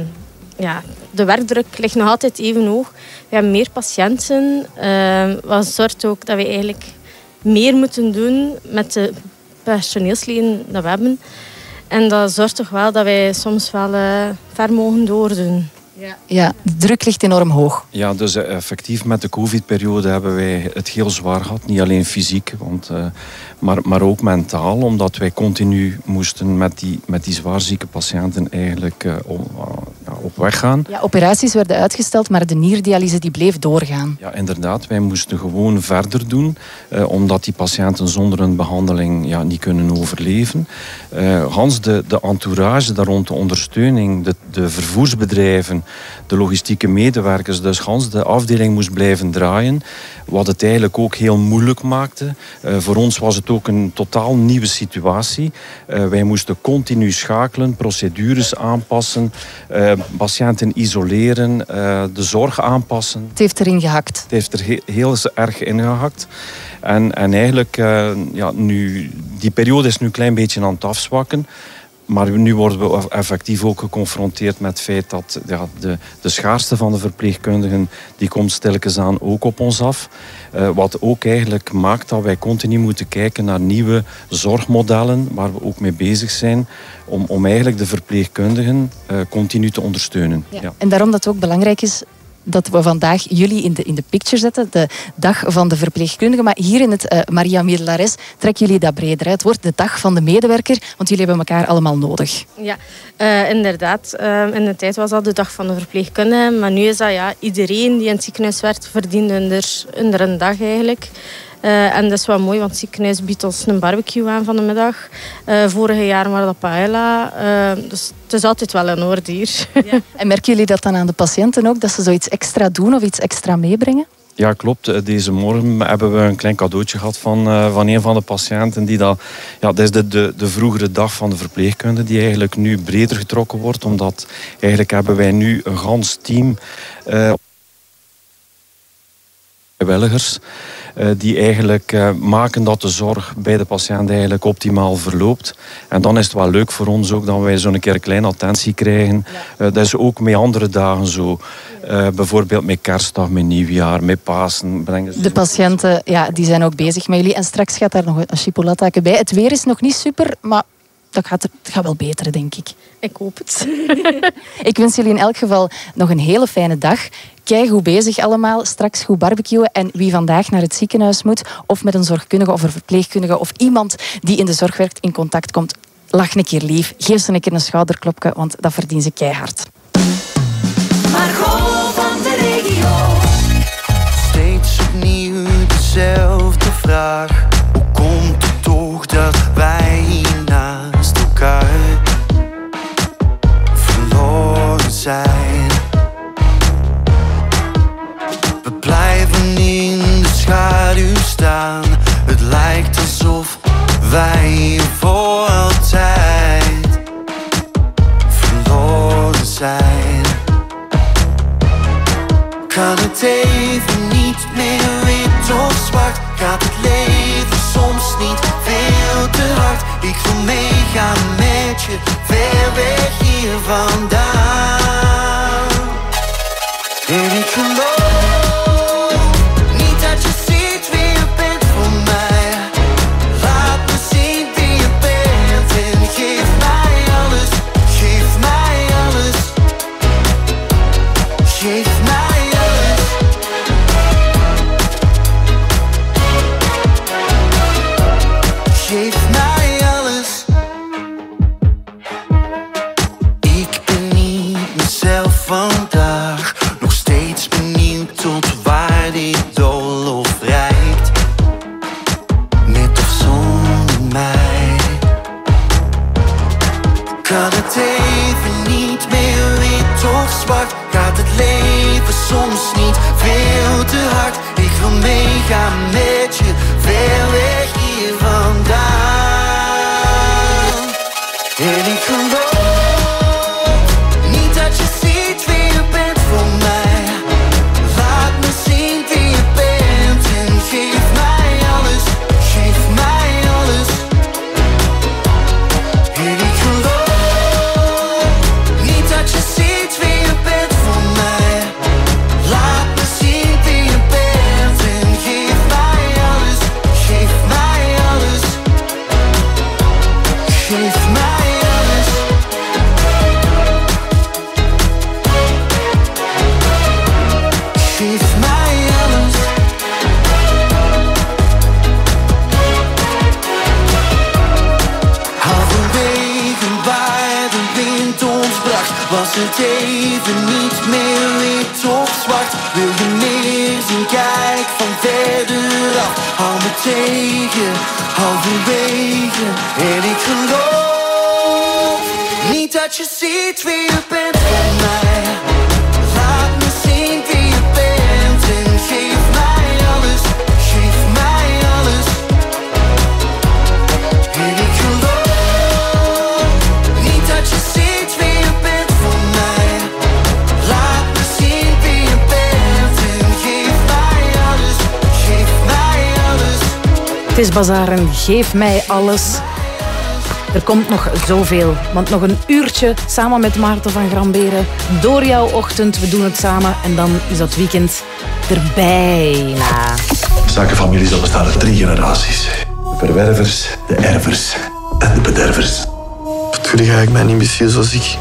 Speaker 67: ja, de werkdruk ligt nog altijd even hoog. We hebben meer patiënten. ehm, wat zorgt ook dat we eigenlijk meer moeten doen met de personeelsleden dat we hebben. En dat zorgt toch wel dat wij soms wel eh, ver mogen doordoen.
Speaker 37: Ja, de druk ligt enorm hoog.
Speaker 66: Ja, dus eh, effectief met de covid-periode hebben wij het heel zwaar gehad. Niet alleen fysiek, want, eh, maar, maar ook mentaal. Omdat wij continu moesten met die, met die zwaarzieke patiënten eigenlijk eh, op, ja, op weg gaan.
Speaker 37: Ja, operaties werden uitgesteld, maar de nierdialyse die bleef doorgaan.
Speaker 66: Ja, inderdaad. Wij moesten gewoon verder doen, eh, omdat die patiënten zonder een behandeling ja, niet kunnen overleven. Eh, Hans, de, de entourage daar rond, de ondersteuning, de, de vervoersbedrijven, de logistieke medewerkers, dus Hans, de afdeling moest blijven draaien. Wat het eigenlijk ook heel moeilijk maakte. Eh, voor ons was het ook een totaal nieuwe situatie. Eh, wij moesten continu schakelen, procedures aanpassen, eh, patiënten isoleren, de zorg aanpassen.
Speaker 37: Het heeft erin gehakt.
Speaker 66: Het heeft er he- heel erg ingehakt. En, en eigenlijk, ja, nu, die periode is nu een klein beetje aan het afzwakken. Maar nu worden we effectief ook geconfronteerd met het feit dat ja, de, de schaarste van de verpleegkundigen, die komt stilletjes aan ook op ons af. Eh, wat ook eigenlijk maakt dat wij continu moeten kijken naar nieuwe zorgmodellen, waar we ook mee bezig zijn, om, om eigenlijk de verpleegkundigen eh, continu te ondersteunen. Ja.
Speaker 37: En daarom dat het ook belangrijk is dat we vandaag jullie in de, in de picture zetten, de dag van de verpleegkundige. Maar hier in het eh, Maria Middelares trekken jullie dat breder. Het wordt de dag van de medewerker, want jullie hebben elkaar allemaal nodig.
Speaker 67: Ja, eh, inderdaad. Eh, in de tijd was dat de dag van de verpleegkundige. Maar nu is dat ja, iedereen die in het ziekenhuis werkt, verdiende onder, onder een dag eigenlijk. Eh, en dat is wel mooi, want het ziekenhuis biedt ons een barbecue aan van de middag. Eh vorig jaar was dat paella. Eh, dus het is altijd wel in orde hier.
Speaker 37: En merken jullie dat dan aan de patiënten ook, dat ze zoiets extra doen of iets extra meebrengen?
Speaker 66: Ja, klopt. Deze morgen hebben we een klein cadeautje gehad van, eh, van een van de patiënten. Die dat, ja, dat is de, de, de vroegere dag van de verpleegkunde, die eigenlijk nu breder getrokken wordt. Omdat eigenlijk hebben wij nu een gans team eh vrijwilligers. eh, die eigenlijk eh, maken dat de zorg bij de patiënt eigenlijk optimaal verloopt. En dan is het wel leuk voor ons ook dat wij zo'n keer een kleine attentie krijgen. Eh, dat is ook met andere dagen zo. Bijvoorbeeld met kerstdag, met nieuwjaar, met Pasen. Brengen ze
Speaker 37: De patiënten ja, die zijn ook bezig met jullie. En straks gaat daar nog een chipolattakke bij. Het weer is nog niet super, maar dat gaat, het gaat wel beter, denk ik.
Speaker 67: Ik hoop het.
Speaker 37: Ik wens jullie in elk geval nog een hele fijne dag. Kijk hoe bezig allemaal. Straks goed barbecuen. En wie vandaag naar het ziekenhuis moet, of met een zorgkundige of een verpleegkundige of iemand die in de zorg werkt in contact komt, lach een keer lief. Geef ze een keer een schouderklopje, want dat verdient ze keihard.
Speaker 32: Margot van de regio.
Speaker 34: Steeds opnieuw dezelfde vraag. Hoe komt het toch dat We blijven in de schaduw staan. Het lijkt wij hier voor altijd verloren zijn. Kan het even niet meer wit of zwart? Gaat het leven soms niet veel te hard? Ik wil meegaan met je, ver weg hier vandaan. En ik geloof meegaan met even niet meer wit of zwart. Wil je meer zien? Kijk van verder af. Hou me tegen, halverwege. En ik geloof niet dat je ziet wie je bent voor mij.
Speaker 6: Het is Bazaren, geef mij alles. Er komt nog zoveel, want nog een uurtje samen met Maarten van Gramberen. Door jouw ochtend, we doen het samen en dan is dat weekend er bijna.
Speaker 68: Zakenfamilies dat bestaan uit drie generaties. De verwervers, de ervers en de bedervers.
Speaker 69: Wat doe jij mij niet misschien zoals ik?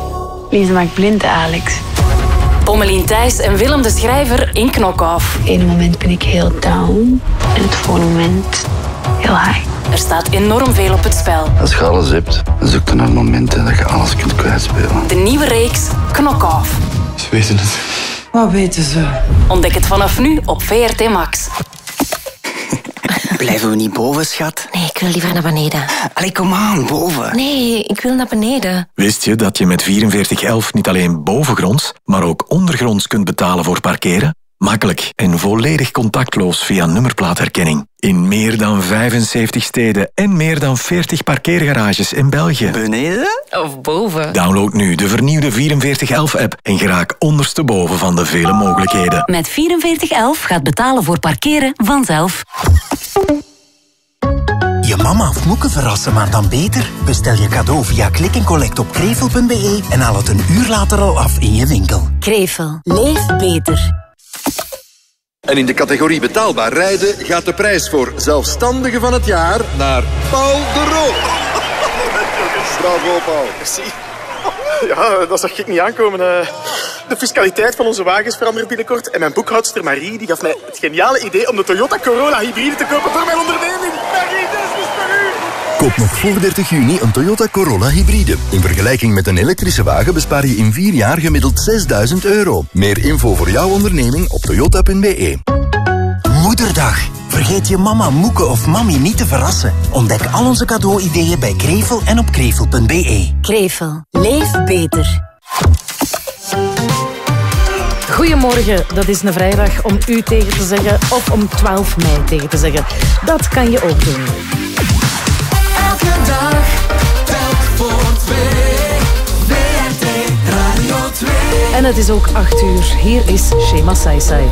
Speaker 70: Lise maakt blind, Alex.
Speaker 12: Pommelien Thijs en Willem de Schrijver in Knokhoff.
Speaker 70: Op een moment ben ik heel down en het volgende moment heel high.
Speaker 12: Er staat enorm veel op het spel.
Speaker 69: Als je alles hebt, dan zoek je naar momenten dat je alles kunt kwijtspelen.
Speaker 12: De nieuwe reeks Knokhoff.
Speaker 69: Ze weten het.
Speaker 70: Wat weten ze?
Speaker 12: Ontdek het vanaf nu op VRT Max.
Speaker 71: Blijven we niet boven, schat?
Speaker 70: Nee, ik wil liever naar beneden.
Speaker 71: Allee, kom aan, boven.
Speaker 70: Nee, ik wil naar beneden.
Speaker 72: Wist je dat je met 4411 niet alleen bovengronds, maar ook ondergronds kunt betalen voor parkeren? Makkelijk en volledig contactloos via nummerplaatherkenning. In meer dan 75 steden en meer dan 40 parkeergarages in België.
Speaker 71: Beneden?
Speaker 70: Of boven.
Speaker 72: Download nu de vernieuwde 4411-app en geraak ondersteboven van de vele mogelijkheden.
Speaker 12: Met 4411 gaat betalen voor parkeren vanzelf.
Speaker 52: Je mama of moeke verrassen, maar dan beter? Bestel je cadeau via Click Collect op krevel.be en haal het een uur later al af in je winkel.
Speaker 12: Krevel. Leef beter.
Speaker 73: En in de categorie betaalbaar rijden gaat de prijs voor zelfstandige van het jaar naar Paul de Roo. Bravo, Paul.
Speaker 74: Merci. Ja, dat zag ik niet aankomen. eh. De fiscaliteit van onze wagens verandert binnenkort. En mijn boekhoudster Marie die gaf mij het geniale idee om de Toyota Corolla hybride te kopen voor mijn onderneming. Marie,
Speaker 73: Koop nog voor 30 juni een Toyota Corolla hybride. In vergelijking met een elektrische wagen bespaar je in 4 jaar gemiddeld 6000 euro. Meer info voor jouw onderneming op toyota.be.
Speaker 52: Moederdag. Vergeet je mama, moeke of mami niet te verrassen. Ontdek al onze cadeauideeën bij Krevel en op krevel.be.
Speaker 12: Krevel. Leef beter.
Speaker 6: Goedemorgen, dat is een vrijdag om u tegen te zeggen of om 12 mei tegen te zeggen. Dat kan je ook doen.
Speaker 75: Dag, telk voor twee. VRT Radio 2.
Speaker 6: En het is ook 8 uur. Hier is Shema Saisai.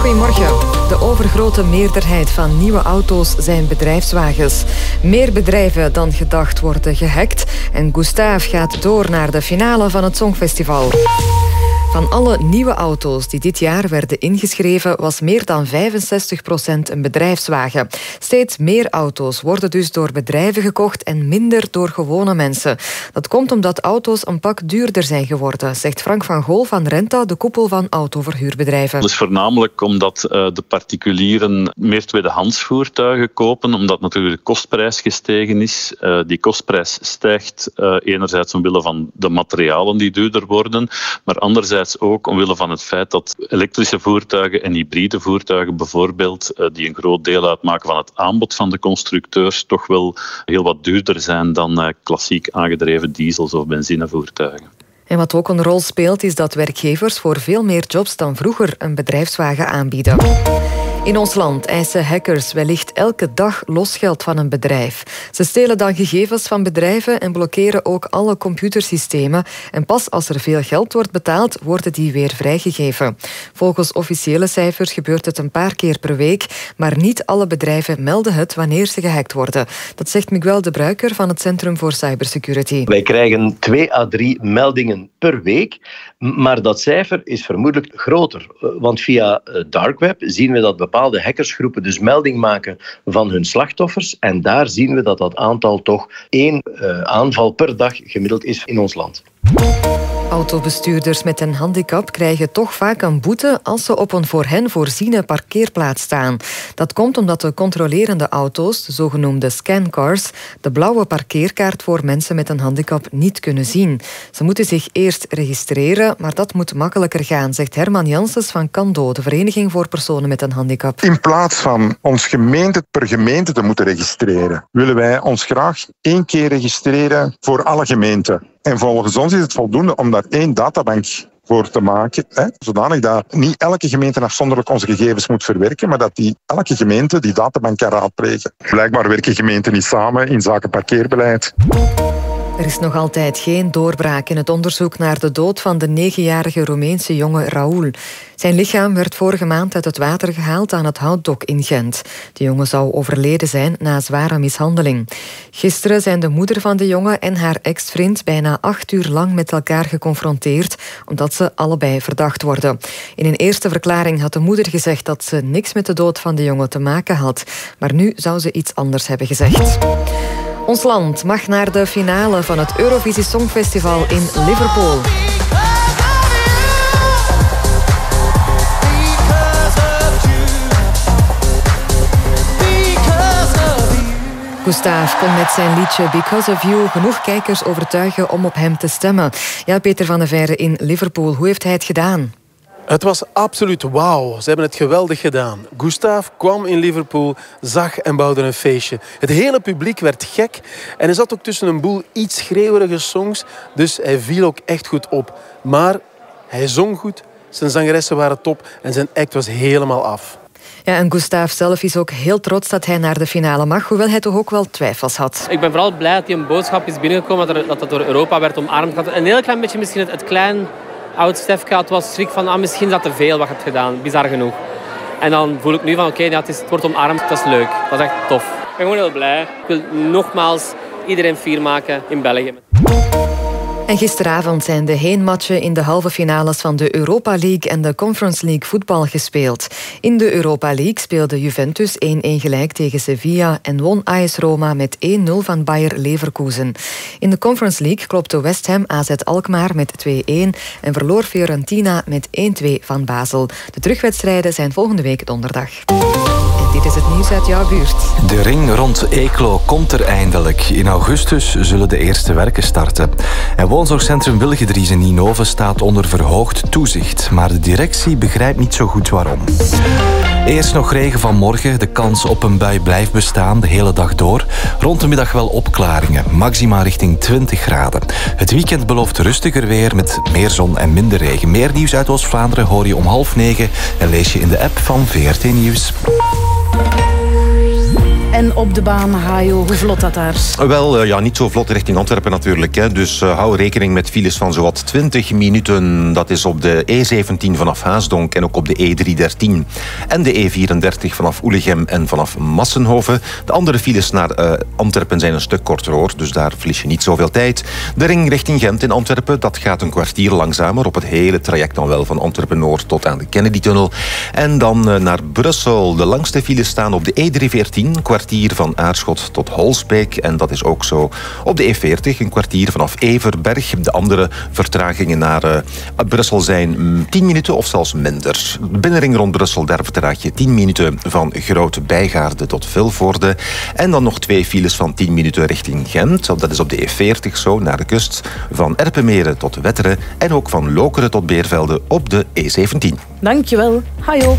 Speaker 1: Goedemorgen. De overgrote meerderheid van nieuwe auto's zijn bedrijfswagens. Meer bedrijven dan gedacht worden gehackt. En Gustave gaat door naar de finale van het Songfestival. Van alle nieuwe auto's die dit jaar werden ingeschreven, was meer dan 65% een bedrijfswagen. Steeds meer auto's worden dus door bedrijven gekocht en minder door gewone mensen. Dat komt omdat auto's een pak duurder zijn geworden, zegt Frank van Gool van Renta, de koepel van autoverhuurbedrijven.
Speaker 3: Dat is voornamelijk omdat eh, de particulieren meer tweedehands voertuigen kopen, omdat natuurlijk de kostprijs gestegen is. Eh, die kostprijs stijgt eh, enerzijds omwille van de materialen die duurder worden, maar anderzijds ook omwille van het feit dat elektrische voertuigen en hybride voertuigen bijvoorbeeld, eh, die een groot deel uitmaken van het aanbod van de constructeurs, toch wel heel wat duurder zijn dan eh, klassiek aangedreven diesels of benzinevoertuigen.
Speaker 1: En wat ook een rol speelt, is dat werkgevers voor veel meer jobs dan vroeger een bedrijfswagen aanbieden. In ons land eisen hackers wellicht elke dag losgeld van een bedrijf. Ze stelen dan gegevens van bedrijven en blokkeren ook alle computersystemen. En pas als er veel geld wordt betaald, worden die weer vrijgegeven. Volgens officiële cijfers gebeurt het een paar keer per week, maar niet alle bedrijven melden het wanneer ze gehackt worden. Dat zegt Miguel de Bruiker van het Centrum voor Cybersecurity.
Speaker 42: Wij krijgen twee à drie meldingen per week, maar dat cijfer is vermoedelijk groter. Eh, Want via eh, dark web zien we dat bepaalde hackersgroepen dus melding maken van hun slachtoffers en daar zien we dat dat aantal toch één eh, aanval per dag gemiddeld is in ons land.
Speaker 1: Autobestuurders met een handicap krijgen toch vaak een boete als ze op een voor hen voorziene parkeerplaats staan. Dat komt omdat de controlerende auto's, de zogenoemde scancars, de blauwe parkeerkaart voor mensen met een handicap niet kunnen zien. Ze moeten zich eerst registreren, maar dat moet makkelijker gaan, zegt Herman Janssens van Cando, de Vereniging voor Personen met een Handicap.
Speaker 76: In plaats van ons gemeente per gemeente te moeten registreren, willen wij ons graag één keer registreren voor alle gemeenten. En volgens ons is het voldoende om daar één databank voor te maken, hè, zodanig dat niet elke gemeente afzonderlijk onze gegevens moet verwerken, maar dat die, elke gemeente die databank kan raadplegen. Blijkbaar werken gemeenten niet samen in zaken parkeerbeleid.
Speaker 1: Er is nog altijd geen doorbraak in het onderzoek naar de dood van de negenjarige Roemeense jongen Raoul. Zijn lichaam werd vorige maand uit het water gehaald aan het houtdok in Gent. De jongen zou overleden zijn na zware mishandeling. Gisteren zijn de moeder van de jongen en haar ex-vriend bijna acht uur lang met elkaar geconfronteerd, omdat ze allebei verdacht worden. In een eerste verklaring had de moeder gezegd dat ze niks met de dood van de jongen te maken had, maar nu zou ze iets anders hebben gezegd. Ons land mag naar de finale van het Eurovisie Songfestival in Liverpool. Gustav kon met zijn liedje Because of You genoeg kijkers overtuigen om op hem te stemmen. Ja, Peter van der Veire in Liverpool, hoe heeft hij het gedaan?
Speaker 41: Het was absoluut wauw. Ze hebben het geweldig gedaan. Gustav kwam in Liverpool, zag en bouwde een feestje. Het hele publiek werd gek en hij zat ook tussen een boel iets schreeuwerige songs, dus hij viel ook echt goed op. Maar hij zong goed, zijn zangeressen waren top en zijn act was helemaal af.
Speaker 1: Ja, en Gustav zelf is ook heel trots dat hij naar de finale mag, hoewel hij toch ook wel twijfels had.
Speaker 77: Ik ben vooral blij dat die een boodschap is binnengekomen, dat, er, dat dat door Europa werd omarmd. Had Een heel klein beetje misschien het, het klein oud Stefke had was schrik van ah, misschien is dat te veel wat je hebt gedaan, bizar genoeg. En dan voel ik nu van oké, ja, het, is- het wordt omarmd, dat is leuk. Dat is echt tof. Ik ben gewoon heel blij. Ik wil nogmaals iedereen fier maken in België.
Speaker 1: En gisteravond zijn de heenmatchen in de halve finales van de Europa League en de Conference League voetbal gespeeld. In de Europa League speelde Juventus 1-1 gelijk tegen Sevilla en won AS Roma met 1-0 van Bayer Leverkusen. In de Conference League klopte West Ham AZ Alkmaar met 2-1 en verloor Fiorentina met 1-2 van Basel. De terugwedstrijden zijn volgende week donderdag. Dit is het nieuws uit jouw buurt.
Speaker 4: De ring rond Eeklo komt er eindelijk. In augustus zullen de eerste werken starten. En woonzorgcentrum Wilgedries in Ninove staat onder verhoogd toezicht. Maar de directie begrijpt niet zo goed waarom. Eerst nog regen van morgen. De kans op een bui blijft bestaan de hele dag door. Rond de middag wel opklaringen. Maxima richting 20 graden. Het weekend belooft rustiger weer met meer zon en minder regen. Meer nieuws uit Oost-Vlaanderen hoor je om half negen en lees je in de app van VRT Nieuws. Thank you.
Speaker 6: En op de baan. Hajo, hoe vlot dat daar?
Speaker 27: Wel, eh, ja, niet zo vlot richting Antwerpen natuurlijk. Hè. Dus eh, hou rekening met files van zowat 20 minuten. Dat is op de E17 vanaf Haasdonk en ook op de E313. En de E34 vanaf Oelegem en vanaf Massenhoven. De andere files naar eh, Antwerpen zijn een stuk korter hoor. Dus daar verlies je niet zoveel tijd. De ring richting Gent in Antwerpen, dat gaat een kwartier langzamer. Op het hele traject dan wel van Antwerpen-Noord tot aan de Kennedy-tunnel. En dan naar Brussel. De langste files staan op de E314. Een kwartier van Aarschot tot Holsbeek. En dat is ook zo op de E40. Een kwartier vanaf Everberg. De andere vertragingen naar eh, Brussel zijn mm, 10 minuten of zelfs minder. De binnenring rond Brussel, daar vertraag je 10 minuten van Grote Bijgaarde tot Vilvoorde. En dan nog twee files van 10 minuten richting Gent. Dat is op de E40 zo, naar de kust. Van Erpenmeren tot Wetteren. En ook van Lokeren tot Beervelde op de E E17.
Speaker 6: Dankjewel. Hajo.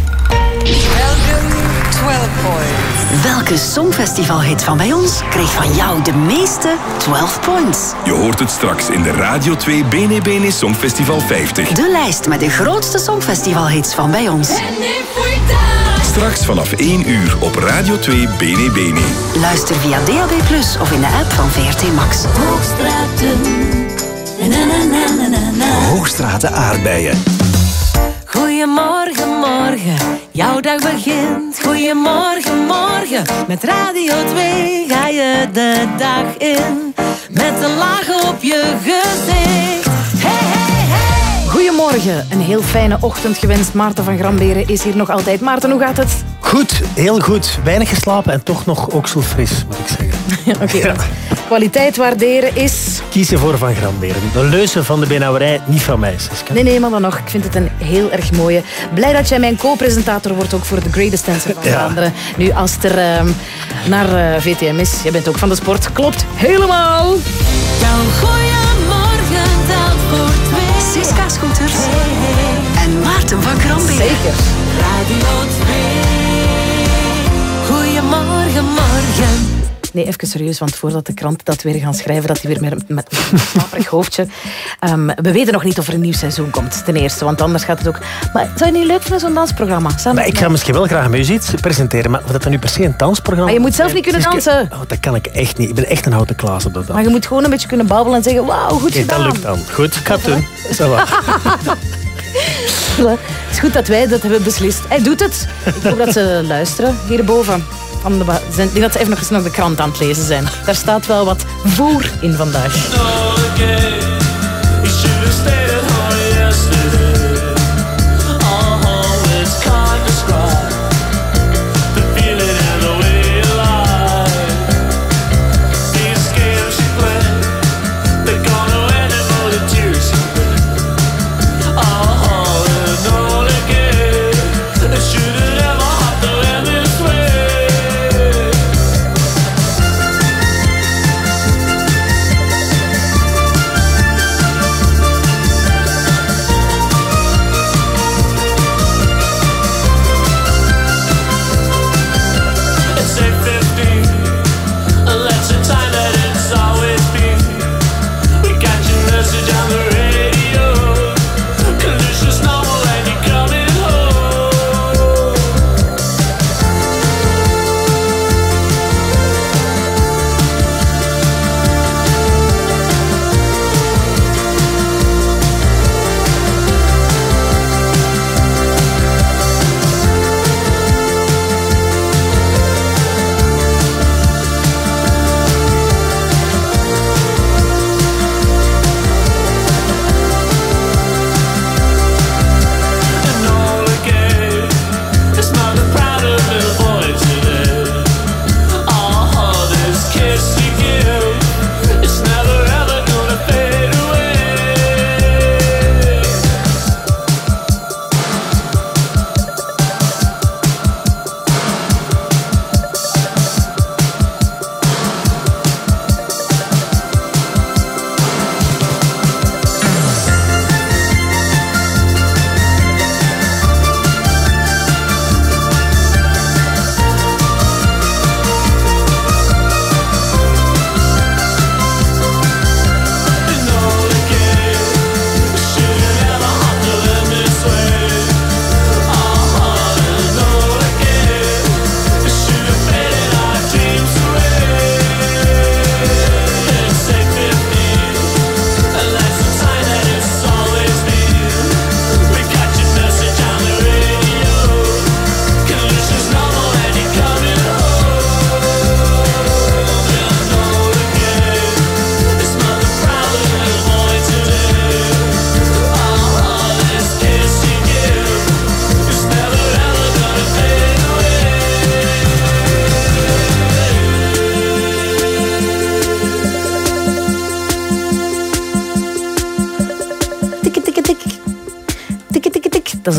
Speaker 12: Welkom 12 points. Welke songfestivalhit van bij ons kreeg van jou de meeste 12 points?
Speaker 24: Je hoort het straks in de Radio 2 Bene Bene Songfestival 50.
Speaker 12: De lijst met de grootste songfestivalhits van bij ons.
Speaker 24: Straks vanaf 1 uur op Radio 2 Bene Bene.
Speaker 12: Luister via DAB+, of in de app van VRT Max.
Speaker 14: Hoogstraten aardbeien.
Speaker 5: Goedemorgen, morgen, jouw dag begint. Goedemorgen, morgen, met Radio 2 ga je de dag in. Met een laag op je gezicht. Hey, hey.
Speaker 6: Goedemorgen, een heel fijne ochtend gewenst. Maarten van Gramberen is hier nog altijd. Maarten, hoe gaat het?
Speaker 7: Goed, heel goed. Weinig geslapen en toch nog okselfris, moet ik zeggen.
Speaker 6: Oké, kwaliteit waarderen is...
Speaker 7: Kiezen voor Van Gramberen. De leuze van de benauwerij, niet van mij, Siska.
Speaker 6: Nee, nee, maar dan nog. Ik vind het een heel erg mooie. Blij dat jij mijn co-presentator wordt ook voor de Greatest Dancer van
Speaker 7: Ja.
Speaker 6: Vlaanderen. Nu, als het er ehm, naar eh, VTM is, jij bent ook van de sport, klopt helemaal.
Speaker 5: Jouw twee.
Speaker 12: Siska Scooters en Maarten van Gramberen.
Speaker 6: Zeker.
Speaker 5: Radio 2. Goedemorgen, morgen.
Speaker 6: Nee, even serieus, want voordat de kranten dat weer gaan schrijven, dat die weer met, met een slaperig hoofdje. Ehm, we weten nog niet of er een nieuw seizoen komt, ten eerste, want anders gaat het ook... Maar zou je niet leuk vinden, zo'n dansprogramma? Samen
Speaker 7: Maar ik ga misschien wel graag u iets presenteren, maar of dat dan nu per se een dansprogramma
Speaker 6: Maar je moet zelf niet kunnen dansen.
Speaker 7: Oh, dat kan ik echt niet. Ik ben echt een houten klaas op dat dans.
Speaker 6: Maar je moet gewoon een beetje kunnen babbelen en zeggen, wauw, goed
Speaker 7: Oké, dat lukt dan. Goed, ik ga het doen.
Speaker 6: Het is goed dat wij dat hebben beslist. Hij doet het. Ik hoop dat ze luisteren hierboven. Zijn- denk dat ze even nog eens nog de krant aan het lezen zijn. Daar staat wel wat voor in vandaag.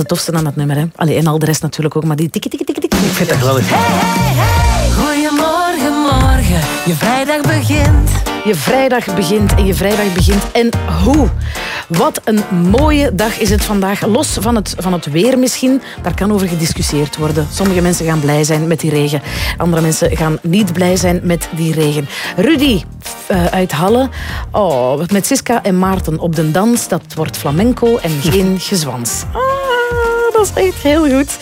Speaker 6: Tofste aan dat nummer. Hè. Allee, en al de rest natuurlijk ook, maar die tikkie tikkie tikkie tikkie.
Speaker 7: Ik vind dat geweldig.
Speaker 6: Goedemorgen, morgen. Je vrijdag begint. Je vrijdag begint en je vrijdag begint. En hoe? Wat een mooie dag is het vandaag. Los van het, van het weer misschien. Daar kan over gediscussieerd worden. Sommige mensen gaan blij zijn met die regen. Andere mensen gaan niet blij zijn met die regen. Rudy eh, uit Halle. Oh, met Siska en Maarten op de dans. Dat wordt flamenco en geen gezwans. Ah, dat is echt heel goed.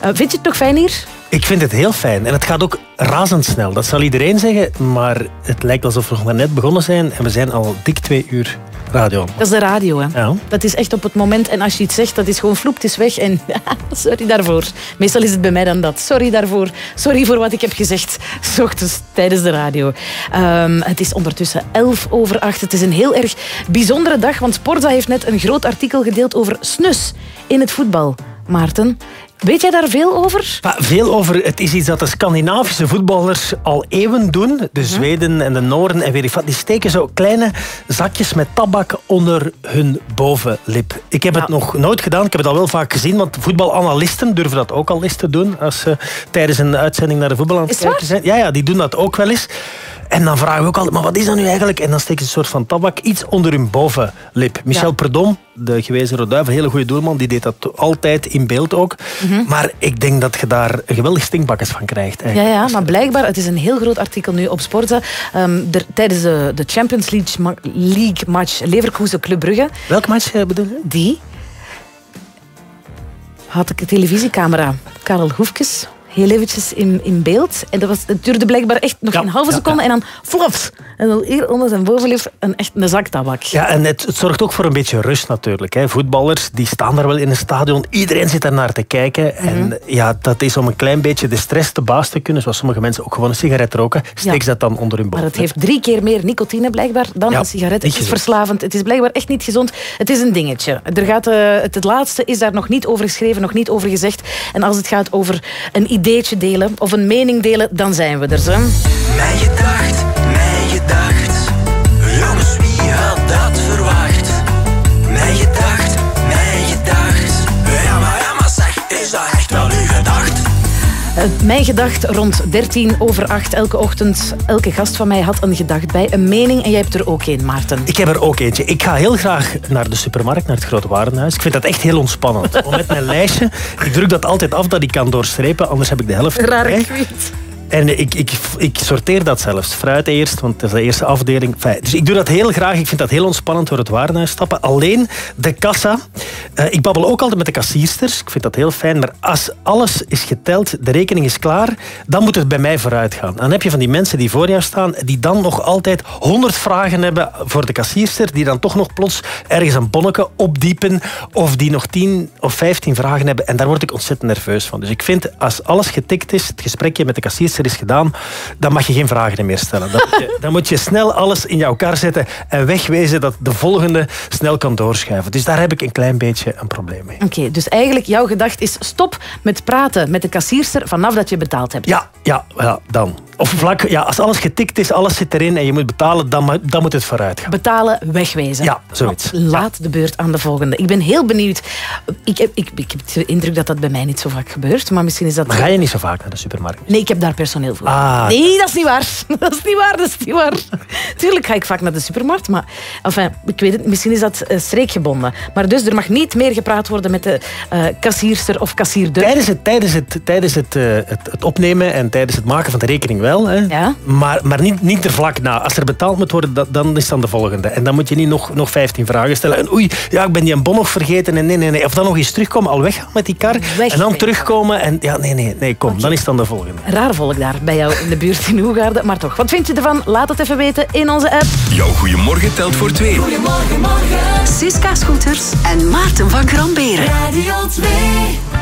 Speaker 6: Eh, vind je het nog fijn hier?
Speaker 7: Ik vind het heel fijn. En het gaat ook razendsnel. Dat zal iedereen zeggen. Maar het lijkt alsof we nog net begonnen zijn. En we zijn al dik twee uur radio.
Speaker 6: Dat is de radio, hè?
Speaker 7: Ja.
Speaker 6: Dat is echt op het moment. En als je iets zegt, dat is gewoon vloep, het is weg. En sorry daarvoor. Meestal is het bij mij dan dat. Sorry daarvoor. Sorry voor wat ik heb gezegd. 's ochtends tijdens de radio. Ehm, het is ondertussen 11 over 8. Het is een heel erg bijzondere dag. Want Sporza heeft net een groot artikel gedeeld over snus in het voetbal. Maarten, weet jij daar veel over?
Speaker 7: Veel over, het is iets dat de Scandinavische voetballers al eeuwen doen. De Zweden en de Noorden en weet ik wat. Die steken zo kleine zakjes met tabak onder hun bovenlip. Ik heb het nog nooit gedaan. Ik heb het al wel vaak gezien. Want voetbalanalisten durven dat ook al eens te doen. Als ze tijdens een uitzending naar de voetbal aan het kijken zijn. Ja, ja, die doen dat ook wel eens. En dan vragen we ook altijd, maar wat is dat nu eigenlijk? En dan steken ze een soort van tabak iets onder hun bovenlip. Michel
Speaker 6: Ja.
Speaker 7: Perdom, de gewezen Roduif, een hele goede doelman, die deed dat altijd in beeld ook.
Speaker 6: Mhm.
Speaker 7: Maar ik denk dat je daar geweldig stinkbakkers van krijgt.
Speaker 6: Ja,
Speaker 7: eigenlijk.
Speaker 6: ja, maar blijkbaar, het is een heel groot artikel nu op Sporza. Ehm, tijdens de, de Champions League, League match Leverkusen Club Brugge.
Speaker 7: Welk match eh, bedoel je?
Speaker 6: Die had ik een televisiecamera. Karel Hoefkes, heel eventjes in, in beeld. En dat was, het duurde blijkbaar echt nog een halve
Speaker 7: ja,
Speaker 6: seconde. En dan flops. En dan hier onder zijn bovenlip een, echt een zak tabak.
Speaker 7: Ja, en het, het zorgt ook voor een beetje rust natuurlijk. Hè. Voetballers die staan daar wel in een stadion. Iedereen zit daar naar te kijken. En
Speaker 6: Mhm.
Speaker 7: ja, dat is om een klein beetje de stress te baas te kunnen. Zoals sommige mensen ook gewoon een sigaret roken. Steek
Speaker 6: Ja.
Speaker 7: ze dat dan onder hun
Speaker 6: Maar
Speaker 7: boven.
Speaker 6: het heeft drie keer meer nicotine blijkbaar dan
Speaker 7: Ja,
Speaker 6: een sigaret. Het is verslavend. Het is blijkbaar echt niet gezond. Het is een dingetje. Er gaat, eh, het, het laatste is daar nog niet over geschreven, nog niet over gezegd. En als het gaat over een ideetje delen of een mening delen, dan zijn we er. Zo.
Speaker 78: Mijn gedacht, Mijn gedacht
Speaker 6: rond 13 over 8 elke ochtend. Elke gast van mij had een gedacht bij, een mening. En jij hebt er ook een, Maarten.
Speaker 7: Ik heb er ook eentje. Ik ga heel graag naar de supermarkt, naar het grote warenhuis. Ik vind dat echt heel ontspannend. Om met mijn lijstje, ik druk dat altijd af dat ik kan doorstrepen, anders heb ik de helft.
Speaker 6: Rare
Speaker 7: erbij. En ik, ik, ik sorteer dat zelfs. Fruit eerst, want dat is de eerste afdeling. Dus ik doe dat heel graag. Ik vind dat heel ontspannend door het warenhuis stappen. Alleen de kassa. Eh, ik babbel ook altijd met de kassiersters. Ik vind dat heel fijn. Maar als alles is geteld, de rekening is klaar, dan moet het bij mij vooruit gaan. Dan heb je van die mensen die voor jou staan, die dan nog altijd honderd vragen hebben voor de kassierster, die dan toch nog plots ergens een bonnetje opdiepen, of die nog tien of vijftien vragen hebben. En daar word ik ontzettend nerveus van. Dus ik vind, als alles getikt is, het gesprekje met de kassierster is gedaan, dan mag je geen vragen meer stellen. Dan moet je, dan moet je snel alles in jouw kar zetten en wegwezen dat de volgende snel kan doorschuiven. Dus daar heb ik een klein beetje een probleem mee.
Speaker 6: Oké, dus eigenlijk jouw gedacht is stop met praten met de kassierster vanaf dat je betaald hebt.
Speaker 7: Ja, ja, ja dan. Of vlak, ja, als alles getikt is, alles zit erin en je moet betalen, dan, dan moet het vooruit gaan.
Speaker 6: Betalen, wegwezen.
Speaker 7: Ja, zoiets.
Speaker 6: Laat de beurt aan de volgende. Ik ben heel benieuwd. Ik heb, ik, ik heb de indruk dat dat bij mij niet zo vaak gebeurt, maar misschien is dat...
Speaker 7: Maar ga je niet zo vaak naar de supermarkt?
Speaker 6: Nee, ik heb daar personeel voor.
Speaker 7: Ah.
Speaker 6: Nee, dat is niet waar. Dat is niet waar, dat is niet waar. Tuurlijk ga ik vaak naar de supermarkt, maar enfin, ik weet het, misschien is dat eh, streekgebonden. Maar dus er mag niet meer gepraat worden met de eh, kassierster of kassierder.
Speaker 7: Tijdens, het, tijdens, het, tijdens het, eh, het, het opnemen en tijdens het maken van de rekening wel. Hè.
Speaker 6: Ja.
Speaker 7: Maar, maar niet, niet er vlak na. Als er betaald moet worden, dat, dan is dan de volgende. En dan moet je niet nog, nog 15 vragen stellen. En oei, ja, ik ben die een bon nog vergeten. En nee, nee, nee. Of dan nog eens terugkomen, al weggaan met die kar. en dan terugkomen. En ja, nee, nee, nee, kom. Dan is dan de volgende.
Speaker 6: Raar volk daar bij jou in de buurt in Hoegaarden. Maar toch, wat vind je ervan? Laat het even weten in onze app.
Speaker 24: Jouw goeiemorgen telt voor twee.
Speaker 12: Goedemorgen, morgen. Siska Scooters en Maarten van Gramberen.
Speaker 34: Radio 2.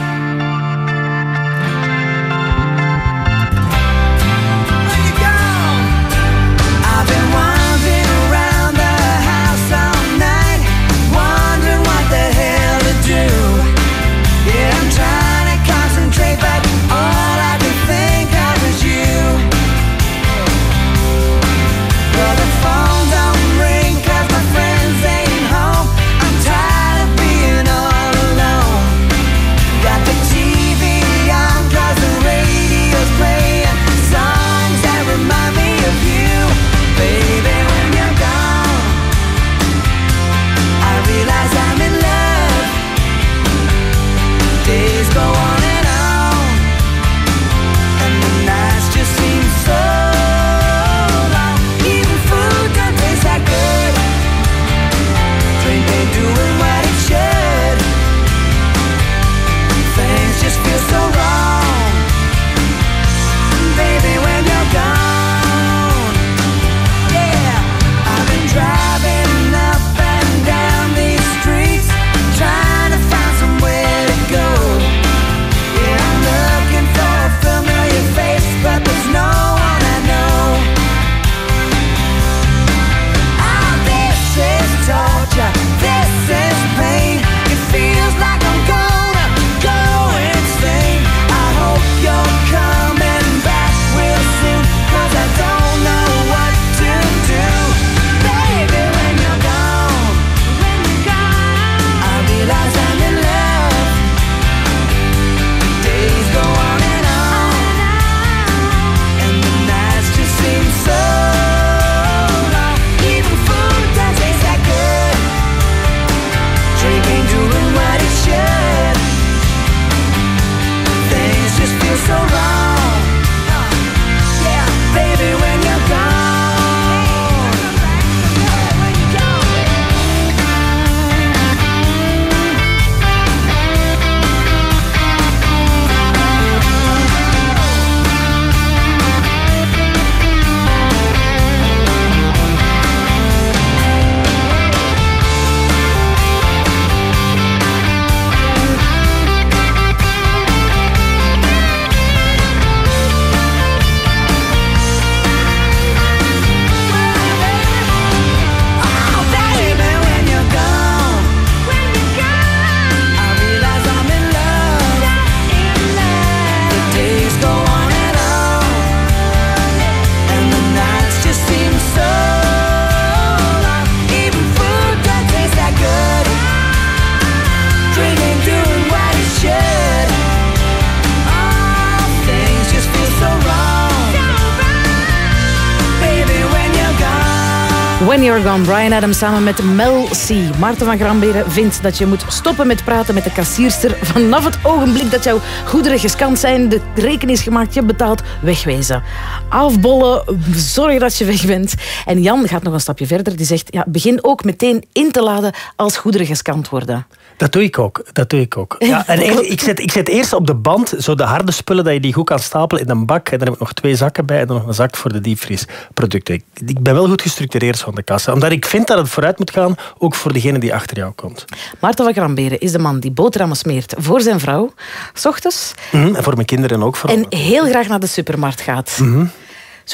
Speaker 6: Brian Adams samen met Mel C. Maarten van Gramberen vindt dat je moet stoppen met praten met de kassierster. Vanaf het ogenblik dat jouw goederen gescand zijn, de rekening is gemaakt, je hebt betaald, wegwezen. Afbollen, zorg dat je weg bent. En Jan gaat nog een stapje verder. Die zegt, ja, begin ook meteen in te laden als goederen gescand worden.
Speaker 7: Dat doe ik ook. Dat doe ik ook. Ja, en ik, zet, ik zet eerst op de band zo de harde spullen dat je die goed kan stapelen in een bak. En dan heb ik nog twee zakken bij en dan nog een zak voor de diepvriesproducten. Ik, ik ben wel goed gestructureerd van de kassa. Omdat ik vind dat het vooruit moet gaan, ook voor degene die achter jou komt.
Speaker 6: Maarten van Gramberen is de man die boterhammen smeert voor zijn vrouw, s ochtends,
Speaker 7: Mhm, En voor mijn kinderen ook vooral.
Speaker 6: en heel graag naar de supermarkt gaat.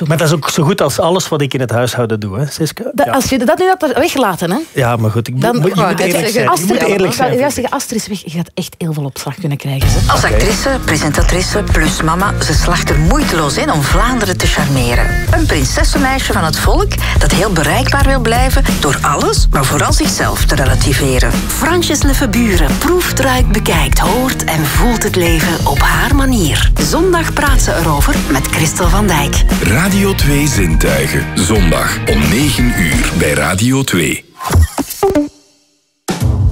Speaker 7: Maar dat is ook zo goed als alles wat ik in het huishouden doe, hè, Siska? Ja.
Speaker 6: Als je dat nu had weggelaten, hè,
Speaker 7: Ja, maar goed, ik,
Speaker 6: dan
Speaker 7: moet, je moet eerlijk zijn. Je
Speaker 6: Astrid,
Speaker 7: moet eerlijk
Speaker 6: ik zou-
Speaker 7: zijn.
Speaker 6: ja, zeggen, Astrid is weg. Je gaat echt heel veel opslag kunnen krijgen.
Speaker 79: Als actrice, presentatrice plus mama, ze slacht er moeiteloos in om Vlaanderen te charmeren. Een prinsessenmeisje van het volk dat heel bereikbaar wil blijven door alles, maar vooral zichzelf te relativeren.
Speaker 80: Fransjes Lefeburen proeft, ruikt, bekijkt, hoort en voelt het leven op haar manier. Zondag praat ze erover met Christel van Dijk.
Speaker 24: Radio 2 Zintuigen. Zondag om 9 uur bij Radio 2.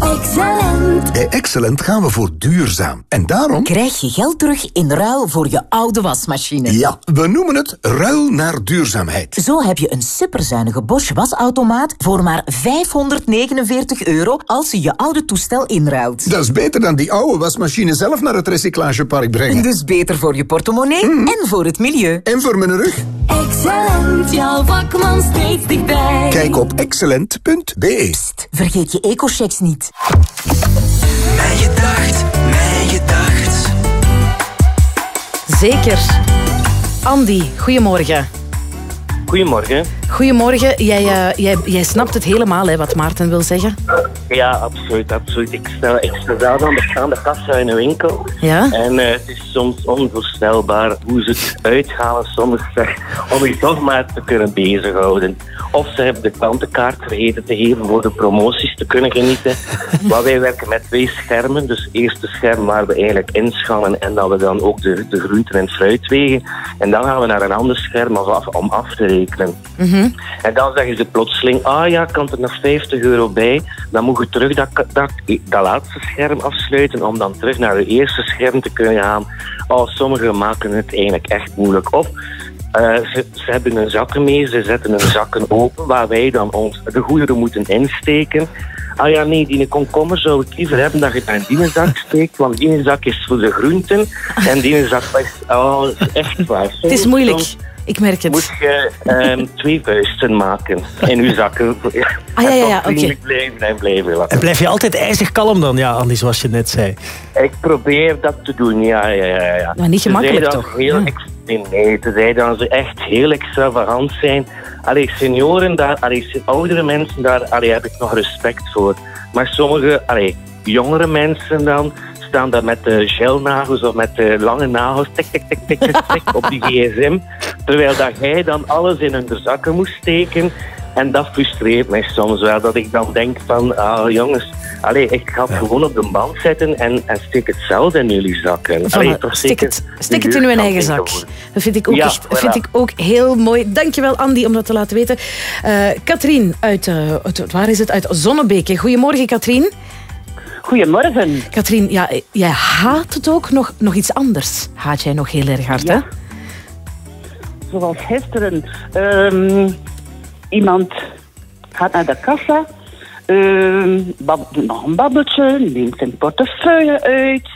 Speaker 14: Excellent. Bij Excellent gaan we voor duurzaam. En daarom...
Speaker 12: Krijg je geld terug in ruil voor je oude wasmachine.
Speaker 14: Ja, we noemen het ruil naar duurzaamheid.
Speaker 12: Zo heb je een superzuinige Bosch wasautomaat voor maar 549 euro als je je oude toestel inruilt.
Speaker 14: Dat is beter dan die oude wasmachine zelf naar het recyclagepark brengen.
Speaker 12: Dus beter voor je portemonnee en voor het milieu.
Speaker 14: En voor mijn rug. Excellent,
Speaker 12: jouw vakman steeds dichtbij.
Speaker 14: Kijk op excellent.be.
Speaker 12: Vergeet je ecochecks niet.
Speaker 81: Mijn gedacht, mijn gedacht.
Speaker 6: Zeker. Andy, goedemorgen.
Speaker 82: Goedemorgen.
Speaker 6: Goedemorgen. Jij, eh, jij, jij snapt het helemaal, hè, wat Maarten wil zeggen.
Speaker 82: Ja, absoluut, absoluut. Ik sta, ik sta zelf aan de staande kassa in een winkel.
Speaker 6: Ja?
Speaker 82: En eh, het is soms onvoorstelbaar hoe ze het uithalen soms zeg, om je toch maar te kunnen bezighouden. Of ze hebben de klantenkaart vergeten te geven voor de promoties te kunnen genieten. maar wij werken met twee schermen. Dus het eerste scherm waar we eigenlijk inschannen en dat we dan ook de, de groenten en fruit wegen. En dan gaan we naar een ander scherm om af, om af te rekenen. En dan zeggen ze plotseling, ah ja, kan er nog 50 euro bij. Dan moet je terug dat, dat, dat laatste scherm afsluiten om dan terug naar het eerste scherm te kunnen gaan. Oh, sommigen maken het eigenlijk echt moeilijk op. Eh, ze, ze hebben hun zakken mee, ze zetten hun zakken open, waar wij dan ons, de goederen moeten insteken. Ah ja, nee, die komkommer zou ik liever hebben dat je het in die zak steekt, want die zak is voor de groenten en die zak is... Oh, echt waar.
Speaker 6: Het is moeilijk. Ik merk het.
Speaker 82: Moet je ehm, twee vuisten maken in je zakken.
Speaker 6: Ah, ja, ja, ja,
Speaker 82: En blijven en blijven.
Speaker 7: En blijf je altijd ijzig kalm dan, ja, Andy, zoals je net zei.
Speaker 82: Ik probeer dat te doen, ja, ja, ja. ja.
Speaker 6: Maar niet
Speaker 82: Ze
Speaker 6: gemakkelijk,
Speaker 82: zijn dan
Speaker 6: toch?
Speaker 82: Heel
Speaker 6: Ja.
Speaker 82: ex- nee, tenzij dan ze echt heel extravagant zijn. Allee, senioren daar, allee, oudere mensen daar, allee, heb ik nog respect voor. Maar sommige, allee, jongere mensen dan, staan daar met de gelnagels of met de lange nagels, tik, tik, tik, tik, tik, tik, op die gsm. Terwijl dat jij dan alles in hun zakken moest steken. En dat frustreert mij soms wel, dat ik dan denk van, ah jongens, allee, ik ga het gewoon op de band zetten en, en steek het zelf in jullie zakken. Allee, toch
Speaker 6: stik het, stik het in uw eigen zak. Dat vind ik ook,
Speaker 82: Ja,
Speaker 6: echt,
Speaker 82: voilà.
Speaker 6: vind ik ook heel mooi. Dankjewel, Andy, om dat te laten weten. Eh Katrien, uit, eh, uit- waar is het? Uit Zonnebeke. Goedemorgen, Katrien.
Speaker 83: Goedemorgen.
Speaker 6: Katrien, ja, jij haat het ook nog, nog iets anders. Haat jij nog heel erg hard, hè?
Speaker 83: Zoals gisteren. ehm, iemand gaat naar de kassa. doet nog een babbeltje. Neemt zijn portefeuille uit.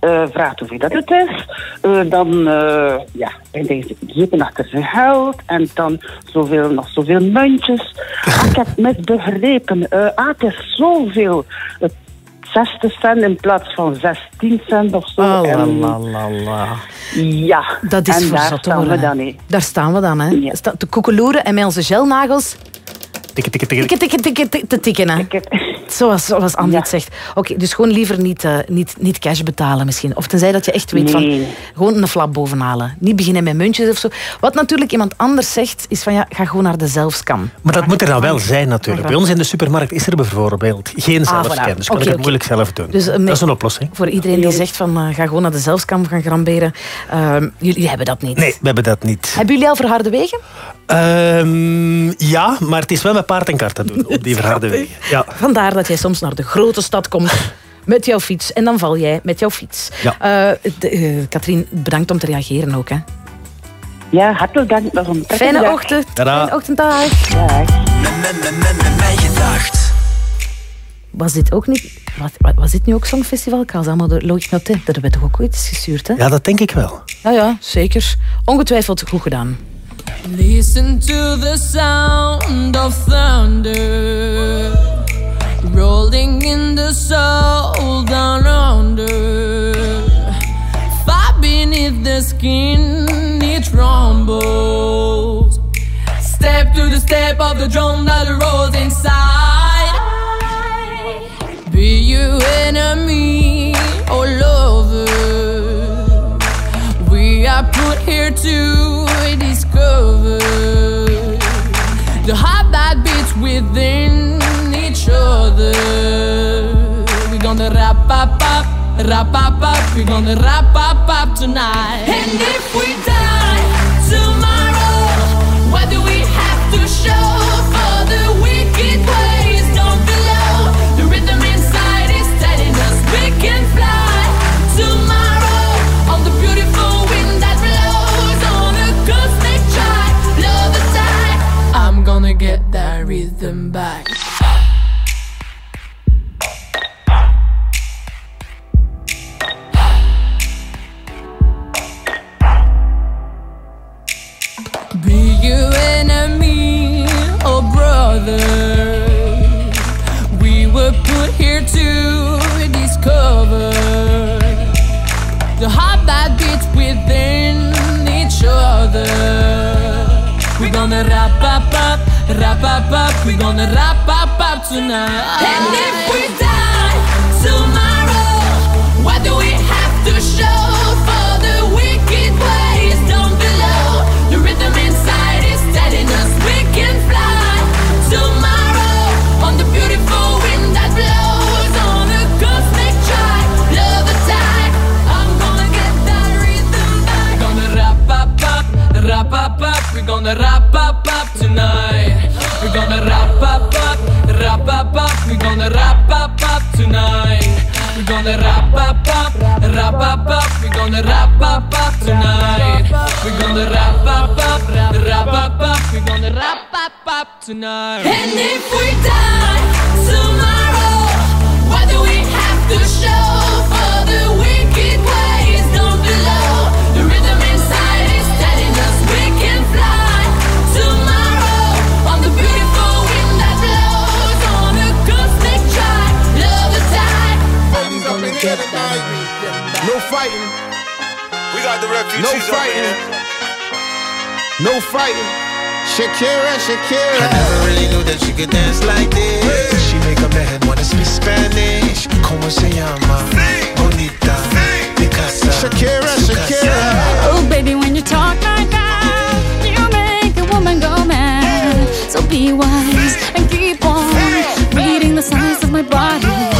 Speaker 83: eh, vraagt hoeveel dat het is. eh, dan uh, ja, en hij zitten achter zijn geld. En dan zoveel, nog zoveel muntjes. Ah, ik heb misbegrepen. eh ah, het is zoveel. Het 60 cent in plaats van 16 cent of zo.
Speaker 6: Oh,
Speaker 83: En-
Speaker 6: la, la, la.
Speaker 83: ja,
Speaker 6: Dat is
Speaker 83: en
Speaker 6: voor
Speaker 83: daar staan we dan in.
Speaker 6: Daar staan we dan, hè? Sta- Te koekeloeren en met onze gelnagels
Speaker 7: Tikken, tikken, tikken.
Speaker 6: tikken, tikken, tikken, tikken, te tikken, hè? Zoals, zoals Andy het zegt. Oké, dus gewoon liever niet, eh, niet, niet cash betalen misschien. Of tenzij dat je echt weet van... Gewoon een flap bovenhalen. Niet beginnen met muntjes of zo. Wat natuurlijk iemand anders zegt, is van ja, ga gewoon naar de zelfscan.
Speaker 7: Maar dat moet er dan wel zijn natuurlijk. Bij ons in de supermarkt is er bijvoorbeeld geen
Speaker 6: Ah,
Speaker 7: zelfscan.
Speaker 6: voilà.
Speaker 7: Dus kan ik het moeilijk zelf doen.
Speaker 6: Dus, eh,
Speaker 7: dat is een oplossing.
Speaker 6: Voor iedereen die zegt van eh, ga gewoon naar de zelfscan gaan gramberen. Ehm, jullie hebben dat niet.
Speaker 7: Nee, we hebben dat niet.
Speaker 6: Hebben jullie al verharde wegen?
Speaker 7: Ehm, ja, maar het is wel met paard en kar te doen op die verharde wegen. Ja.
Speaker 6: Vandaar dat jij soms naar de grote stad komt met jouw fiets. En dan val jij met jouw fiets.
Speaker 7: Ja.
Speaker 6: Eh, de- eh, Katrien, bedankt om te reageren ook. Hè.
Speaker 83: Ja, hartelijk dank nog een prettige
Speaker 6: Fijne
Speaker 83: dag.
Speaker 6: ochtend.
Speaker 7: Tada.
Speaker 6: Fijne ochtenddag.
Speaker 84: Mijn gedacht.
Speaker 6: Was dit ook niet... Was, wa- was dit nu ook Songfestival? Ik ga ze allemaal door Logic Noté. Dat hebben we toch ook ooit eens gestuurd, hè?
Speaker 7: ja, dat denk ik wel.
Speaker 6: Ja, ja, zeker. Ongetwijfeld goed gedaan.
Speaker 32: Listen to the sound of thunder rolling in the soul down under. Far beneath the skin, it rumbles. Step to the step of the drum that rolls inside. Be you enemy or lover. We are put here to discover the heart that beats within other. We're gonna wrap up, up, wrap up, up. We're gonna wrap up, up tonight. And if we die tomorrow, what do we have to show you enemy or brother. We were put here to discover the heart that beats within each other. We're gonna wrap up, up, wrap up, up. We're gonna wrap up, up tonight. And if we die gonna up, up, wrap up, up. We're gonna wrap up, up tonight. We're gonna wrap up, up, wrap up, up. We're gonna wrap up, up tonight. We're gonna wrap up, up, wrap up, up. We're gonna wrap up, up tonight. And if we die tomorrow, what do we have to show for the I'm gonna get that
Speaker 71: No fighting.
Speaker 85: We got the refugees
Speaker 71: No fighting. No fighting. Shakira, Shakira.
Speaker 84: I never really knew that she could dance like this. She make a man wanna speak Spanish. Como se llama? Bonita. Picasa.
Speaker 71: Shakira, Shakira.
Speaker 86: Oh, baby, when you talk like that, you make a woman go mad. So be wise and keep on reading the signs of my body.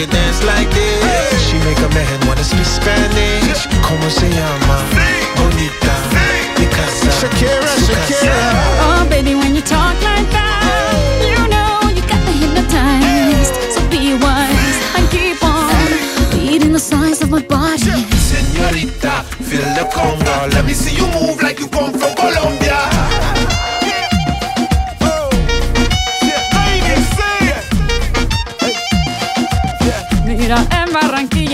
Speaker 71: Knew that dance like this. She make a man wanna speak Spanish. Como se llama? Bonita. Picasa.
Speaker 32: Shakira,
Speaker 71: Su casa.
Speaker 32: Oh, baby, when you talk like that, you know you got me hypnotized. So be wise and keep on beating the size of my body.
Speaker 71: Señorita, feel the conga. Let me see you move like you come from Colombia.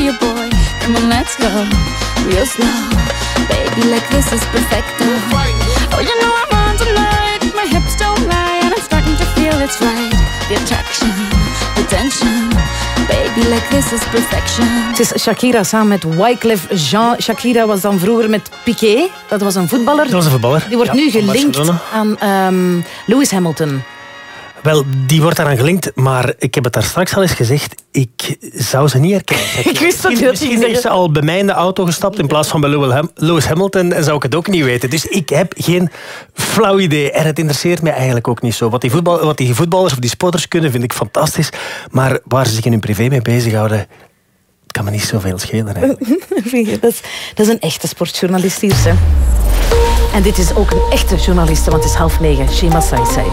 Speaker 32: starting to feel you, boy. Come on, let's go, real slow. Baby, like this is perfecto. Oh, you know I'm on tonight, my hips don't lie, and I'm starting to feel it's right. The attraction, the tension. Baby, like this is perfection.
Speaker 6: Het is Shakira samen met Wyclef Jean. Shakira was dan vroeger met Piqué. Dat was een voetballer.
Speaker 7: Dat was een voetballer.
Speaker 6: Die wordt
Speaker 7: Ja,
Speaker 6: nu gelinkt aan ehm, Lewis Hamilton.
Speaker 7: Wel, die wordt daaraan gelinkt, maar ik heb het daar straks al eens gezegd. Ik zou ze niet herkennen.
Speaker 6: Ik wist dat je dat
Speaker 7: Misschien- is ze al bij mij in de auto gestapt in plaats van bij Lewis Ham- Lewis Hamilton en zou ik het ook niet weten. Dus ik heb geen flauw idee. En het interesseert mij eigenlijk ook niet zo. Wat die, voetbal, wat die voetballers of die sporters kunnen, vind ik fantastisch. Maar waar ze zich in hun privé mee bezighouden, kan me niet zoveel schelen. Hè.
Speaker 6: Vind je, dat, is, dat is een echte sportjournalist hier. Hè. En dit is ook een echte journaliste, want het is half negen. Shema Saisai.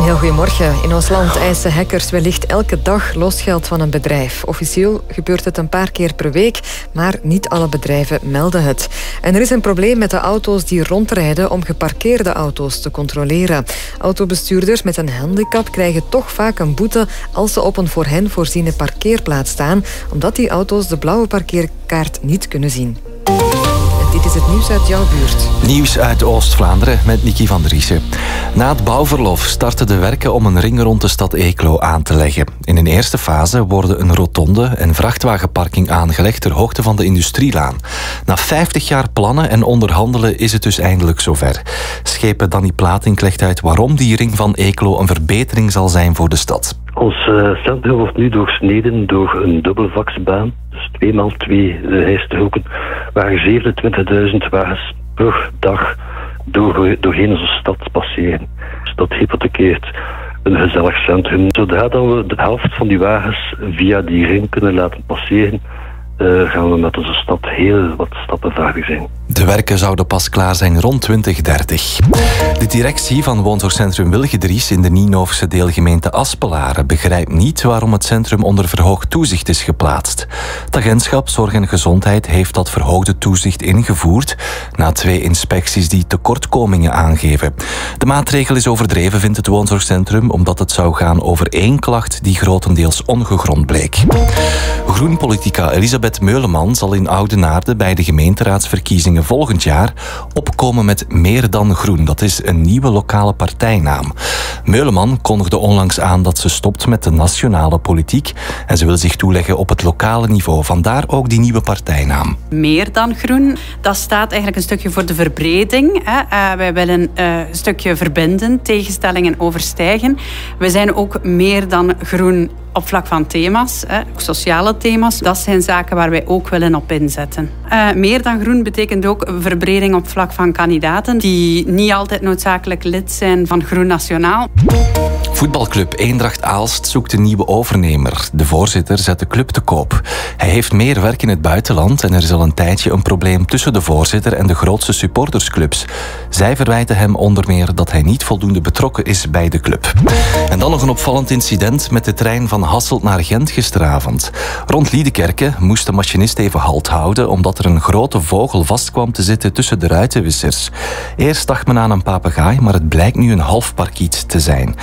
Speaker 1: Heel goedemorgen. In ons land eisen hackers wellicht elke dag losgeld van een bedrijf. Officieel gebeurt het een paar keer per week, maar niet alle bedrijven melden het. En er is een probleem met de auto's die rondrijden om geparkeerde auto's te controleren. Autobestuurders met een handicap krijgen toch vaak een boete als ze op een voor hen voorziene parkeerplaats staan, omdat die auto's de blauwe parkeerkaart niet kunnen zien. Het nieuws uit jouw buurt.
Speaker 4: Nieuws uit Oost-Vlaanderen met Nicky van Driessen. Na het bouwverlof starten de werken om een ring rond de stad Eeklo aan te leggen. In een eerste fase worden een rotonde en vrachtwagenparking aangelegd ter hoogte van de Industrielaan. Na 50 jaar plannen en onderhandelen is het dus eindelijk zover. Schepen Danny Platink legt uit waarom die ring van Eeklo een verbetering zal zijn voor de stad.
Speaker 87: Ons eh, centrum wordt nu doorsneden door een dubbelvaksbaan. Dus twee maal twee uh, rijstroken, waar 27.000 wagens per dag door, doorheen onze stad passeren. Dus dat hypothekeert een gezellig centrum. Zodra we de helft van die wagens via die ring kunnen laten passeren, eh, gaan we met onze stad heel wat stappen verder zijn.
Speaker 4: De werken zouden pas klaar zijn rond 2030. De directie van woonzorgcentrum Wilgedries in de Nienoofse deelgemeente Aspelaren begrijpt niet waarom het centrum onder verhoogd toezicht is geplaatst. Het agentschap Zorg en Gezondheid heeft dat verhoogde toezicht ingevoerd na twee inspecties die tekortkomingen aangeven. De maatregel is overdreven, vindt het woonzorgcentrum, omdat het zou gaan over één klacht die grotendeels ongegrond bleek. Groenpolitica Elisabeth Meuleman zal in Oudenaarde bij de gemeenteraadsverkiezingen volgend jaar opkomen met Meer dan Groen. Dat is een nieuwe lokale partijnaam. Meuleman kondigde onlangs aan dat ze stopt met de nationale politiek en ze wil zich toeleggen op het lokale niveau. Vandaar ook die nieuwe partijnaam.
Speaker 88: meer dan groen. Dat staat eigenlijk een stukje voor de verbreding. Eh, wij willen eh, een stukje verbinden, tegenstellingen overstijgen. We zijn ook meer dan groen op vlak van thema's, sociale thema's. Dat zijn zaken waar wij ook willen op inzetten. Eh, meer dan groen betekent ook verbreding op vlak van kandidaten die niet altijd noodzakelijk lid zijn van Groen Nationaal.
Speaker 4: Voetbalclub Eendracht Aalst zoekt een nieuwe overnemer. De voorzitter zet de club te koop. Hij heeft meer werk in het buitenland en er is al een tijdje een probleem tussen de voorzitter en de grootste supportersclubs. Zij verwijten hem onder meer dat hij niet voldoende betrokken is bij de club. En dan nog een opvallend incident met de trein van Hasselt naar Gent gisteravond. Rond Liedekerke moest de machinist even halt houden omdat er een grote vogel vastkwam te zitten tussen de ruitenwissers. Eerst dacht men aan een papegaai, maar het blijkt nu een half parkiet te zijn.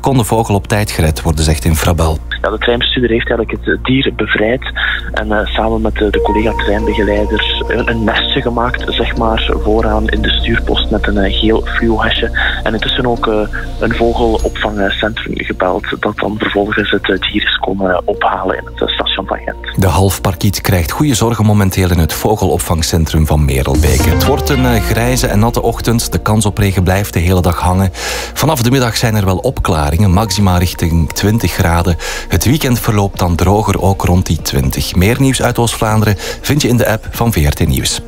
Speaker 4: Kon de vogel op tijd gered worden, zegt in Frabel.
Speaker 89: Ja, de treinbestuurder heeft eigenlijk het dier bevrijd en eh, samen met de, de collega-treinbegeleiders een, een nestje gemaakt, zeg maar, vooraan in de stuurpost met een eh, geel fluohesje. En intussen ook eh, een vogelopvangcentrum gebeld dat dan vervolgens het eh, dier is komen ophalen in het eh, station van Gent.
Speaker 4: De halfparkiet krijgt goede zorgen momenteel in het vogelopvangcentrum van Merelbeke. Het wordt een eh, grijze en natte ochtend. De kans op regen blijft de hele dag hangen. Vanaf de middag zijn er wel opklaringen, maxima richting 20 graden. Het weekend verloopt dan droger, ook rond die 20. Meer nieuws uit Oost-Vlaanderen vind je in de app van VRT Nieuws.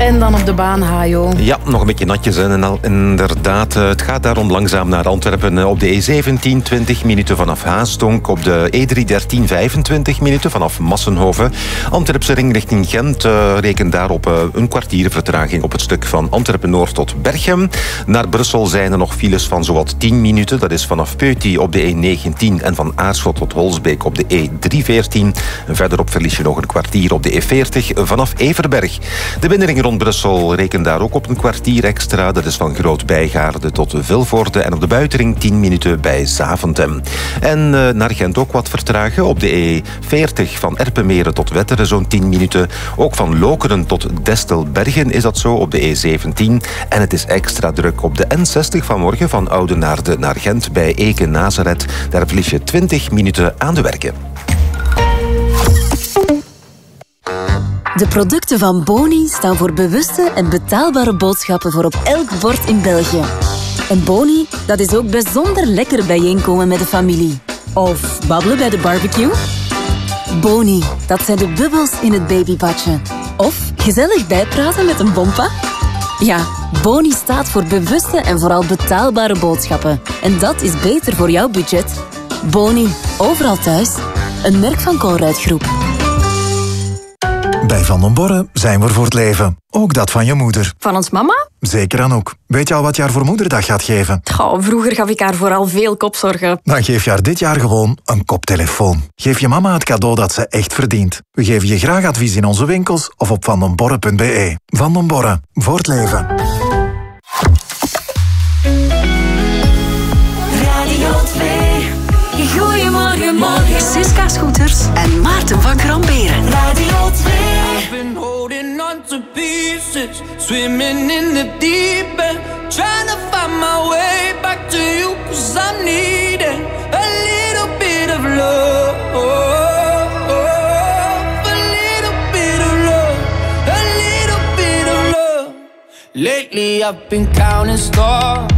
Speaker 6: En dan op de baan, Hajo.
Speaker 27: Ja, nog een beetje natjes. En inderdaad, eh, het gaat daarom langzaam naar Antwerpen. Eh, Op de E17 20 minuten vanaf Haastonk. Op de E E313 25 minuten vanaf Massenhoven. Antwerpse ring richting Gent eh, rekent daarop een kwartier vertraging op het stuk van Antwerpen-Noord tot Berchem. Naar Brussel zijn er nog files van zowat 10 minuten. Dat is vanaf Peuty op de E19 en van Aarschot tot Holsbeek op de E314. En verderop verlies je nog een kwartier op de E40 vanaf Everberg. De binnenring Brussel rekent daar ook op een kwartier extra. Dat is van Groot Bijgaarde tot Vilvoorde. En op de buitenring 10 minuten bij Zaventem. En eh, naar Gent ook wat vertragen. Op de E40 van Erpenmeren tot Wetteren zo'n 10 minuten. Ook van Lokeren tot Destelbergen is dat zo op de E17. En het is extra druk op de N60 vanmorgen van Oudenaarde naar Gent bij Eken Nazareth. Daar verlies je 20 minuten aan de werken.
Speaker 12: De producten van Boni staan voor bewuste en betaalbare boodschappen voor op elk bord in België. En Boni, dat is ook bijzonder lekker bijeenkomen met de familie. Of babbelen bij de barbecue. Boni, dat zijn de bubbels in het babybadje. Of gezellig bijpraten met een bompa. Ja, Boni staat voor bewuste en vooral betaalbare boodschappen. En dat is beter voor jouw budget. Boni, overal thuis. Een merk van Colruyt Groep.
Speaker 84: Bij Van den Borre zijn we voor het leven. Ook dat van je moeder.
Speaker 87: Van ons mama?
Speaker 84: Zeker Anouk. Weet je al wat je haar voor moederdag gaat geven?
Speaker 87: Goh, vroeger gaf ik haar vooral veel kopzorgen.
Speaker 84: Dan geef je haar dit jaar gewoon een koptelefoon. Geef je mama het cadeau dat ze echt verdient. We geven je graag advies in onze winkels of op vandenborre.be. Van den Borre, voor het leven.
Speaker 90: Radio 2. Goedemorgen, morgen. Siska Scooters en Maarten van Kramberen. Radio 2.
Speaker 91: Been holding on to pieces, swimming in the deep end, trying to find my way back to you, cause I'm needing a little bit of love. A little bit of love, a little bit of love. Lately I've been counting stars,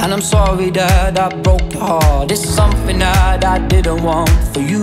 Speaker 91: and I'm sorry that I broke your heart. It's something that I didn't want for you.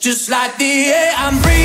Speaker 32: Just like the air I'm breathing,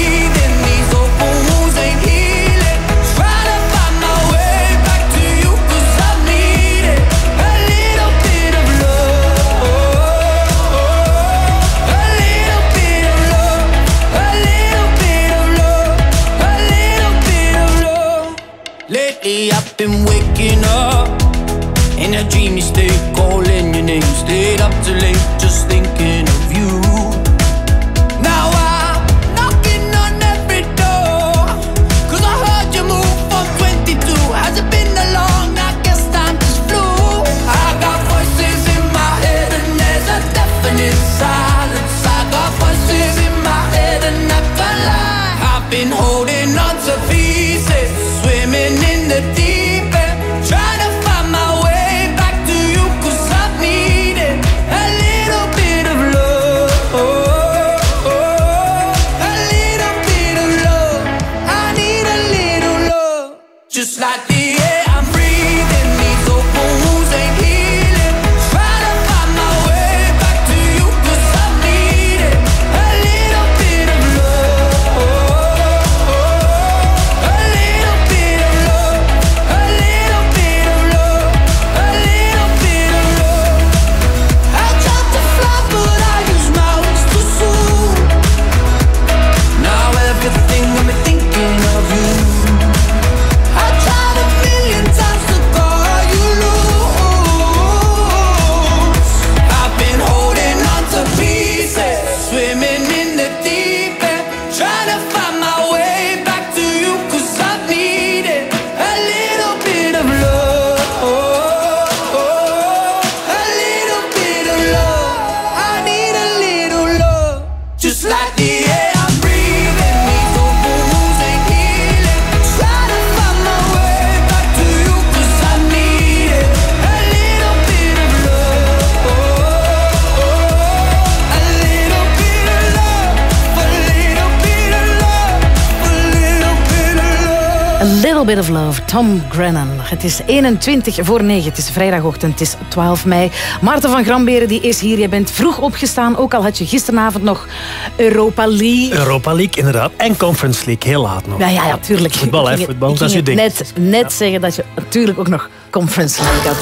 Speaker 6: Tom Grennan. Het is 21 voor 9, het is vrijdagochtend, het is 12 mei. Maarten van Gramberen die is hier. Je bent vroeg opgestaan, ook al had je gisteravond nog Europa League.
Speaker 92: Europa League, inderdaad. En Conference League, heel laat nog.
Speaker 6: Ja, ja, ja, tuurlijk.
Speaker 92: Voetbal, hè, voetbal,
Speaker 6: ik
Speaker 92: dat is je ding.
Speaker 6: Net, net zeggen dat je natuurlijk ook nog Conference League had.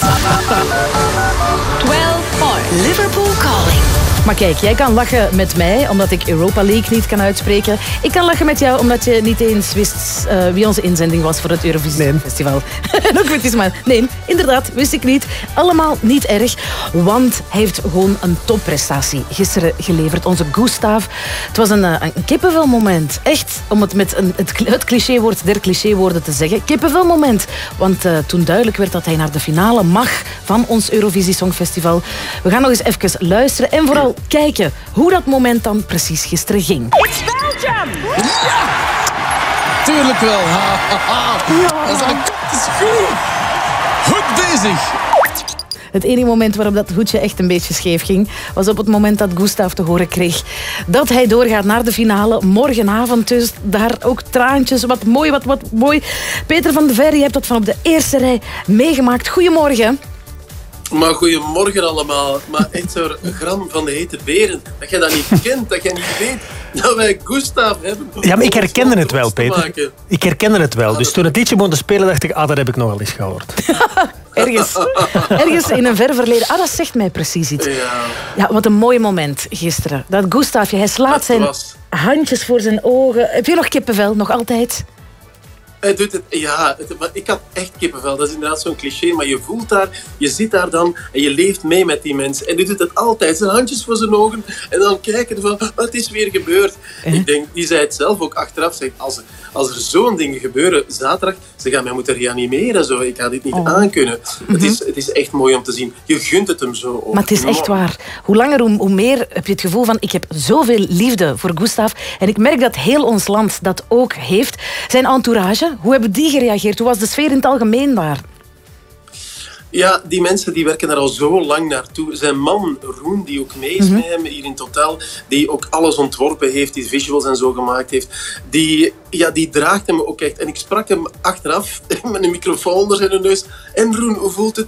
Speaker 12: 12 points. Liverpool calling.
Speaker 6: Maar kijk, jij kan lachen met mij omdat ik Europa League niet kan uitspreken. Ik kan lachen met jou omdat je niet eens wist eh, wie onze inzending was voor het Eurovisie Festival. en ook met maar. Nee, inderdaad, wist ik niet. Allemaal niet erg, want hij heeft gewoon een topprestatie gisteren geleverd. Onze Gustav. Het was een, eh, een kippenvelmoment. Echt, om het met een, het, het clichéwoord der clichéwoorden te zeggen. Kippenvelmoment. Want eh, toen duidelijk werd dat hij naar de finale mag van ons Eurovisie Songfestival. We gaan nog eens even luisteren en vooral kijken hoe dat moment dan precies gisteren ging.
Speaker 93: It's Belgium! Tuurlijk wel. Ha, ha, ha. Dat is, dat is goed. Goed bezig.
Speaker 6: Het enige moment waarop dat hoedje echt een beetje scheef ging, was op het moment dat Gustav te horen kreeg dat hij doorgaat naar de finale. Morgenavond dus, daar ook traantjes. Wat mooi, wat, wat mooi. Peter van de Verre, je hebt dat van op de eerste rij meegemaakt. Goedemorgen.
Speaker 41: Maar goedemorgen allemaal. Maar echt zo'n gram van de hete beren. Dat jij dat niet kent, dat jij niet weet dat wij Gustav hebben.
Speaker 92: Ja, maar ik herkende het wel,
Speaker 41: te
Speaker 92: Peter. Ik herkende het wel. Dus toen het liedje begon te spelen, dacht ik, ah, dat heb ik nogal eens gehoord.
Speaker 6: Ergens, ergens in een ver verleden. Ah, dat zegt mij precies iets.
Speaker 41: Ja.
Speaker 6: Ja, wat een mooi moment gisteren. Dat Gustavje, hij slaat zijn handjes voor zijn ogen. Heb je nog kippenvel? Nog altijd?
Speaker 41: Hij doet het, ja, het- maar ik had echt kippenvel. Dat is inderdaad zo'n cliché, maar je voelt daar, je zit daar dan en je leeft mee met die mensen. En die doet het altijd, zijn handjes voor zijn ogen en dan kijken van, wat is weer gebeurd? Ik denk, die zei het zelf ook achteraf, zegt, als, als er zo'n dingen gebeuren zaterdag, ze gaan mij moeten reanimeren, zo. ik ga dit niet aankunnen. het, is, het is echt mooi om te zien. Je gunt het hem zo ook.
Speaker 6: Maar het is echt waar. Hoe langer, hoe, hoe meer heb je het gevoel van... ik heb zoveel liefde voor Gustav. En ik merk dat heel ons land dat ook heeft. Zijn entourage, hoe hebben die gereageerd? Hoe was de sfeer in het algemeen daar?
Speaker 41: Ja, die mensen die werken daar al zo lang naartoe. Zijn man, Roen, die ook mee is met hem hier in het hotel, die ook alles ontworpen heeft, die visuals en zo gemaakt heeft, die, ja, die draagt hem ook echt. En ik sprak hem achteraf met een microfoon onder zijn neus. En Roen, hoe voelt het?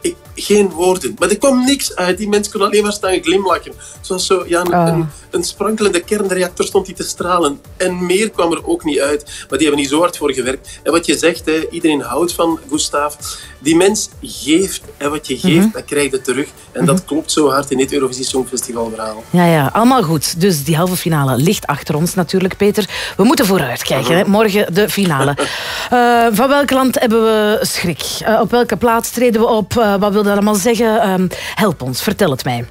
Speaker 41: Ik, geen woorden. Maar er kwam niks uit. Die mensen konden alleen maar staan glimlachen. Zoals zo, ja, een,
Speaker 6: Ah.
Speaker 41: een, een sprankelende kernreactor stond hij te stralen. En meer kwam er ook niet uit. Maar die hebben niet zo hard voor gewerkt. En wat je zegt, hè, iedereen houdt van Gustav. Die mens geeft. En wat je geeft,
Speaker 6: Mhm.
Speaker 41: dat krijg je terug. En dat klopt zo hard in dit Eurovisie Songfestival verhaal.
Speaker 6: Ja, ja, allemaal goed. Dus die halve finale ligt achter ons natuurlijk, Peter. We moeten vooruitkijken. Hè? Morgen de finale. Eh, van welk land hebben we schrik? Eh, op welke plaats treden we op? Eh, wat wil dat allemaal zeggen? Ehm, help ons, vertel het mij.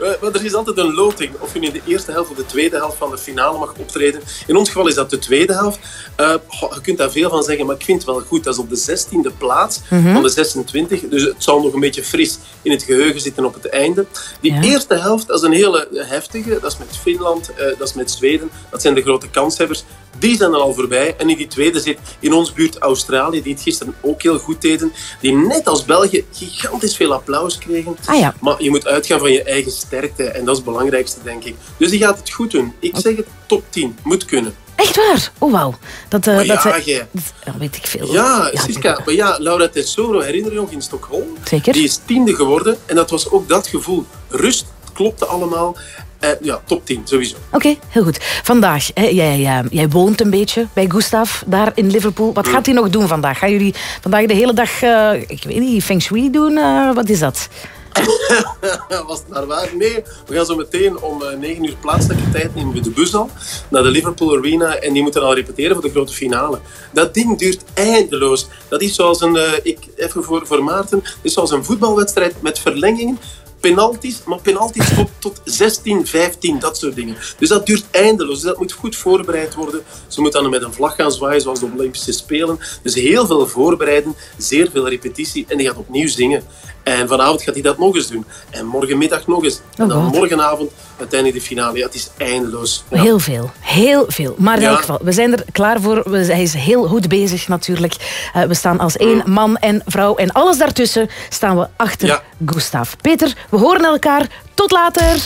Speaker 41: Eh, Maar er is altijd een loting of je in de eerste helft of de tweede helft van de finale mag optreden. In ons geval is dat de tweede helft. Eh, goh, je kunt daar veel van zeggen, maar ik vind het wel goed. Dat is op de 16e plaats
Speaker 94: Mhm.
Speaker 41: van de 26. Dus het zal nog een beetje fris in het geheugen zitten op het einde. Die eerste helft dat is een hele heftige. Dat is met Finland, eh, dat is met Zweden. Dat zijn de grote kanshebbers. Die zijn dan al voorbij. En in die tweede zit in ons buurt Australië, die het gisteren ook heel goed deden. Die net als België gigantisch veel applaus kregen.
Speaker 6: Ah ja.
Speaker 41: Maar je moet uitgaan van je eigen sterkte. En dat is het belangrijkste, denk ik. Dus die gaat het goed doen. Ik zeg het top 10. Moet kunnen.
Speaker 6: Echt waar? Oh, wauw. Dat, eh,
Speaker 41: Maar
Speaker 6: dat
Speaker 41: ja, jij-
Speaker 6: Ja, weet ik veel.
Speaker 41: Ja, Siska, maar ja, Laura Tesoro, herinner je nog in Stockholm?
Speaker 6: Zeker.
Speaker 41: Die is tiende geworden en dat was ook dat gevoel. Rust, klopte allemaal. Eh, ja, top 10, sowieso.
Speaker 6: Oké, heel goed. Vandaag, hè, jij, eh, jij woont een beetje bij Gustav, daar in Liverpool. Wat gaat hij nog doen vandaag? Gaan jullie vandaag de hele dag, eh, ik weet niet, feng shui doen? Wat is dat?
Speaker 41: Was het naar waar? Nee, we gaan zo meteen om eh, 9 uur plaatselijke tijd nemen we de bus al naar de Liverpool Arena en die moeten al repeteren voor de grote finale. Dat ding duurt eindeloos. Dat is zoals een, ik, even voor, voor Maarten, is zoals een voetbalwedstrijd met verlengingen. Penalties, maar penalties tot, tot 16, 15, dat soort dingen. Dus dat duurt eindeloos. Dus dat moet goed voorbereid worden. Ze moeten dan met een vlag gaan zwaaien, zoals de Olympische Spelen. Dus heel veel voorbereiden, zeer veel repetitie. En die gaat opnieuw zingen. En vanavond gaat hij dat nog eens doen. En morgenmiddag nog eens. En dan
Speaker 6: Oh, God.
Speaker 41: morgenavond uiteindelijk de finale. Ja, het is eindeloos. Ja.
Speaker 6: Heel veel, heel veel. Maar in elk geval, we zijn er klaar voor. We- Hij is heel goed bezig natuurlijk. Eh, we staan als één man en vrouw. En alles daartussen staan we achter
Speaker 41: Ja.
Speaker 6: Gustav. Peter, we horen elkaar. Tot later.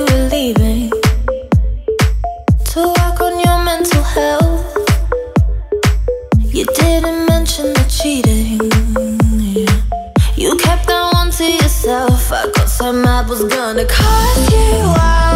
Speaker 5: You to work on your mental health, you didn't mention the cheating. You kept that one to yourself. I got so mad, was gonna cut you out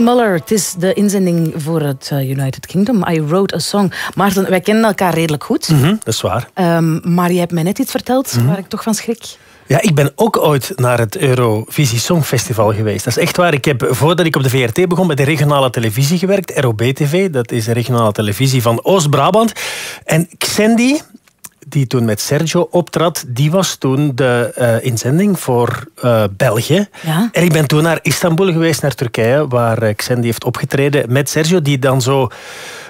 Speaker 6: Muller, het is de inzending voor het eh, United Kingdom. I wrote a song. Maarten, wij kennen elkaar redelijk goed.
Speaker 7: Mhm, dat is waar.
Speaker 6: Ehm, maar je hebt mij net iets verteld
Speaker 7: Mhm.
Speaker 6: waar ik toch van schrik.
Speaker 7: Ja, ik ben ook ooit naar het Eurovisie Songfestival geweest. Dat is echt waar. Ik heb, voordat ik op de VRT begon, bij de regionale televisie gewerkt. ROB-TV, dat is de regionale televisie van Oost-Brabant. En Xendi, die toen met Sergio optrad, die was toen de eh, inzending voor eh, België.
Speaker 6: Ja.
Speaker 7: En ik ben toen naar Istanbul geweest, naar Turkije, waar Xendi heeft opgetreden met Sergio, die dan zo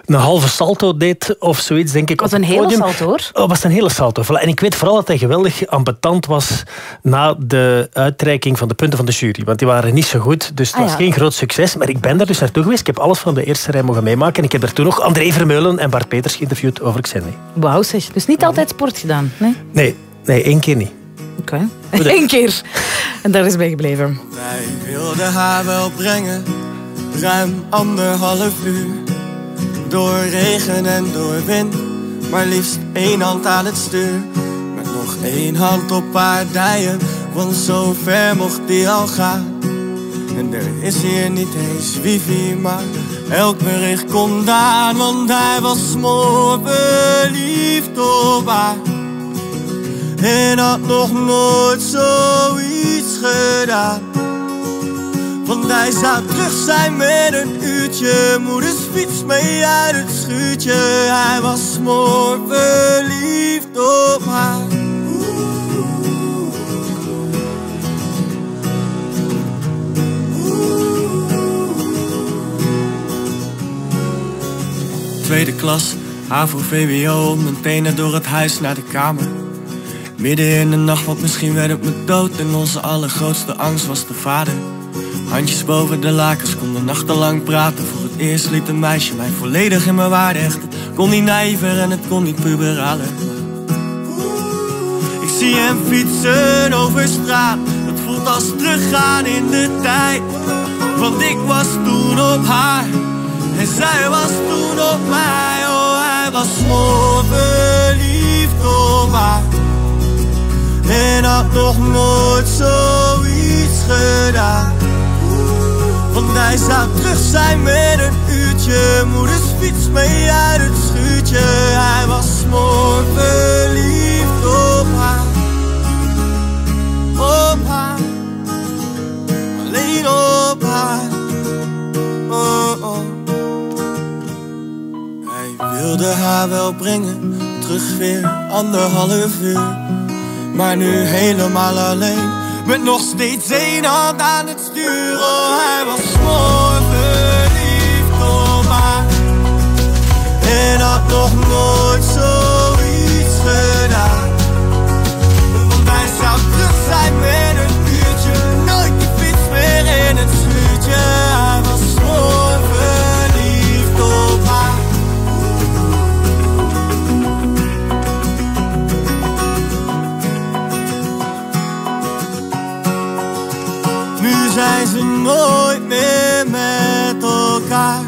Speaker 7: een halve salto deed of zoiets, denk ik.
Speaker 6: was een hele
Speaker 7: podium.
Speaker 6: salto, hoor.
Speaker 7: Oh, was een hele salto. Voilà. En ik weet vooral dat hij geweldig ambetant was na de uitreiking van de punten van de jury. Want die waren niet zo goed, dus het
Speaker 6: Ah,
Speaker 7: was
Speaker 6: ja.
Speaker 7: geen groot succes. Maar ik ben daar dus naartoe geweest. Ik heb alles van de eerste rij mogen meemaken. En ik heb er toen nog André Vermeulen en Bart Peters geïnterviewd over Xendi.
Speaker 6: Wauw zeg, dus niet altijd nooit sport gedaan? Nee?
Speaker 7: Nee, nee, één keer niet.
Speaker 6: Oké. Eén keer. En daar is bij gebleven.
Speaker 94: Wij wilden haar wel brengen, ruim anderhalf uur. Door regen en door wind, maar liefst één hand aan het stuur. Met nog één hand op haar dijen, want zo ver mocht die al gaan. En er is hier niet eens wifi, maar elk bericht komt aan. Want hij was verliefd op haar. En had nog nooit zoiets gedaan. Want hij zou terug zijn met een uurtje. Moeders fiets mee uit het schuurtje. Hij was verliefd op haar. Tweede klas, HAVO, VWO, mijn tenen door het huis naar de kamer. Midden in de nacht, want misschien werd het me dood. En onze allergrootste angst was de vader. Handjes boven de lakens, konden nachtenlang praten. Voor het eerst liet een meisje mij volledig in mijn waarde hechten. Kon niet naïver en het kon niet puberaler. Ik zie hem fietsen over straat. Het voelt als teruggaan in de tijd. Want ik was toen op haar. En zij was toen op mij. Oh, hij was verliefd op haar. En had nog nooit zoiets gedaan. Want hij zou terug zijn met een uurtje. Moeders fiets mee uit het schuurtje. Hij was mooi verliefd op haar. Op haar. Alleen op haar. Wilde haar wel brengen. Terug weer anderhalf uur. Maar nu helemaal alleen Met nog steeds één hand aan het stuur Oh, hij was mooi verliefd op haar En had nog nooit zoiets gedaan Want hij zou terug zijn met een uurtje Nooit die fiets meer in het schuurtje zijn ze nooit meer met elkaar.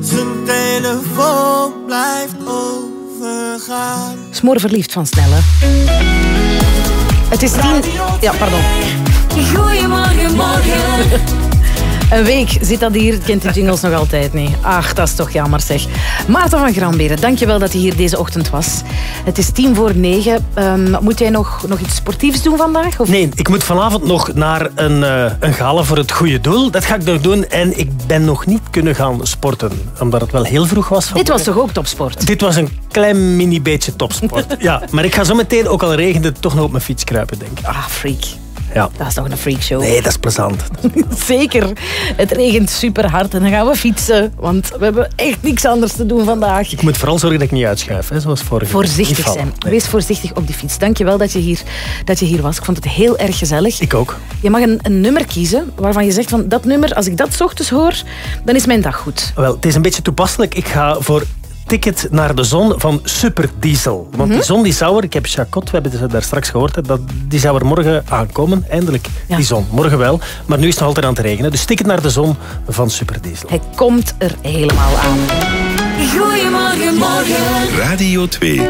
Speaker 94: Zijn telefoon blijft overgaan.
Speaker 6: Smoor verliefd van Snelle. Het is tien... Ja, pardon.
Speaker 5: Goedemorgen, morgen.
Speaker 6: Een week zit dat hier, kent de jingles nog altijd niet. Ach, dat is toch jammer zeg. Maarten van Gramberen, dankjewel dat hij hier deze ochtend was. Het is tien voor negen. Ehm, moet jij nog, nog iets sportiefs doen vandaag? Of?
Speaker 7: Nee, ik moet vanavond nog naar een, eh, een gala voor het goede doel. Dat ga ik nog doen. En ik ben nog niet kunnen gaan sporten. Omdat het wel heel vroeg was.
Speaker 6: Dit was toch ook topsport?
Speaker 7: Dit was een klein mini beetje topsport. ja, maar ik ga zo meteen, ook al regent het, toch nog op mijn fiets kruipen, denk ik.
Speaker 6: Ah, freak.
Speaker 7: Ja.
Speaker 6: Dat is toch een freakshow?
Speaker 7: Nee, dat is plezant.
Speaker 6: Zeker. Het regent super hard en dan gaan we fietsen. Want we hebben echt niks anders te doen vandaag.
Speaker 7: Ik moet vooral zorgen dat ik niet uitschuif, hè, zoals vorige keer.
Speaker 6: Voorzichtig zijn.
Speaker 7: Nee.
Speaker 6: Wees voorzichtig op die fiets. Dankjewel dat je hier, dat je hier was. Ik vond het heel erg gezellig.
Speaker 7: Ik ook.
Speaker 6: Je mag een, een nummer kiezen waarvan je zegt van dat nummer, als ik dat ochtends hoor, dan is mijn dag goed.
Speaker 7: Wel, het is een beetje toepasselijk. Ik ga voor Ticket naar de Zon van Super Diesel. Want
Speaker 6: Mhm.
Speaker 7: die zon die zou er, ik heb Chacot, we hebben het daar straks gehoord, hè, dat, die zou er morgen aankomen. Eindelijk, die zon. Morgen wel. Maar nu is het nog altijd aan het regenen. Dus Ticket naar de Zon van Super Diesel.
Speaker 6: Hij komt er helemaal aan.
Speaker 5: Goedemorgen, morgen.
Speaker 8: Radio 2.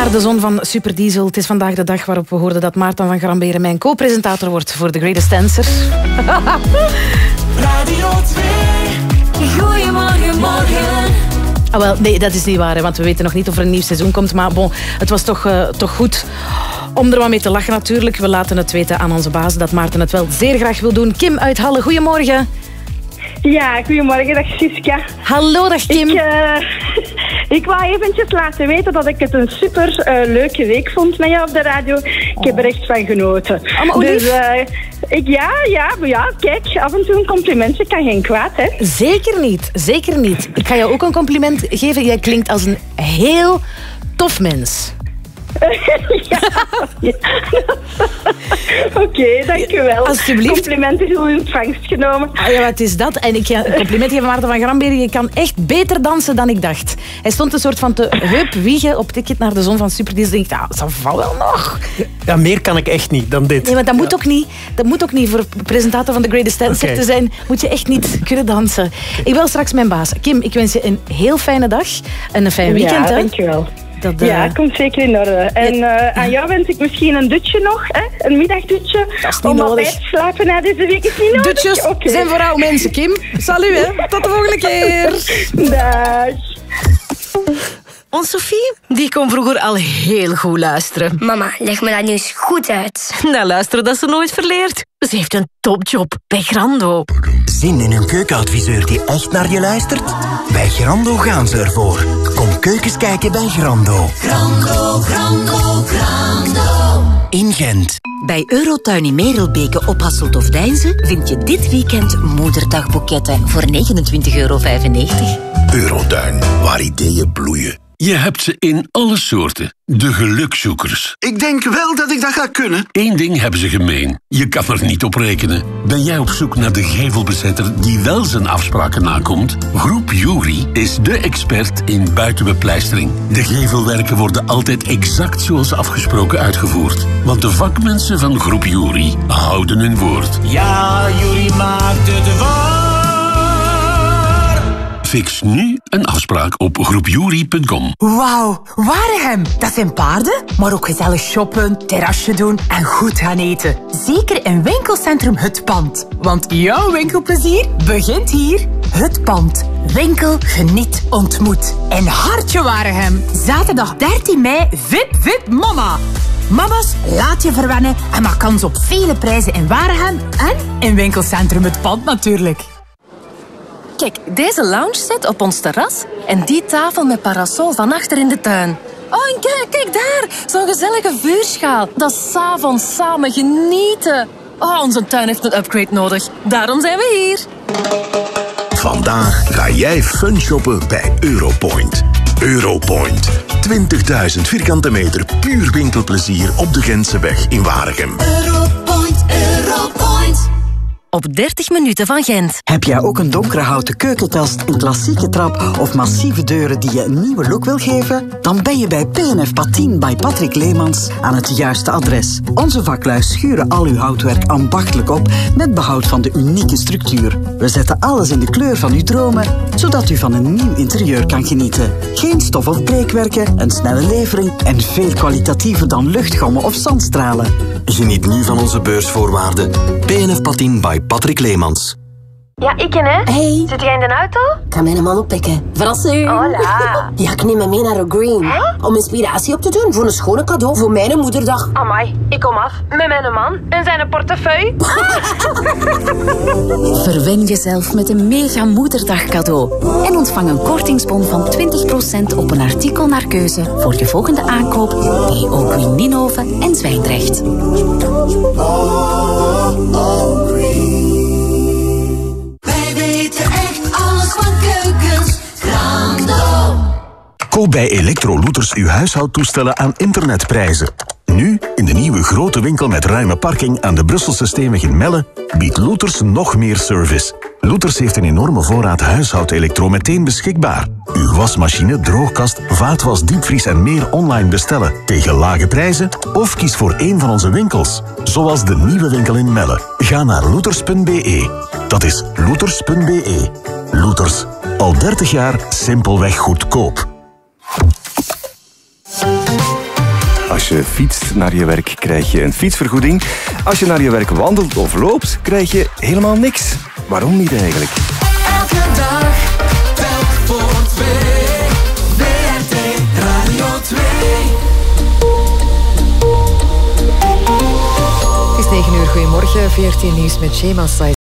Speaker 6: Naar de zon van Superdiesel. Het is vandaag de dag waarop we hoorden dat Maarten van Gramberen mijn co-presentator wordt voor The Greatest Dancer.
Speaker 5: Radio 2. Goedemorgen, morgen.
Speaker 6: Ah, wel, nee, dat is niet waar, hè, want we weten nog niet of er een nieuw seizoen komt. Maar bon, het was toch, eh, toch goed om er wat mee te lachen natuurlijk. We laten het weten aan onze baas dat Maarten het wel zeer graag wil doen. Kim uit Halle, goedemorgen.
Speaker 67: Ja, goedemorgen, dag Siska.
Speaker 6: Hallo, dag Kim.
Speaker 67: Ik, eh, ik wou eventjes laten weten dat ik het een super eh, leuke week vond met jou op de radio. Ik heb er echt van genoten.
Speaker 6: Allemaal
Speaker 67: dus eh, ik, ja, ja, maar ja, kijk, af en toe een complimentje kan geen kwaad, hè.
Speaker 6: Zeker niet, zeker niet. Ik ga jou ook een compliment geven. Jij klinkt als een heel tof mens.
Speaker 67: Oké, dankjewel.
Speaker 6: Alsjeblieft.
Speaker 67: Complimenten goed in ontvangst genomen.
Speaker 6: Ah, ja, wat is dat? En ik ga een compliment geven aan Maarten van Grambergen. Je kan echt beter dansen dan ik dacht. Hij stond een soort van te heupwiegen op ticket naar de zon van Superdies. Ik dacht, ah, dat valt wel nog.
Speaker 7: Ja, meer kan ik echt niet dan dit.
Speaker 6: Nee, maar dat moet, ook niet, dat moet ook niet voor presentator van The Greatest Dancer te zijn. Moet je echt niet kunnen dansen. Ik bel straks mijn baas. Kim, ik wens je een heel fijne dag. En een fijn weekend.
Speaker 67: Ja,
Speaker 6: hè? Dat, eh,
Speaker 67: Ja, komt zeker in orde. En eh, aan jou wens ik misschien een dutje nog, hè? een middagdutje.
Speaker 6: Dat is niet
Speaker 67: om
Speaker 6: nodig.
Speaker 67: bij te slapen na deze week is niet nodig.
Speaker 6: Dutjes
Speaker 67: Oké.
Speaker 6: zijn voor oude mensen, Kim. Salut, hè. Tot de volgende keer.
Speaker 67: Dag.
Speaker 95: Ons Sophie, die kon vroeger al heel goed luisteren. Mama, leg me dat nu eens goed uit. Nou, luisteren dat ze nooit verleert. Ze heeft een topjob bij Grando.
Speaker 96: Zin in een keukenadviseur die echt naar je luistert? Bij Grando gaan ze ervoor. Kom keukens kijken bij Grando.
Speaker 5: Grando, grando, grando.
Speaker 96: In Gent.
Speaker 12: Bij Eurotuin in Merelbeke op Hasselt of Deinze vind je dit weekend moederdagboeketten voor 29,95 euro.
Speaker 14: Eurotuin, waar ideeën bloeien. Je hebt ze in alle soorten. De gelukzoekers.
Speaker 97: Ik denk wel dat ik dat ga kunnen.
Speaker 14: Eén ding hebben ze gemeen. Je kan er niet op rekenen. Ben jij op zoek naar de gevelbezetter die wel zijn afspraken nakomt? Groep Jury is de expert in buitenbepleistering. De gevelwerken worden altijd exact zoals afgesproken uitgevoerd. Want de vakmensen van Groep Jury houden hun woord.
Speaker 5: Ja, jullie maakt het waar.
Speaker 14: Fix nu een afspraak op groepjury.com.
Speaker 98: Wauw, Waregem. Dat zijn paarden, maar ook gezellig shoppen, terrasje doen en goed gaan eten. Zeker in winkelcentrum Het Pand. Want jouw winkelplezier begint hier. Het Pand. Winkel, geniet, ontmoet. En hartje Waregem. Zaterdag 13 mei, Vip Vip Mama. Mama's, laat je verwennen en maak kans op vele prijzen in Waregem en in winkelcentrum Het Pand natuurlijk.
Speaker 12: Kijk, deze lounge set op ons terras en die tafel met parasol van achter in de tuin. Oh, en kijk, kijk daar, zo'n gezellige vuurschaal. Dat is 's avonds samen genieten. Oh, onze tuin heeft een upgrade nodig. Daarom zijn we hier.
Speaker 14: Vandaag ga jij fun shoppen bij Europoint. Europoint. 20.000 vierkante meter puur winkelplezier op de Gentseweg in Waregem.
Speaker 5: Europoint, Europoint.
Speaker 12: Op 30 minuten van Gent.
Speaker 99: Heb jij ook een donkere houten keukenkast, een klassieke trap of massieve deuren die je een nieuwe look wil geven? Dan ben je bij PNF Patien bij Patrick Leemans aan het juiste adres. Onze vaklui schuren al uw houtwerk ambachtelijk op met behoud van de unieke structuur. We zetten alles in de kleur van uw dromen, zodat u van een nieuw interieur kan genieten. Geen stof- of breekwerken, een snelle levering en veel kwalitatiever dan luchtgommen of zandstralen.
Speaker 100: Geniet nu van onze beursvoorwaarden. PNF Patin by Patrick Leemans.
Speaker 101: Ja, ik en hè. Hey. Zit jij in de auto?
Speaker 12: Ik ga mijn man oppikken. Verrassing.
Speaker 101: Hola.
Speaker 12: Ja, ik neem hem mee naar O'Green. Om inspiratie op te doen voor een schone cadeau voor mijn moederdag.
Speaker 101: Amai, ik kom af met mijn man en zijn portefeuille.
Speaker 12: Verwen jezelf met een mega moederdag cadeau. En ontvang een kortingsbon van 20% op een artikel naar keuze voor je volgende aankoop bij O'Green Ninove en Zwijndrecht.
Speaker 5: Wij
Speaker 14: Koop bij Electrolooters uw huishoudtoestellen aan internetprijzen. Nu, in de nieuwe grote winkel met ruime parking aan de Brusselse Steenweg in Melle, biedt Looters nog meer service. Looters heeft een enorme voorraad huishoudelektro meteen beschikbaar. Uw wasmachine, droogkast, vaatwas, diepvries en meer online bestellen tegen lage prijzen of kies voor een van onze winkels. Zoals de nieuwe winkel in Melle. Ga naar looters.be. Dat is looters.be. Looters. Al 30 jaar simpelweg goedkoop.
Speaker 66: Als je fietst naar je werk, krijg je een fietsvergoeding. Als je naar je werk wandelt of loopt, krijg je helemaal niks. Waarom niet eigenlijk?
Speaker 102: Elke dag, telk voor twee. WRT Radio 2.
Speaker 1: Het is 9 uur, goedemorgen. 14 nieuws met Shema Sai